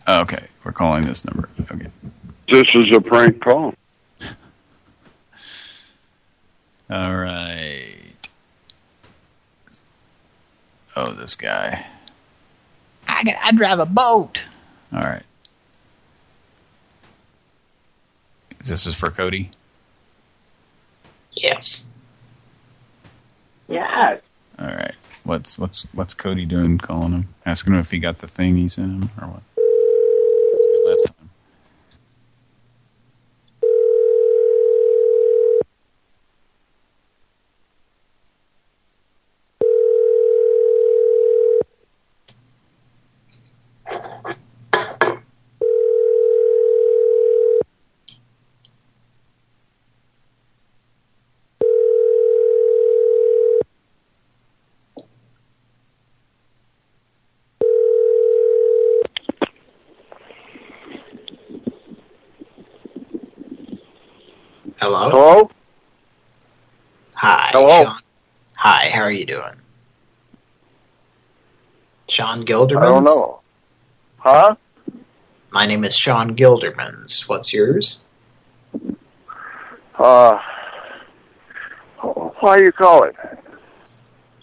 Oh, Okay, we're calling this number. Okay. This is a prank call. All right. Oh, this guy. I, got- I drive a boat. All right. This is for Cody. Yes. Yes. All right. What's what's what's Cody doing? Calling him, asking him if he got the thing he sent him, or what? Let's do last time. Hello. Hello. Hi. Hello. Sean. Hi. How are you doing? Sean Gildermans. I don't know. Huh? My name is Sean Gildermans. What's yours? Uh, why you call it?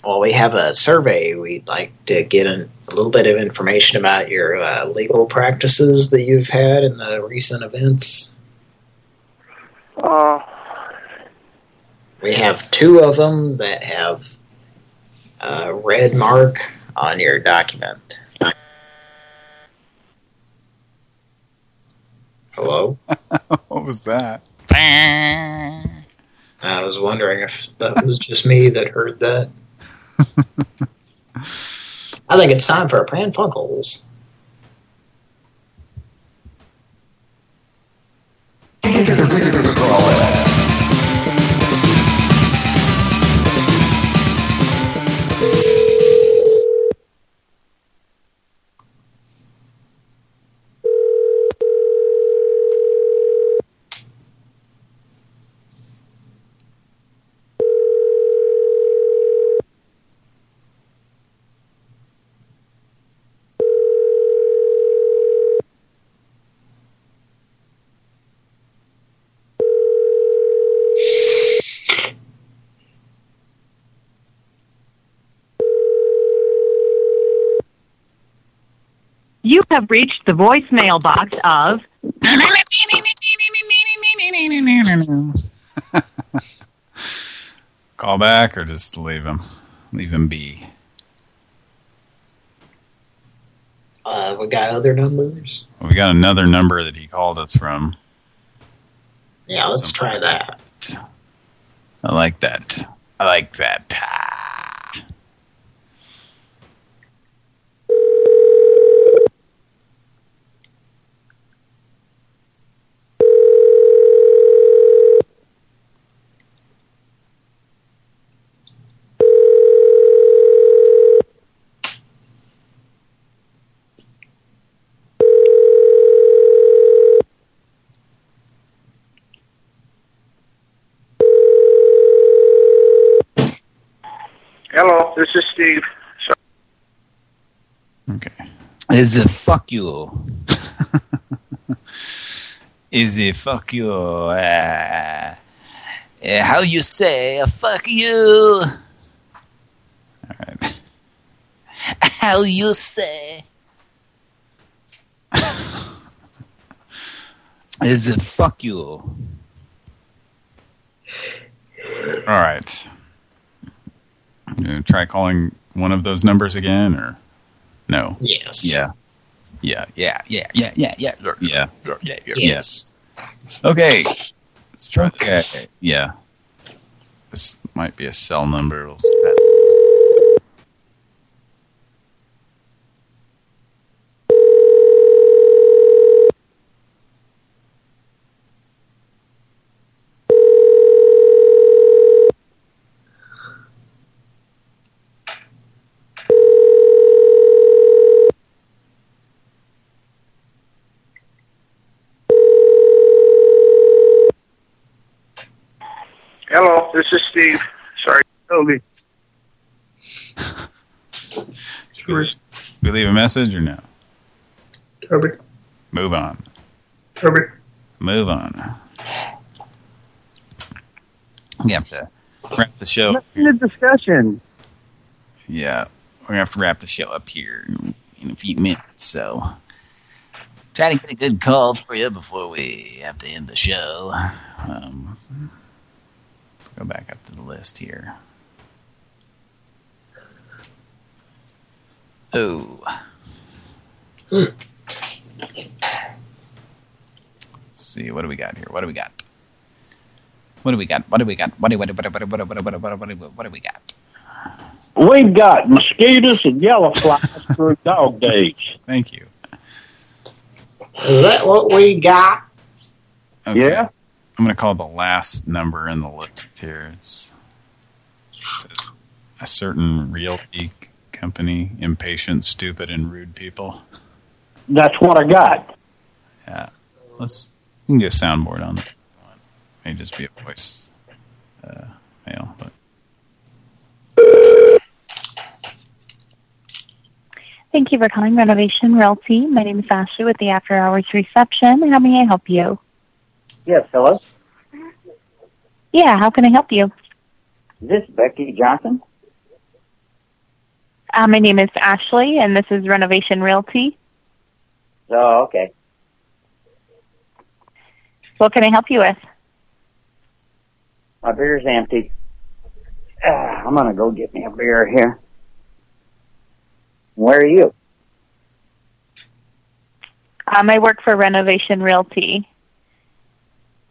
Well, we have a survey. We'd like to get a little bit of information about your uh, legal practices that you've had in the recent events. Uh, We have two of them that have a red mark on your document. Hello? [laughs] what was that? I was wondering if that was just me that heard that. [laughs] I think it's time for a Pran Funkels. Have reached the voicemail box of. [laughs] Call back or just leave him? Leave him be. Uh, we got other numbers? Well, we got another number that he called us from. Yeah, let's try that. I like that. I like that. Hello, this is Is it fuck you? [laughs] Is it fuck you? Uh, uh, how you say uh, fuck you? Alright. [laughs] how you say? [laughs] Is it fuck you? Alright. You gonna try calling one of those numbers again, or no? Yes. Yeah. Yeah, yeah, yeah, yeah, yeah, yeah, yeah, yeah, yeah, yeah. Yes. Okay. Let's try this. Okay. Yeah. This might be a cell number. We'll stat- Hello, this is Steve. Sorry, Toby. Should we, we leave a message or no? Toby. Move on. Toby. Move on. You have to wrap the show. The discussion. Yeah, we're gonna have to wrap the show up here in, in a few minutes. So, try to get a good call for you before we have to end the show. Um, Let's go back up to the list here. Oh. Let's see, what do we got here? What do we got? What do we got? What do we got? What do we got? What do we got? What do we got? We've got mosquitoes and yellow flies for dog days. Thank you. Is that what we got? Okay. Yeah. I'm going to call the last number in the list here. It's, it a certain realty company, impatient, stupid, and rude people. That's what I got. Yeah. Let's, we can do a soundboard on it. May just be a voice uh, mail, but Thank you for calling Renovation Realty. My name is Ashley with the After Hours Reception. How may I help you? Yes, hello. Yeah, how can I help you? Is this Becky Johnson? Uh, my name is Ashley, and this is Renovation Realty. Oh, okay. What can I help you with? My beer's empty. Ah, I'm gonna go get me a beer here. Where are you? Um, I work for Renovation Realty.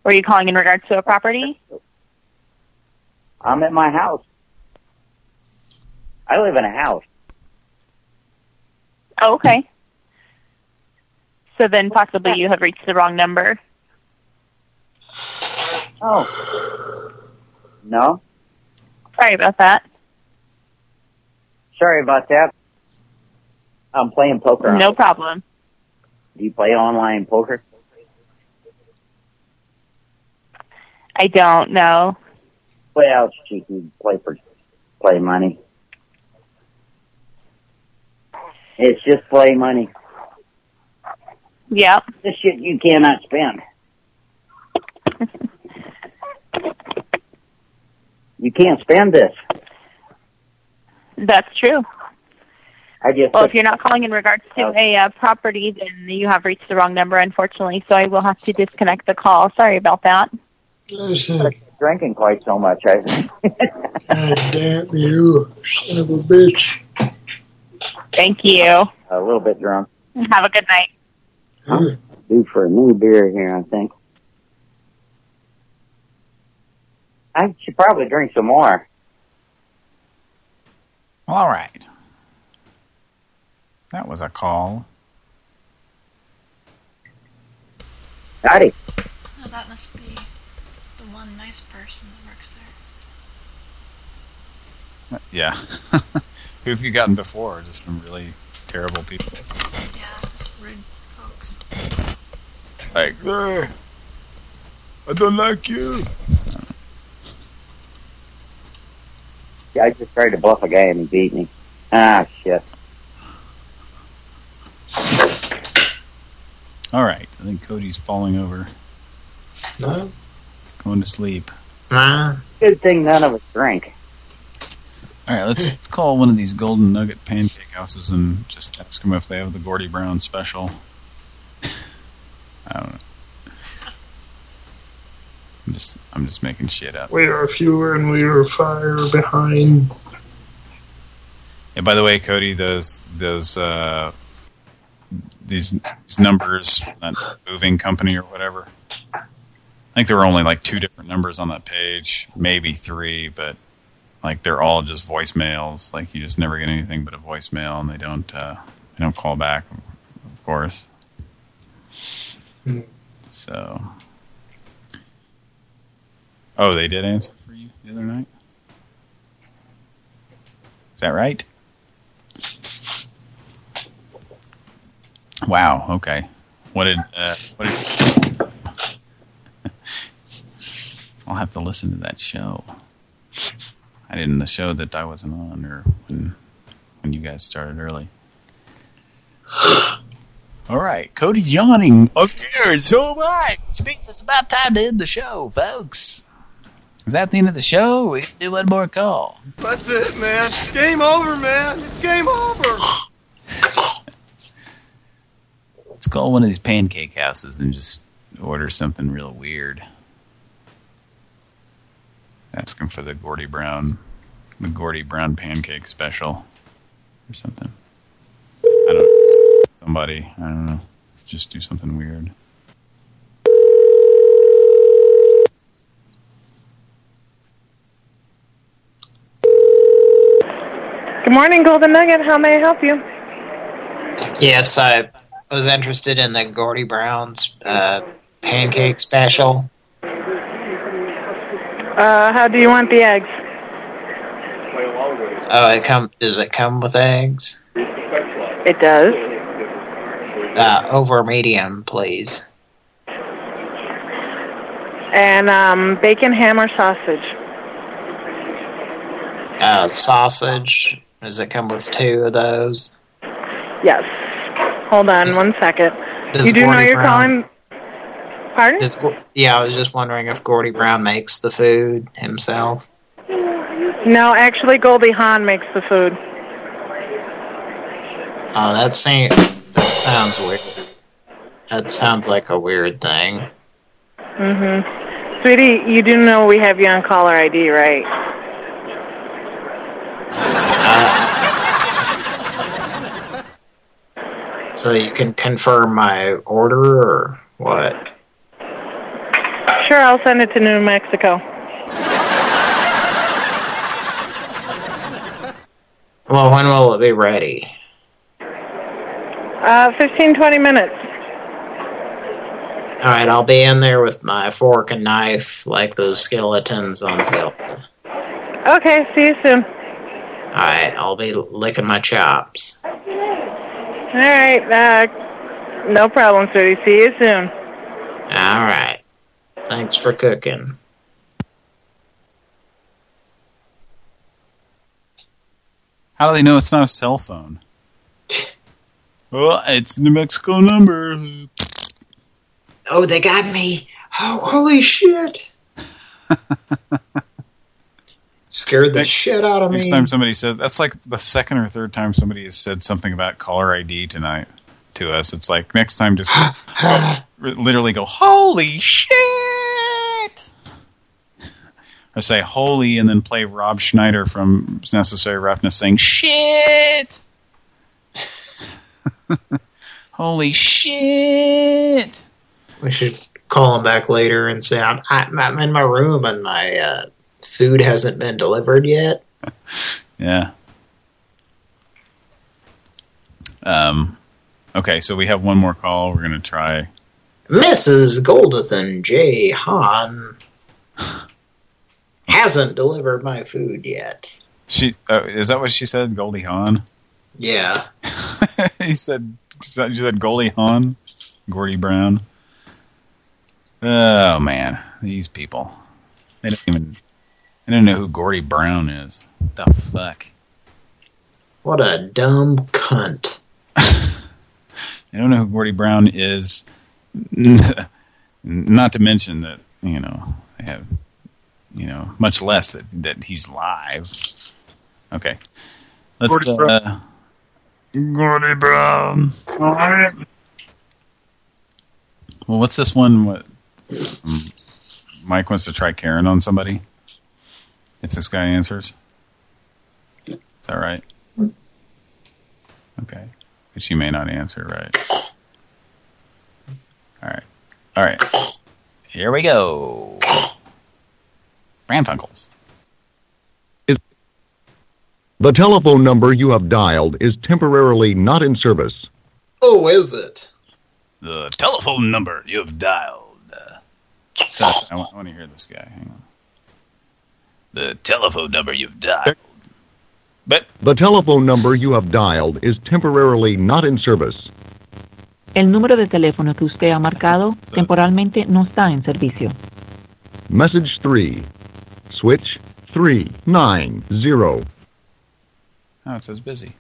Were you calling in regards to a property? I'm at my house. I live in a house. Oh, okay. So then possibly you have reached the wrong number. Oh. No? Sorry about that. Sorry about that. I'm playing poker. No problem. Do you play online poker? I don't know. Well, it's cheap. You play for play money. It's just play money. Yep. This shit you cannot spend. you can't spend this. That's true. I just Well, if you're not calling in regards to a uh, property, then you have reached the wrong number, unfortunately. So I will have to disconnect the call. Sorry about that. Drinking quite so much. I God damn you, son of a bitch. Thank you. a little bit drunk. Have a good night. Due for a new beer here, I think. I should probably drink some more. all right. That was a call. Howdy. Oh, that must be the one nice person that works there. Yeah. [laughs] Who have you gotten before? Just some really terrible people. Yeah, just rude folks. Like, "Eh, I don't like you. Yeah, I just tried to bluff a guy and he beat me. Ah, shit. All right. I think Cody's falling over, No? Going to sleep. Nah. Good thing none of us drink. All right, let's let's [laughs] call one of these golden nugget pancake houses and just ask them if they have the Gordy Brown special. I don't know. I'm just I'm just making shit up. We are a fewer and we are far behind. Yeah, by the way, Cody, those those uh, these, these numbers from that moving company or whatever. I think there were only like two different numbers on that page, maybe three, but like they're all just voicemails. Like you just never get anything but a voicemail, and they don't uh, they don't call back, of course. So, oh, they did answer for you the other night. Is that right? Wow. Okay. What did? Uh, what did? I'll have to listen to that show. I didn't the show that I wasn't on, or when when you guys started early. [sighs] All right, Cody's yawning again. So am I. Which means it's about time to end the show, folks. Is that the end of the show? We can do one more call. That's it, man. Game over, man. It's game over. [sighs] Let's call one of these pancake houses and just order something real weird. Ask them for the Gordy Brown, the Gordy Brown pancake special or something. I don't know. Somebody, I don't know. Just do something weird. Good morning, Golden Nugget. How may I help you? Yes, I was interested in the Gordy Brown's uh, pancake special. Uh, how do you want the eggs? Oh, it come. Does it come with eggs? It does. Uh, over medium, please. And um, bacon, ham, or sausage? Uh, sausage. Does it come with two of those? Yes. Hold on one second. You do know you're Brown- calling... Pardon? Yeah, I was just wondering if Gordy Brown makes the food himself. No, actually, Goldie Hawn makes the food. Oh, that, seem, that sounds weird. That sounds like a weird thing. Mm-hmm. Sweetie, you do know we have you on caller ID, right? So you can confirm my order or what? Sure, I'll send it to New Mexico. Well, when will it be ready? Uh, 15, 20 minutes. All right, I'll be in there with my fork and knife like those skeletons on Zelda. Okay, see you soon. All right, I'll be licking my chops. All right, uh, no problem, sweetie. See you soon. All right. Thanks for cooking. How do they know it's not a cell phone? Well, it's New Mexico number. Oh, they got me. Oh, holy shit. [laughs] Scared the shit out of me. Next time somebody says, that's like the second or third time somebody has said something about caller ID tonight to us. It's like, next time just [gasps] go, literally go, holy shit! Or say holy and then play Rob Schneider from Necessary Roughness saying, shit! [laughs] holy shit! We should call him back later and say, I'm, I'm I'm in my room and my uh, food hasn't been delivered yet. [laughs] Yeah. Um, okay, so we have one more call. We're going to try. Mrs. Goldathan J. Hahn [laughs] hasn't delivered my food yet. She uh, Is that what she said? Goldie Hawn? Yeah. [laughs] he said, you said Goldie Hawn? Gordy Brown? Oh, man. These people. They don't even... They don't know who Gordy Brown is. What the fuck? What a dumb cunt. [laughs] They don't know who Gordy Brown is. [laughs] Not to mention that, you know, they have, you know, much less that, that he's live. Okay. Let's, Gordy uh, Gordy Brown. Well, what's this one? What, Mike wants to try Karen on somebody. If this guy answers. Is that right? Okay. But she may not answer right. All right. All right. Here we go. Pran Funkels. The telephone number you have dialed is temporarily not in service. Oh, is it? The telephone number you've dialed. Uh, I, want, I want to hear this guy. Hang on. The telephone number you've dialed. But The telephone number you have dialed is temporarily not in service. El número de teléfono que usted ha marcado temporalmente no está en servicio. Message 3. Switch 390. Oh, it says busy.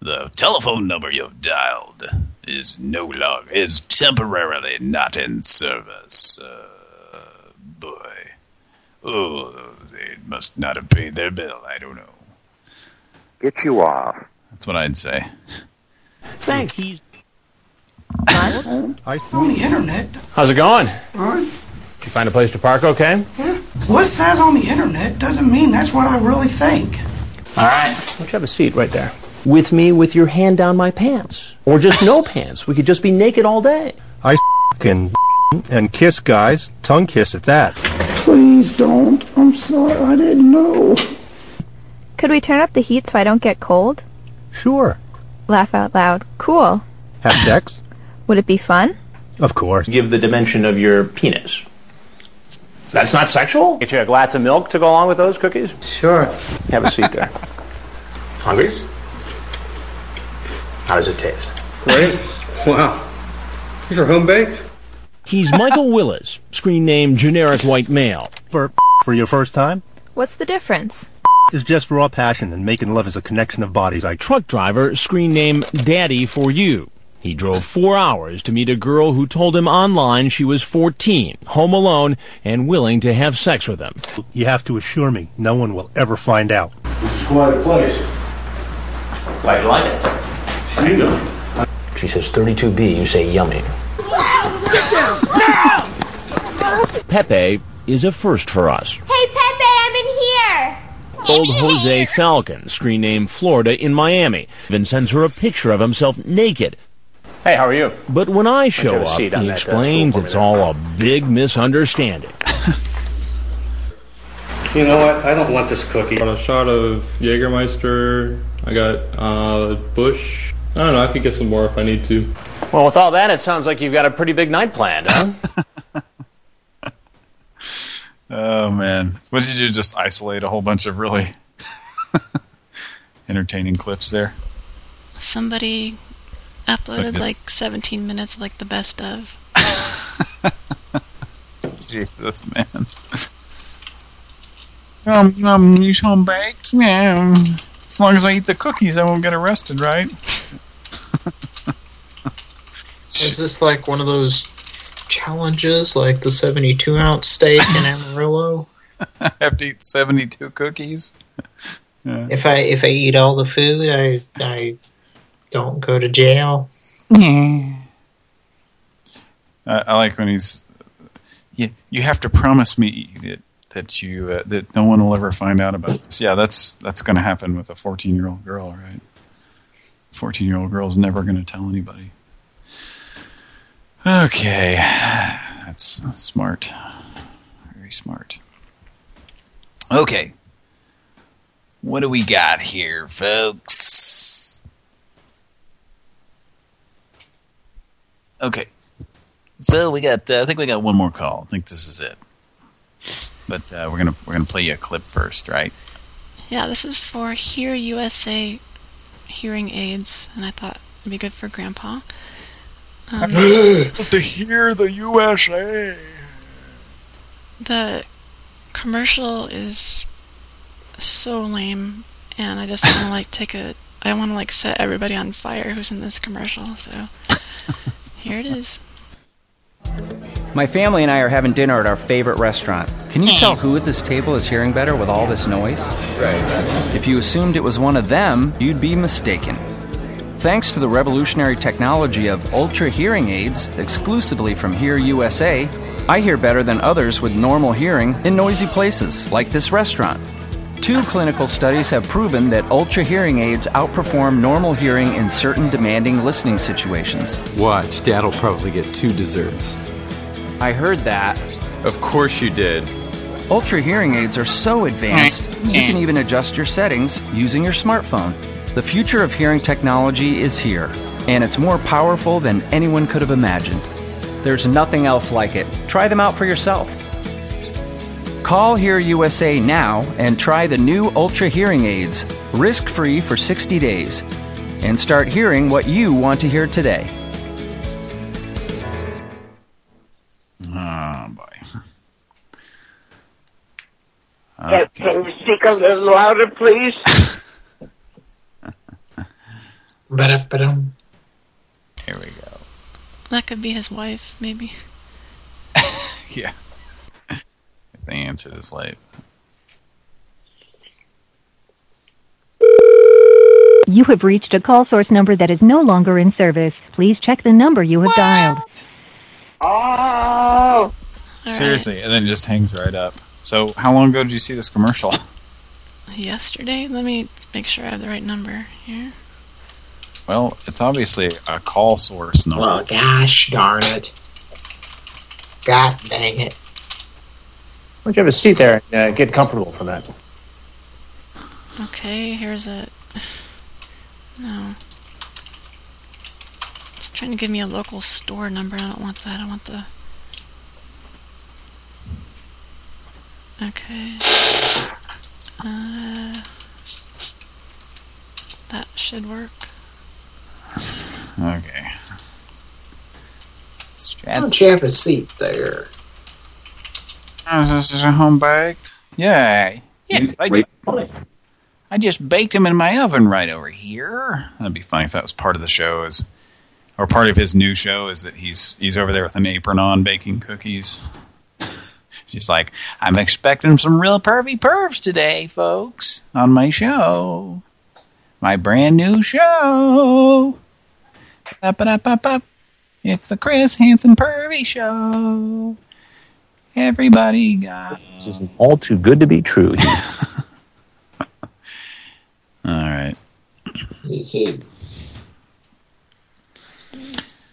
The telephone number you've dialed is no longer is temporarily not in service. Uh, boy, Oh, they must not have paid their bill. I don't know. Get you off. That's what I'd say. Thanks. He's on the internet. How's it going? All right. Did you find a place to park okay? Yeah. What says on the internet doesn't mean that's what I really think. All right. Why don't you have a seat right there? With me with your hand down my pants. Or just no [laughs] pants. We could just be naked all day. I can and kiss guys, tongue kiss at that. Please don't. I'm sorry. I didn't know. Could we turn up the heat so I don't get cold? Sure. Laugh out loud. Cool. Have sex? [laughs] Would it be fun? Of course. Give the dimension of your penis. That's not sexual? Get you a glass of milk to go along with those cookies? Sure. Have a seat there. Hungry? How does it taste? Great. Wow. These are home baked? He's Michael Willis, screen name generic white male. For for your first time? What's the difference? Is just raw passion and making love is a connection of bodies. I Truck driver, screen name Daddy for You. He drove four hours to meet a girl who told him online she was 14, home alone, and willing to have sex with him. You have to assure me no one will ever find out. This is quite a place. Glad you like it. You know. She says 32B, you say yummy. Pepe is a first for us. Hey, Pepe, I'm in here. Old Jose Falcon, screen name Florida in Miami, even sends her a picture of himself naked. Hey, how are you? But when I show have a up, seat on he that, uh, explains stool for me it's there. all a big misunderstanding. [laughs] You know what? I don't want this cookie. Got a shot of Jägermeister. I got uh, Bush. I don't know. I could get some more if I need to. Well, with all that, it sounds like you've got a pretty big night planned, huh? [laughs] Oh man, what did you do? Just isolate a whole bunch of really [laughs] entertaining clips there? Somebody uploaded this. like 17 minutes of like the best of. [laughs] Jesus, man. Um, um, you home baked? Yeah. As long as I eat the cookies, I won't get arrested, right? [laughs] Is this like one of those challenges, like the 72 ounce steak in Amarillo? I [laughs] have to eat 72 cookies. Yeah. If I if I eat all the food, I I don't go to jail. I, I like when he's. You you have to promise me that that you uh, that no one will ever find out about this. Yeah, that's that's going to happen with a 14 year old girl, right? 14 year old girl's never going to tell anybody. Okay, that's smart, very smart. Okay, what do we got here, folks? Okay. So we got, uh, I think we got one more call. I think this is it. But uh, we're gonna we're gonna play you a clip first, right? Yeah, this is for Hear USA hearing aids, and I thought it'd be good for Grandpa. Um, [laughs] to hear the USA. the commercial is so lame, and I just want to like take a. I want to like set everybody on fire who's in this commercial. So [laughs] here it is. My family and I are having dinner at our favorite restaurant. Can you tell eh. who at this table is hearing better with all this noise? Right. If you assumed it was one of them, you'd be mistaken. Thanks to the revolutionary technology of ultra hearing aids, exclusively from Hear USA, I hear better than others with normal hearing in noisy places like this restaurant. Two clinical studies have proven that ultra hearing aids outperform normal hearing in certain demanding listening situations. Watch, Dad'll probably get two desserts. I heard that. Of course you did. Ultra hearing aids are so advanced, you can even adjust your settings using your smartphone. The future of hearing technology is here, and it's more powerful than anyone could have imagined. There's nothing else like it. Try them out for yourself. Call Hear USA now and try the new Ultra hearing aids, risk free for 60 days, and start hearing what you want to hear today. Oh boy. Yeah, uh, Can you speak a little louder, please? Ba-da-ba-dum. Here we go. That could be his wife, maybe. [laughs] Yeah. They answer this late. You have reached a CallSource number that is no longer in service. Please check the number you have dialed. Oh! Seriously, and then it just hangs right up. So how long ago did you see this commercial? [laughs] Yesterday? Let me make sure I have the right number here. Well, it's obviously a CallSource number. Oh, gosh darn it. God dang it. Why don't you have a seat there and uh, get comfortable for that? Okay, here's a... No. It's trying to give me a local store number. I don't want that. I want the... Okay. Uh, that should work. Okay. Why don't you have a seat there? Is this home baked? Yeah. Yeah. I, I just baked him in my oven right over here. That'd be funny if that was part of the show, is, or part of his new show is that he's he's over there with an apron on baking cookies. [laughs] She's like, I'm expecting some real pervy pervs today, folks, on my show. My brand new show. Ba-ba-da-ba-ba. It's the Chris Hansen Pervy Show. Everybody got... This is all too good to be true. [laughs] All right.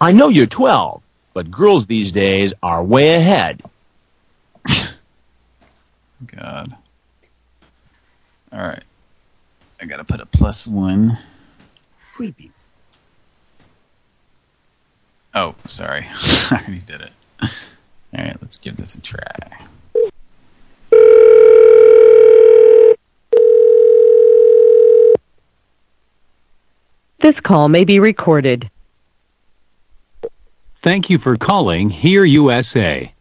I know you're 12, but girls these days are way ahead. [laughs] God. All right. I gotta put a plus one. Creepy. Oh, sorry. [laughs] I already did it. All right, let's give this a try. This call may be recorded. Thank you for calling Hear USA.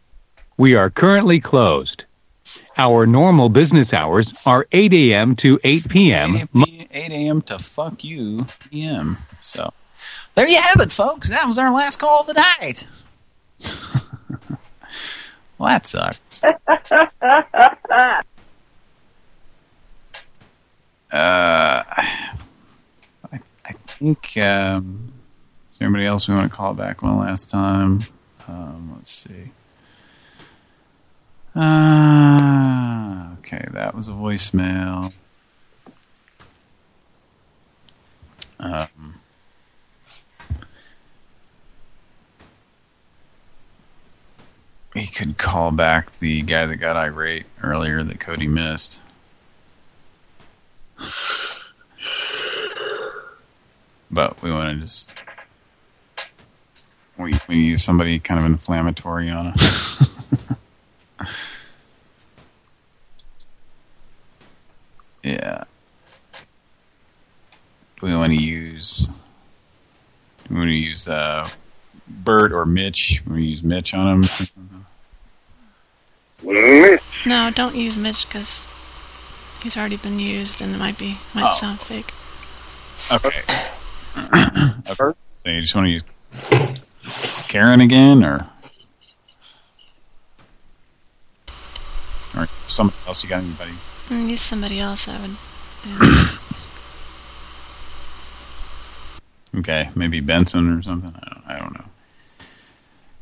We are currently closed. Our normal business hours are 8 a.m. to 8 p.m. 8 a.m. to fuck you p.m. So, there you have it, folks. That was our last call of the night. [laughs] well, that sucks. [laughs] Uh, I, I think, um, is there anybody else we want to call back one last time? Um, let's see. Uh, okay, that was a voicemail. Um, he could call back the guy that got irate earlier that Cody missed. But we want to just we we need somebody kind of inflammatory on it. [laughs] yeah. We want to use we want to use uh Bert or Mitch? We use Mitch on him. No, don't use Mitch because he's already been used and it might be might Oh. sound fake. Okay. [coughs] okay. So you just want to use Karen again, or or somebody else? You got anybody? Mm, use somebody else. I would. Okay, maybe Benson or something. I don't, I don't know.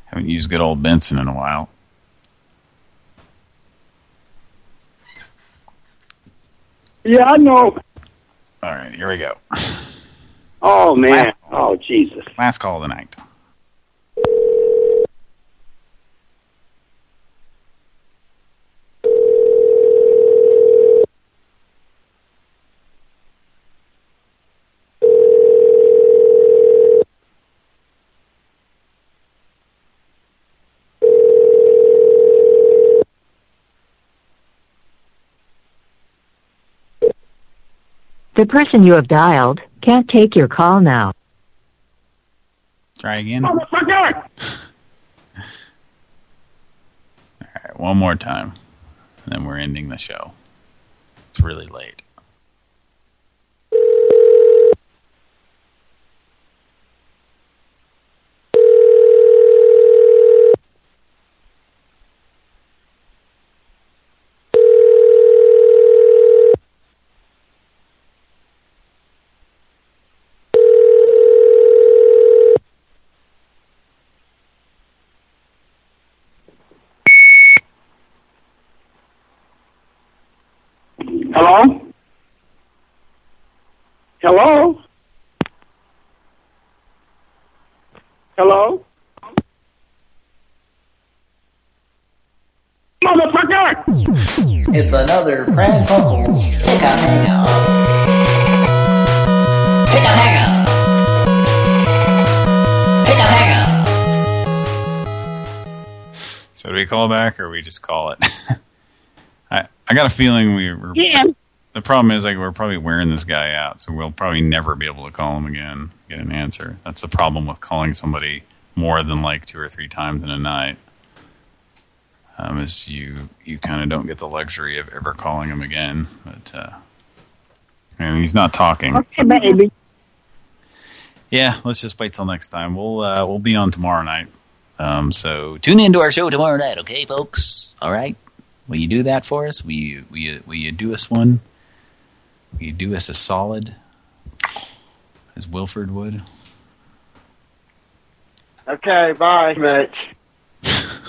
Haven't used good old Benson in a while. Yeah, I know. All right, here we go. Oh man. Last- oh Jesus. Last call of the night. The person you have dialed can't take your call now. Try again. Oh, Motherfucker! All right, one more time, and then we're ending the show. It's really late. It's another Pran Funkels [laughs] Pick a Hangout. Pick a Hangout. Pick a Hangout. So do we call back or we just call it? [laughs] I I got a feeling we, we're... Yeah. The problem is like we're probably wearing this guy out, so we'll probably never be able to call him again, get an answer. That's the problem with calling somebody more than like two or three times in a night. Um, is you you kind of don't get the luxury of ever calling him again. But uh, and he's not talking. Okay, baby. Yeah, let's just wait till next time. We'll uh, we'll be on tomorrow night. Um, so tune in to our show tomorrow night, okay, folks? All right. Will you do that for us? Will you will you, will you do us one? Will you do us a solid, as Wilford would? Okay, bye, Mitch. [laughs]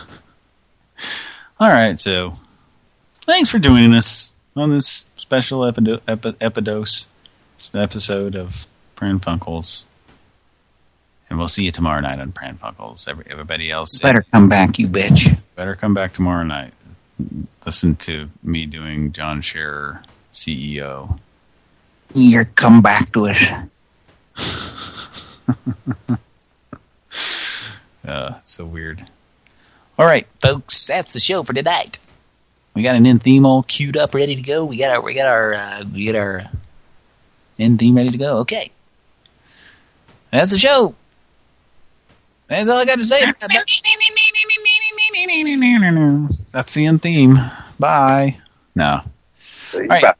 All right, so thanks for joining us on this special epido epi epidose episode of Pran Funkels. And we'll see you tomorrow night on Pran Funkels. Every, everybody else... Better come back, you bitch. Better come back tomorrow night. Listen to me doing John Scherer, CEO. You're come back to us. [laughs] Uh, so weird. All right, folks, that's the show for tonight. We got an end theme all queued up, ready to go. We got our, we got our, uh, we got our end theme ready to go. Okay, that's the show. That's all I got to say. That's the end theme. Bye. No. All right.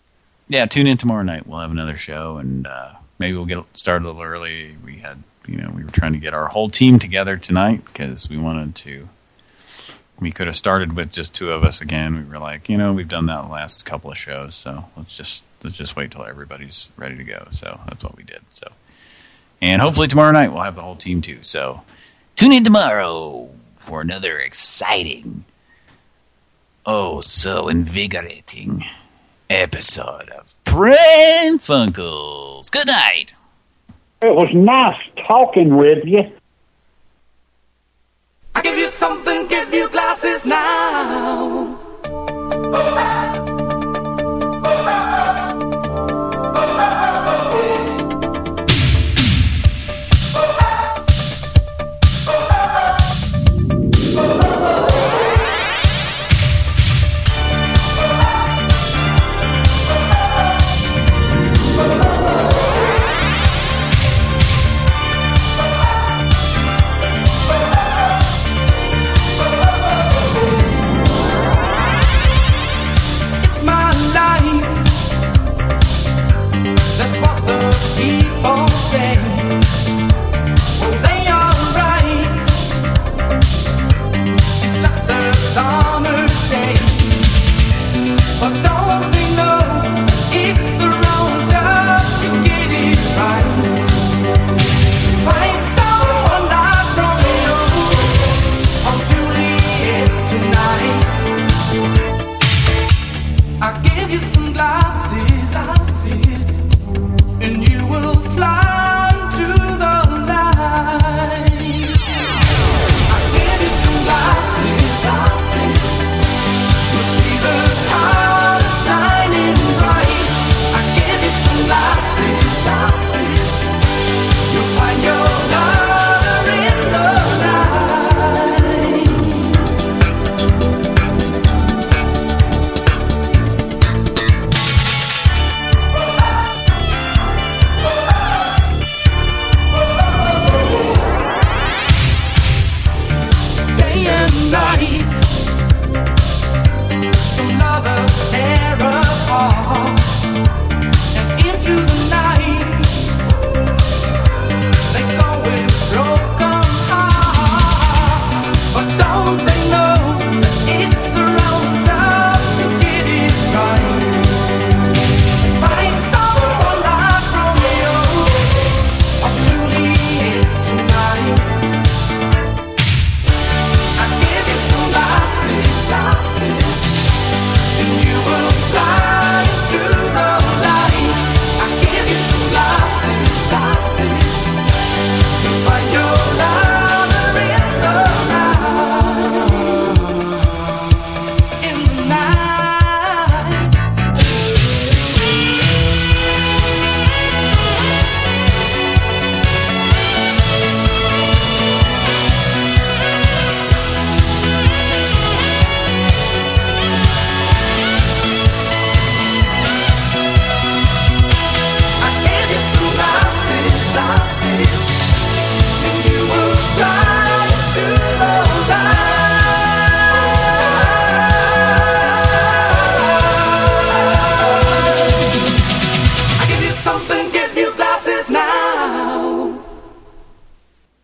Yeah, tune in tomorrow night. We'll have another show, and uh, maybe we'll get started a little early. We had, you know, we were trying to get our whole team together tonight because we wanted to. We could have started with just two of us again. We were like, you know, we've done that last couple of shows, so let's just let's just wait till everybody's ready to go. So that's what we did. So, and hopefully tomorrow night we'll have the whole team too. So, tune in tomorrow for another exciting, oh so invigorating episode of Pran Funkels. Good night. It was nice talking with you. Give you something, give you glasses now.